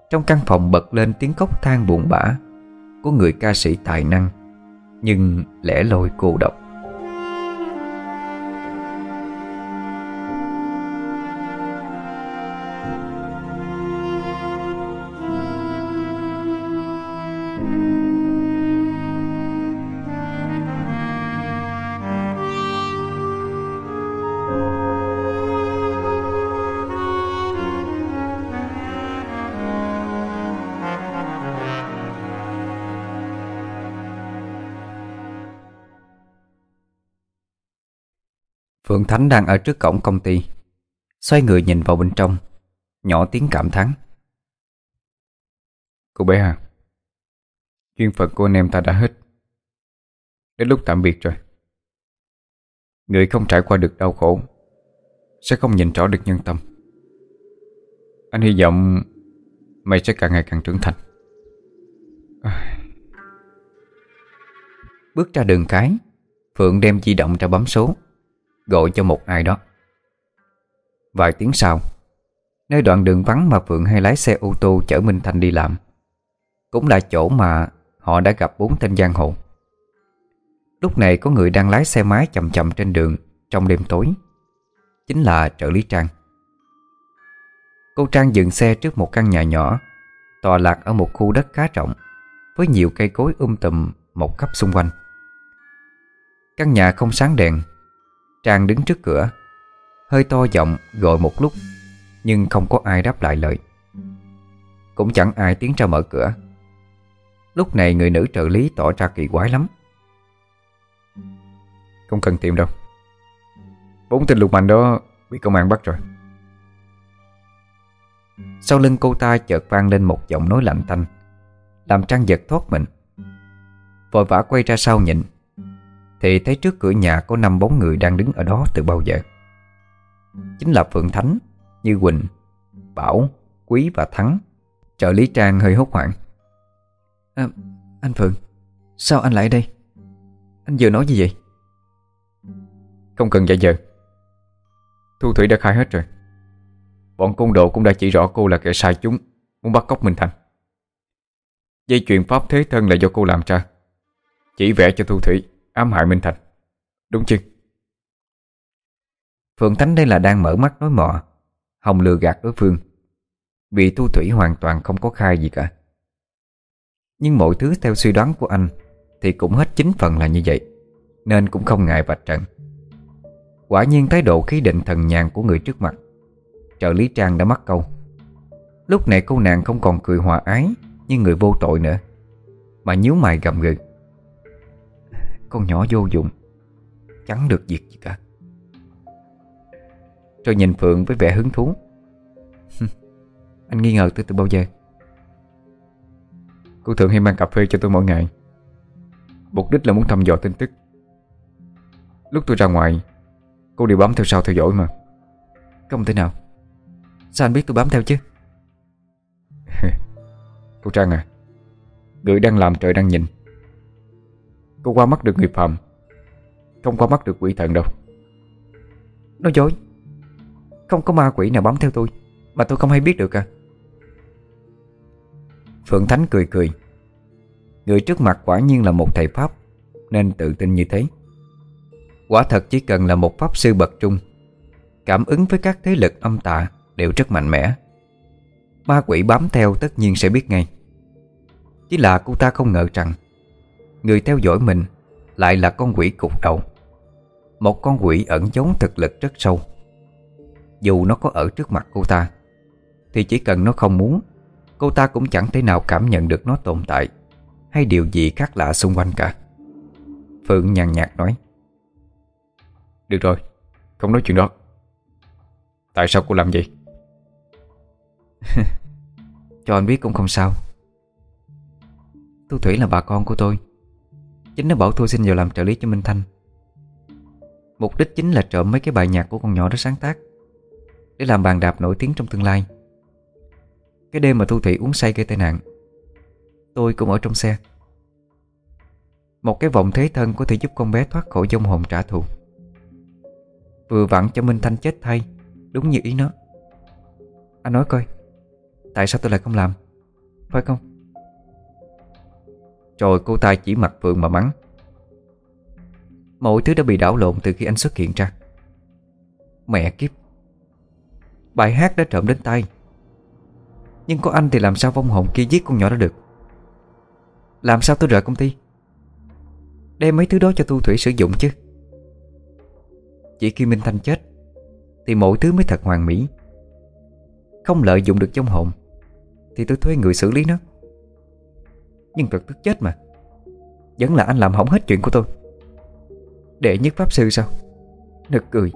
Trong căn phòng bật lên tiếng khóc than buồn bã Của người ca sĩ tài năng, Nhưng lẻ loi cô độc. Phượng Thánh đang ở trước cổng công ty. Xoay người nhìn vào bên trong. Nhỏ tiếng cảm thán. Cô bé à Chuyên phận của anh em ta đã hết. Đến lúc tạm biệt rồi. Người không trải qua được đau khổ, Sẽ không nhìn rõ được nhân tâm. Anh hy vọng Mày sẽ càng ngày càng trưởng thành. Bước ra đường cái, Phượng đem di động ra bấm số. Gọi cho một ai đó. Vài tiếng sau, Nơi đoạn đường vắng mà Phượng hay lái xe ô tô chở Minh Thanh đi làm, Cũng là chỗ mà họ đã gặp bốn tên giang hồ. Lúc này có người đang lái xe máy chậm chậm trên đường Trong đêm tối, Chính là trợ lý Trang. Cô Trang dừng xe trước một căn nhà nhỏ Tòa lạc ở một khu đất khá rộng, Với nhiều cây cối um tùm một khắp xung quanh. Căn nhà không sáng đèn Trang đứng trước cửa. Hơi to giọng gọi một lúc, Nhưng không có ai đáp lại lời. Cũng chẳng ai tiến ra mở cửa. Lúc này người nữ trợ lý tỏ ra kỳ quái lắm. Không cần tìm đâu. Bốn tên lục mạnh đó Bị công an bắt rồi. Sau lưng cô ta chợt vang lên một giọng nói lạnh tanh, Làm Trang giật thoát mình. Vội vã quay ra sau nhìn. Thì thấy trước cửa nhà có năm bóng người đang đứng ở đó từ bao giờ? Chính là Phượng Thánh, Như Quỳnh, Bảo, Quý và Thắng. Trợ lý Trang hơi hốt hoảng. À, Anh Phượng, sao anh lại ở đây? Anh vừa nói gì vậy? Không cần dạy giờ Thu Thủy đã khai hết rồi. Bọn côn đồ cũng đã chỉ rõ cô là kẻ sai chúng Muốn bắt cóc Minh Thành. Dây chuyện pháp thế thân là do cô làm ra Chỉ vẽ cho Thu Thủy Ám hại Minh Thành Đúng chứ? Phượng Thánh đây là đang mở mắt nói mò Hồng lừa gạt đối phương. Vì thu thủy hoàn toàn không có khai gì cả. Nhưng mọi thứ theo suy đoán của anh Thì cũng hết chính phần là như vậy, Nên cũng không ngại vạch trận Quả nhiên thái độ khí định thần nhàn của người trước mặt, Trợ lý Trang đã mắc câu. Lúc này cô nàng không còn cười hòa ái Như người vô tội nữa, Mà nhíu mày gầm gừ. Con nhỏ vô dụng. Chẳng được việc gì cả. Rồi nhìn Phượng với vẻ hứng thú. Anh nghi ngờ tôi từ bao giờ? Cô thường hay mang cà phê cho tôi mỗi ngày. Mục đích là muốn thăm dò tin tức. Lúc tôi ra ngoài, Cô đều bám theo sau theo dõi mà. Không thể nào? Sao anh biết tôi bám theo chứ? Cô Trang à Người đang làm trời đang nhìn. Cô qua mắt được người phàm, Không qua mắt được quỷ thần đâu. Nói dối, Không có ma quỷ nào bám theo tôi, Mà tôi không hay biết được à. Phượng Thánh cười cười. Người trước mặt quả nhiên là một thầy Pháp, Nên tự tin như thế. Quả thật chỉ cần là một Pháp sư bậc trung, Cảm ứng với các thế lực âm tà Đều rất mạnh mẽ. Ma quỷ bám theo tất nhiên sẽ biết ngay. Chỉ là cô ta không ngờ rằng Người theo dõi mình Lại là con quỷ cục đầu. Một con quỷ ẩn giấu thực lực rất sâu. Dù nó có ở trước mặt cô ta Thì chỉ cần nó không muốn Cô ta cũng chẳng thể nào cảm nhận được nó tồn tại Hay điều gì khác lạ xung quanh cả. Phượng nhàn nhạt nói Được rồi Không nói chuyện đó. Tại sao cô làm vậy? Cho anh biết cũng không sao. Tu Thủy là bà con của tôi Chính nó bảo tôi xin vào làm trợ lý cho Minh Thanh. Mục đích chính là trộm mấy cái bài nhạc của con nhỏ đó sáng tác, Để làm bàn đạp nổi tiếng trong tương lai. Cái đêm mà Thu Thủy uống say gây tai nạn, Tôi cũng ở trong xe. Một cái vòng thế thân có thể giúp con bé thoát khỏi dông hồn trả thù. Vừa vặn cho Minh Thanh chết thay, Đúng như ý nó. Anh nói coi, Tại sao tôi lại không làm? Phải không? Rồi cô ta chỉ mặt Phượng mà mắng. Mọi thứ đã bị đảo lộn từ khi anh xuất hiện ra. Mẹ kiếp. Bài hát đã trộm đến tay. Nhưng có anh thì làm sao vong hồn kia giết con nhỏ đó được? Làm sao tôi rời công ty? Đem mấy thứ đó cho tu thủy sử dụng chứ. Chỉ khi Minh Thanh chết, Thì mọi thứ mới thật hoàn mỹ. Không lợi dụng được trong hồn, Thì tôi thuê người xử lý nó. Nhưng thật tức chết mà. Vẫn là anh làm hỏng hết chuyện của tôi. Đệ nhất pháp sư sao? Nực cười.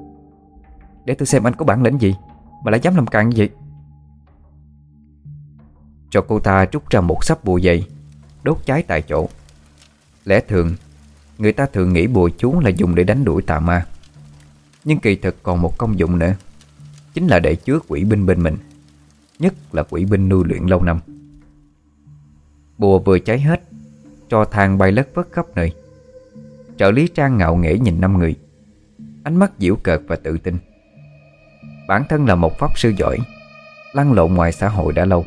Để tôi xem anh có bản lĩnh gì Mà lại dám làm càng như vậy. Cho cô ta trút ra một sắp bùa dậy Đốt cháy tại chỗ. Lẽ thường, Người ta thường nghĩ bùa chú là dùng để đánh đuổi tà ma. Nhưng kỳ thực còn một công dụng nữa, Chính là để chứa quỷ binh bên mình, Nhất là quỷ binh nuôi luyện lâu năm. Bùa vừa cháy hết, Cho than bay lất vất khắp nơi. Trợ lý Trang ngạo nghễ nhìn năm người. Ánh mắt diễu cợt và tự tin. Bản thân là một pháp sư giỏi, Lăn lộn ngoài xã hội đã lâu.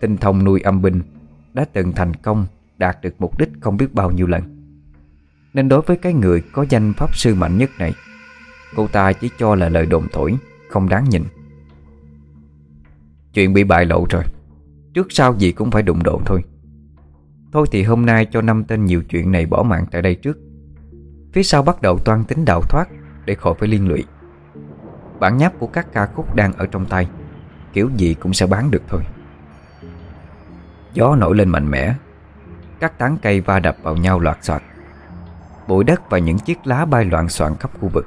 Tinh thông nuôi âm binh, Đã từng thành công, Đạt được mục đích không biết bao nhiêu lần. Nên đối với cái người có danh pháp sư mạnh nhất này, Cô ta chỉ cho là lời đồn thổi, Không đáng nhìn. Chuyện bị bại lộ rồi. Trước sau gì cũng phải đụng độ thôi. Thôi thì hôm nay cho năm tên nhiều chuyện này bỏ mạng tại đây trước. Phía sau bắt đầu toan tính đào thoát Để khỏi phải liên lụy. Bản nháp của các ca khúc đang ở trong tay, Kiểu gì cũng sẽ bán được thôi. Gió nổi lên mạnh mẽ, Các tán cây va đập vào nhau loạt soạt Bụi đất và những chiếc lá bay loạn soạn khắp khu vực.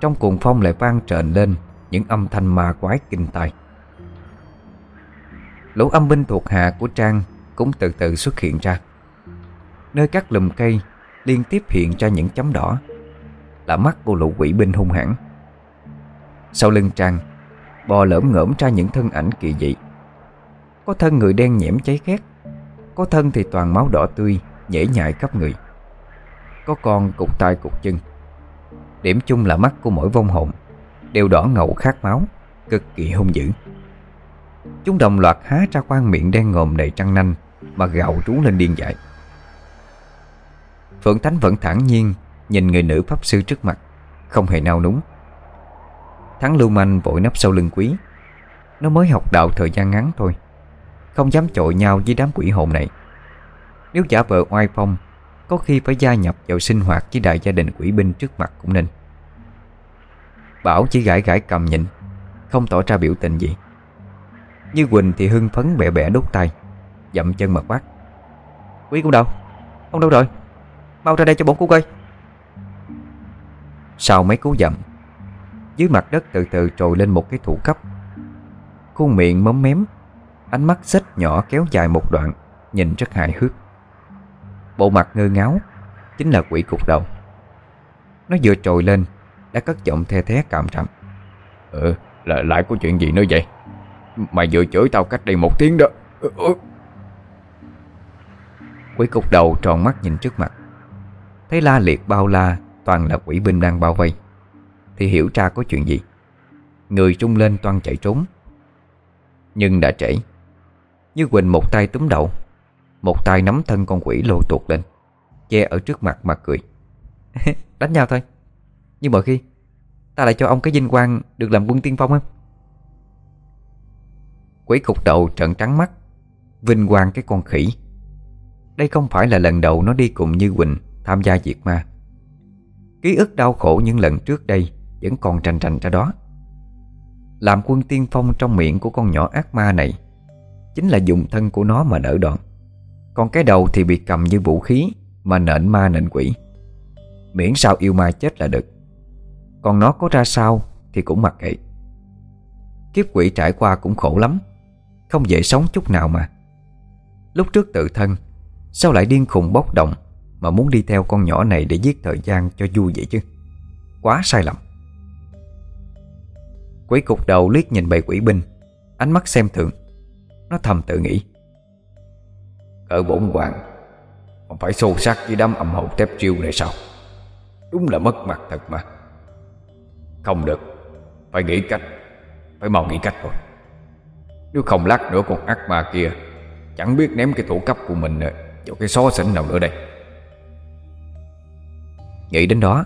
Trong cuồng phong lại vang trền lên Những âm thanh ma quái kinh tai. Lũ âm binh thuộc hạ của Trang cũng từ từ xuất hiện ra. Nơi các lùm cây Liên tiếp hiện ra những chấm đỏ. Là mắt của lũ quỷ binh hung hãn. Sau lưng Trang, Bò lởm ngởm ra những thân ảnh kỳ dị. Có thân người đen nhẽm cháy khét, Có thân thì toàn máu đỏ tươi, Nhễ nhại khắp người. Có con cục tay cục chân. Điểm chung là mắt của mỗi vong hồn Đều đỏ ngầu khát máu, Cực kỳ hung dữ. Chúng đồng loạt há ra quan miệng đen ngòm đầy trăng nanh. Mà gào trú lên điên dại. Phượng Thánh vẫn thản nhiên Nhìn người nữ pháp sư trước mặt, Không hề nao núng. Thắng lưu manh vội nấp sau lưng quý. Nó mới học đạo thời gian ngắn thôi, Không dám chội nhau với đám quỷ hồn này. Nếu giả vợ oai phong, Có khi phải gia nhập vào sinh hoạt với đại gia đình quỷ binh trước mặt cũng nên. Bảo chỉ gãi gãi cầm nhịn, Không tỏ ra biểu tình gì. Như Quỳnh thì hưng phấn bẻ bẻ đốt tay Dậm chân mà quát. Quý cũng đâu Ông đâu rồi? Mau ra đây cho bổn cô coi. Sau mấy cú dậm Dưới mặt đất từ từ trồi lên một cái thủ cấp Khuôn miệng móm mém Ánh mắt xích nhỏ kéo dài một đoạn Nhìn rất hài hước. Bộ mặt ngơ ngáo Chính là quỷ cục đầu. Nó vừa trồi lên Đã cất giọng the thé cảm rằm Ừ ờ, là lại có chuyện gì nữa vậy? Mày vừa chửi tao cách đây một tiếng đó. Ừ, ừ. Quỷ cục đầu tròn mắt nhìn trước mặt. Thấy la liệt bao la, Toàn là quỷ binh đang bao vây. Thì hiểu ra có chuyện gì. Người trung lên toan chạy trốn. Nhưng đã trễ. Như Quỳnh một tay túm đầu, Một tay nắm thân con quỷ lô tuột lên, Che ở trước mặt mà cười. Đánh nhau thôi. Nhưng mọi khi, Ta lại cho ông cái vinh quang Được làm quân tiên phong không Quỷ cục đầu trận trắng mắt, Vinh quang cái con khỉ. Đây không phải là lần đầu nó đi cùng Như Quỳnh Tham gia diệt ma. Ký ức đau khổ những lần trước đây Vẫn còn tranh tranh ra đó. Làm quân tiên phong trong miệng của con nhỏ ác ma này Chính là dùng thân của nó mà đỡ đòn. Còn cái đầu thì bị cầm như vũ khí Mà nện ma nện quỷ. Miễn sao yêu ma chết là được. Còn nó có ra sao Thì cũng mặc kệ. Kiếp quỷ trải qua cũng khổ lắm. Không dễ sống chút nào mà. Lúc trước tự thân Sao lại điên khùng bốc động Mà muốn đi theo con nhỏ này để giết thời gian cho vui vậy chứ? Quá sai lầm. Quỷ cục đầu liếc nhìn bầy quỷ binh, Ánh mắt xem thường. Nó thầm tự nghĩ. Ở bổn hoàng, Còn phải xô sát với đám âm hồn tép chiêu này sao? Đúng là mất mặt thật mà. Không được, Phải nghĩ cách, Phải mau nghĩ cách rồi Nếu không lát nữa con ác ma kia Chẳng biết ném cái thủ cấp của mình vào cái xó xỉnh nào nữa đây? Nghĩ đến đó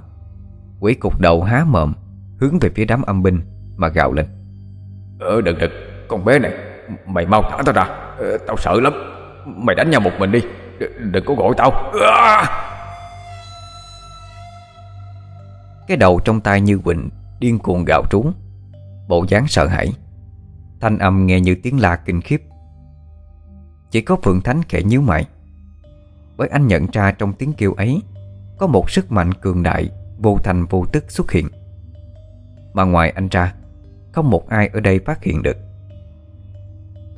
Quỷ cục đầu há mồm Hướng về phía đám âm binh Mà gào lên. Ờ đừng đừng Con bé này Mày mau thả tao ra. Ờ, Tao sợ lắm. Mày đánh nhau một mình đi D Đừng có gọi tao. À! Cái đầu trong tay như Quỳnh Điên cuồng gào trú Bộ dáng sợ hãi. Thanh âm nghe như tiếng la kinh khiếp. Chỉ có Phượng Thánh khẽ nhíu mày bởi anh nhận ra trong tiếng kêu ấy, Có một sức mạnh cường đại, Vô thành vô tức xuất hiện. Mà ngoài anh ra, Không một ai ở đây phát hiện được.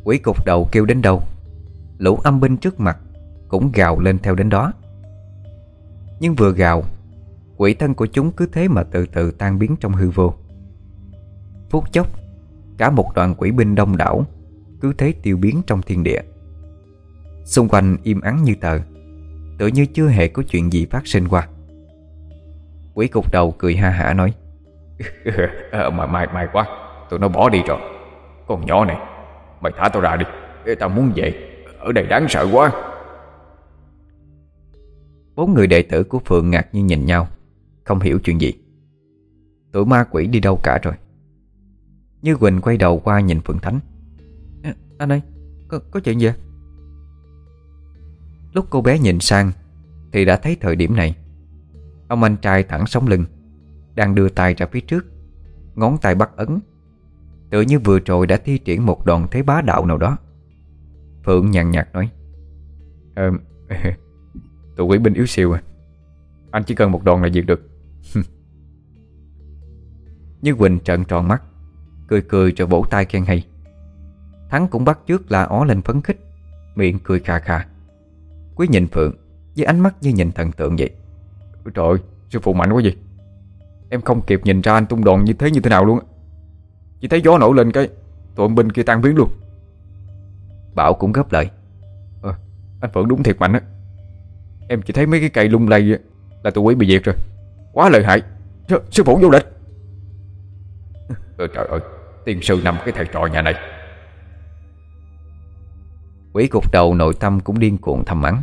Quỷ cục đầu kêu đến đâu, Lũ âm binh trước mặt Cũng gào lên theo đến đó. Nhưng vừa gào, Quỷ thân của chúng cứ thế mà từ từ tan biến trong hư vô. Phút chốc, Cả một đoàn quỷ binh đông đảo Cứ thế tiêu biến trong thiên địa. Xung quanh im ắng như tờ. Tự như chưa hề có chuyện gì phát sinh qua. Quỷ cục đầu cười ha hả nói à, Mà may, may quá Tụi nó bỏ đi rồi. Con nhỏ này Mày thả tao ra đi Tao muốn về. Ở đây đáng sợ quá. Bốn người đệ tử của Phượng ngạc nhiên nhìn nhau Không hiểu chuyện gì. Tụi ma quỷ đi đâu cả rồi? Như Quỳnh quay đầu qua nhìn Phượng Thánh. À, Anh ơi có, có chuyện gì? Lúc cô bé nhìn sang Thì đã thấy thời điểm này. Ông anh trai thẳng sống lưng Đang đưa tay ra phía trước Ngón tay bắt ấn. Tự như vừa rồi đã thi triển một đòn thế bá đạo nào đó. Phượng nhàn nhạt nói Ờ Tụi quỷ binh yếu siêu à. Anh chỉ cần một đòn là diệt được. Như Quỳnh trợn tròn mắt Cười cười rồi vỗ tay khen hay. Thắng cũng bắt trước là ó lên phấn khích Miệng cười khà khà Quý nhìn Phượng Với ánh mắt như nhìn thần tượng vậy. Trời ơi, sư phụ mạnh quá gì Em không kịp nhìn ra anh tung đòn như thế như thế nào luôn Chỉ thấy gió nổi lên cái Tụi ông binh kia tan biến luôn. Bảo cũng gấp lời à, ờ, Anh Phượng đúng thiệt mạnh á. Em chỉ thấy mấy cái cây lung lay Là tụi quý bị diệt rồi. Quá lợi hại. S Sư phụ vô địch. Ờ, Trời ơi Tiên sư nằm cái thầy trò nhà này. Quỷ cục đầu nội tâm cũng điên cuồng thầm mắng.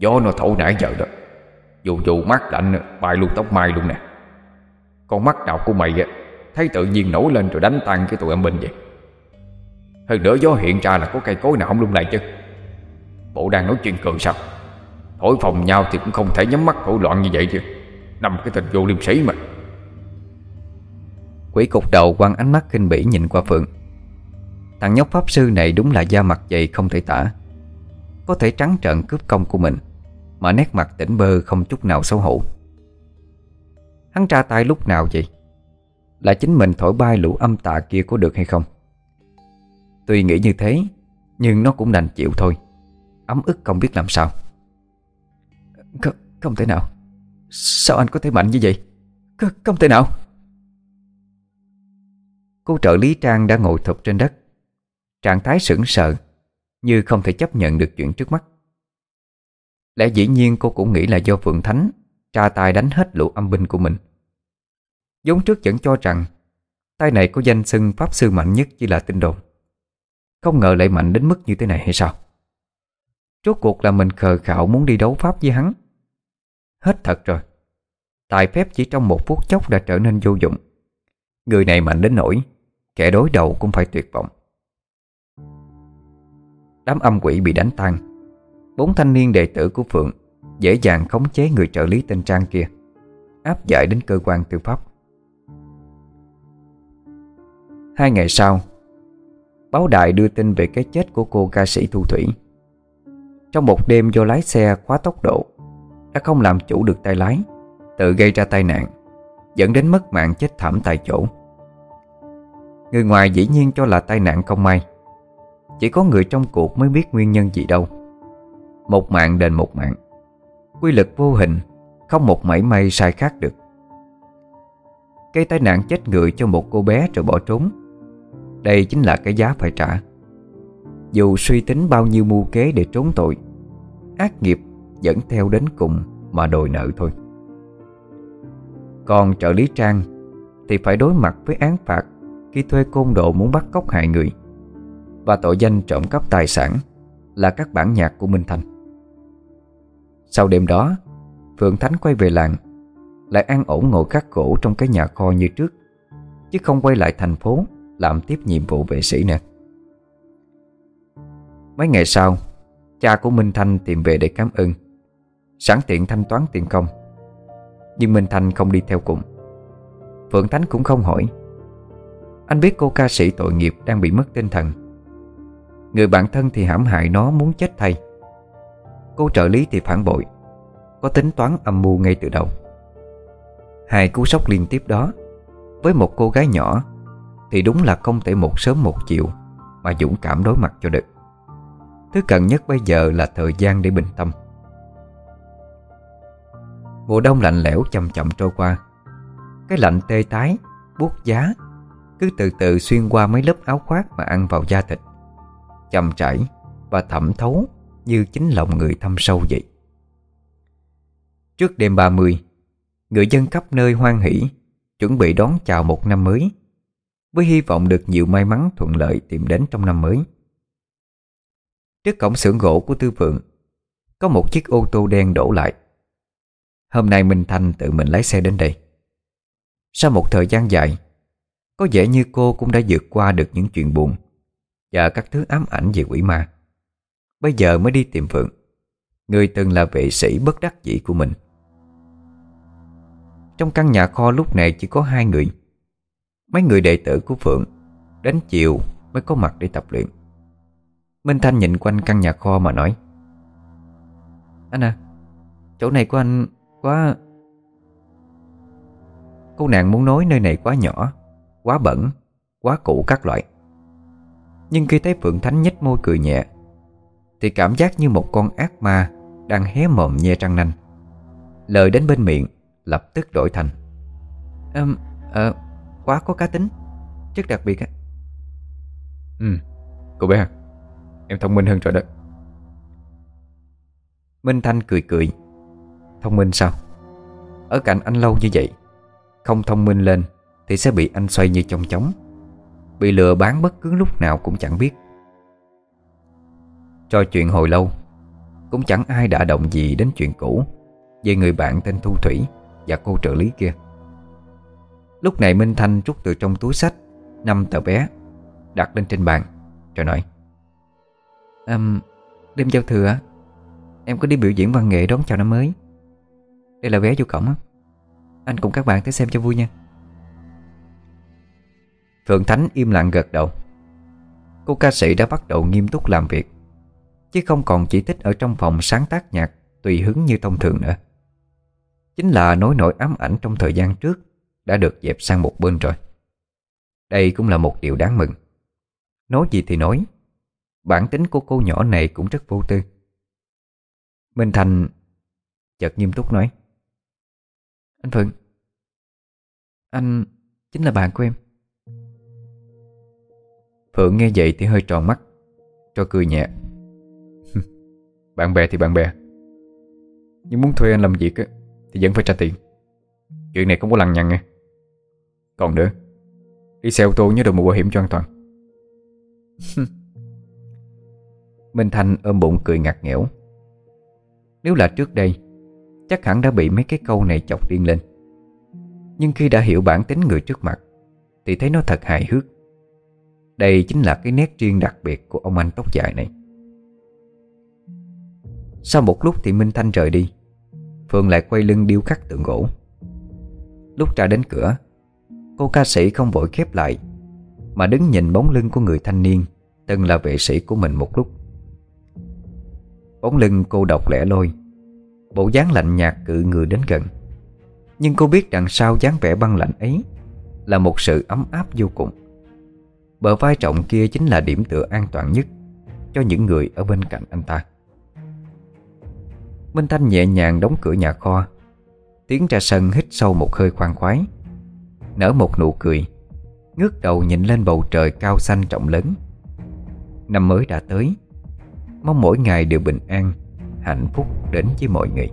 Gió nó thổi nãy giờ đó. Dù dù mắt lạnh, Bay luôn, tóc mai luôn nè. Con mắt nào của mày á, Thấy tự nhiên nổi lên rồi đánh tan cái tụi âm binh vậy. Hơn nữa gió hiện ra là có cây cối nào không lung lại chứ? Bộ đang nói chuyện cường sao? Thổi phòng nhau thì cũng không thể nhắm mắt thổi loạn như vậy chứ. Nằm cái tình vô liêm sĩ mà. Quỷ cục đầu quăng ánh mắt kinh bỉ nhìn qua Phượng. Thằng nhóc pháp sư này đúng là da mặt dày không thể tả. Có thể trắng trợn cướp công của mình. Mà nét mặt tỉnh bơ không chút nào xấu hổ. Hắn tra tay lúc nào vậy? Là chính mình thổi bay lũ âm tà kia có được hay không? Tuy nghĩ như thế Nhưng nó cũng đành chịu thôi. Ấm ức không biết làm sao. Không, không thể nào. Sao anh có thể mạnh như vậy? C Không thể nào. Cô trợ lý Trang đã ngồi thụp trên đất. Trạng thái sững sờ Như không thể chấp nhận được chuyện trước mắt. Lẽ dĩ nhiên cô cũng nghĩ là do Phượng Thánh Tra tay đánh hết lũ âm binh của mình. Giống trước vẫn cho rằng, Tay này có danh xưng pháp sư mạnh nhất chỉ là tinh đồn. Không ngờ lại mạnh đến mức như thế này hay sao? Rốt cuộc là mình khờ khạo muốn đi đấu pháp với hắn. Hết thật rồi. Tài phép chỉ trong một phút chốc đã trở nên vô dụng. Người này mạnh đến nỗi, Kẻ đối đầu cũng phải tuyệt vọng. Đám âm quỷ bị đánh tan. Bốn thanh niên đệ tử của Phượng Dễ dàng khống chế người trợ lý tên Trang kia, Áp giải đến cơ quan tư pháp. Hai ngày sau, Báo đại đưa tin về cái chết của cô ca sĩ Thu Thủy. Trong một đêm do lái xe quá tốc độ, Đã không làm chủ được tay lái, Tự gây ra tai nạn, Dẫn đến mất mạng chết thảm tại chỗ. Người ngoài dĩ nhiên cho là tai nạn không may, Chỉ có người trong cuộc mới biết nguyên nhân gì đâu. Một mạng đền một mạng. Quy lực vô hình, Không một mảy may sai khác được. Cây tai nạn chết người cho một cô bé rồi bỏ trốn. Đây chính là cái giá phải trả. Dù suy tính bao nhiêu mưu kế để trốn tội, Ác nghiệp dẫn theo đến cùng mà đòi nợ thôi. Còn trợ lý Trang Thì phải đối mặt với án phạt Khi thuê côn đồ muốn bắt cóc hại người Và tội danh trộm cắp tài sản Là các bản nhạc của Minh Thành sau đêm đó Phượng Thánh quay về làng, Lại an ổn ngồi khắc khổ trong cái nhà kho như trước, Chứ không quay lại thành phố Làm tiếp nhiệm vụ vệ sĩ nè Mấy ngày sau, Cha của Minh Thanh tìm về để cảm ơn. Sẵn tiện thanh toán tiền công. Nhưng Minh Thanh không đi theo cùng. Phượng Thánh cũng không hỏi. Anh biết cô ca sĩ tội nghiệp đang bị mất tinh thần. Người bạn thân thì hãm hại nó muốn chết thay. Cô trợ lý thì phản bội Có tính toán âm mưu ngay từ đầu. Hai cú sốc liên tiếp đó Với một cô gái nhỏ Thì đúng là không thể một sớm một chiều Mà dũng cảm đối mặt cho được. Thứ cần nhất bây giờ là thời gian để bình tâm. Mùa đông lạnh lẽo chậm chậm trôi qua Cái lạnh tê tái, buốt giá Cứ từ từ xuyên qua mấy lớp áo khoác mà ăn vào da thịt Chậm chảy và thẩm thấu như chính lòng người thâm sâu vậy. Trước đêm 30 Người dân khắp nơi hoan hỷ, Chuẩn bị đón chào một năm mới, Với hy vọng được nhiều may mắn thuận lợi tìm đến trong năm mới. Trước cổng xưởng gỗ của Tư Phượng, Có một chiếc ô tô đen đổ lại. Hôm nay Minh Thanh tự mình lái xe đến đây. Sau một thời gian dài, Có vẻ như cô cũng đã vượt qua được những chuyện buồn Và các thứ ám ảnh về quỷ ma. Bây giờ mới đi tìm Phượng. Người từng là vệ sĩ bất đắc dĩ của mình. Trong căn nhà kho lúc này chỉ có hai người. Mấy người đệ tử của Phượng Đến chiều mới có mặt để tập luyện. Minh Thanh nhìn quanh căn nhà kho mà nói, Anh à Chỗ này của anh quá, Cô nàng muốn nói nơi này quá nhỏ, Quá bẩn, Quá cũ các loại. Nhưng khi thấy Phượng Thánh nhếch môi cười nhẹ thì cảm giác như một con ác ma Đang hé mồm nhe răng nanh. Lời đến bên miệng Lập tức đổi thành um, uh, Quá có cá tính Rất đặc biệt á. Ừ Cô bé à Em thông minh hơn rồi đó Minh Thanh cười cười Thông minh sao? Ở cạnh anh lâu như vậy Không thông minh lên Thì sẽ bị anh xoay như trong chóng. Bị lừa bán bất cứ lúc nào cũng chẳng biết Trò chuyện hồi lâu. Cũng chẳng ai đã động gì đến chuyện cũ Về người bạn tên Thu Thủy Và cô trợ lý kia. Lúc này Minh Thanh rút từ trong túi sách năm tờ vé Đặt lên trên bàn Rồi nói um, Đêm giao thừa Em có đi biểu diễn văn nghệ đón chào năm mới. Đây là vé vô cổng Anh cùng các bạn tới xem cho vui nha. Phượng Thánh im lặng gật đầu. Cô ca sĩ đã bắt đầu nghiêm túc làm việc. Chứ không còn chỉ thích ở trong phòng sáng tác nhạc Tùy hứng như thông thường nữa. Chính là nỗi nỗi ám ảnh trong thời gian trước Đã được dẹp sang một bên rồi. Đây cũng là một điều đáng mừng. Nói gì thì nói, Bản tính của cô nhỏ này cũng rất vô tư. Minh Thành chợt nghiêm túc nói, Anh Phượng, Anh chính là bạn của em. Phượng nghe vậy thì hơi tròn mắt, Cho cười nhẹ. Bạn bè thì bạn bè. Nhưng muốn thuê anh làm việc á, Thì vẫn phải trả tiền. Chuyện này không có lằng nhằng nghe. Còn nữa, Đi xe ô tô nhớ đội mũ bảo hiểm cho an toàn. Minh Thanh ôm bụng cười ngặt nghẽo. Nếu là trước đây, Chắc hẳn đã bị mấy cái câu này chọc điên lên. Nhưng khi đã hiểu bản tính người trước mặt, Thì thấy nó thật hài hước. Đây chính là cái nét riêng đặc biệt của ông anh tóc dài này. Sau một lúc thì Minh Thanh rời đi. Phương lại quay lưng điêu khắc tượng gỗ. Lúc ra đến cửa, Cô ca sĩ không vội khép lại, Mà đứng nhìn bóng lưng của người thanh niên, Từng là vệ sĩ của mình một lúc. Bóng lưng cô độc lẻ loi, Bộ dáng lạnh nhạt cự người đến gần. Nhưng cô biết đằng sau dáng vẻ băng lạnh ấy Là một sự ấm áp vô cùng. Bờ vai trọng kia chính là điểm tựa an toàn nhất Cho những người ở bên cạnh anh ta. Minh Thanh nhẹ nhàng đóng cửa nhà kho. Tiến ra sân hít sâu một hơi khoan khoái. Nở một nụ cười. Ngước đầu nhìn lên bầu trời cao xanh rộng lớn. Năm mới đã tới. Mong mỗi ngày đều bình an, Hạnh phúc đến với mọi người.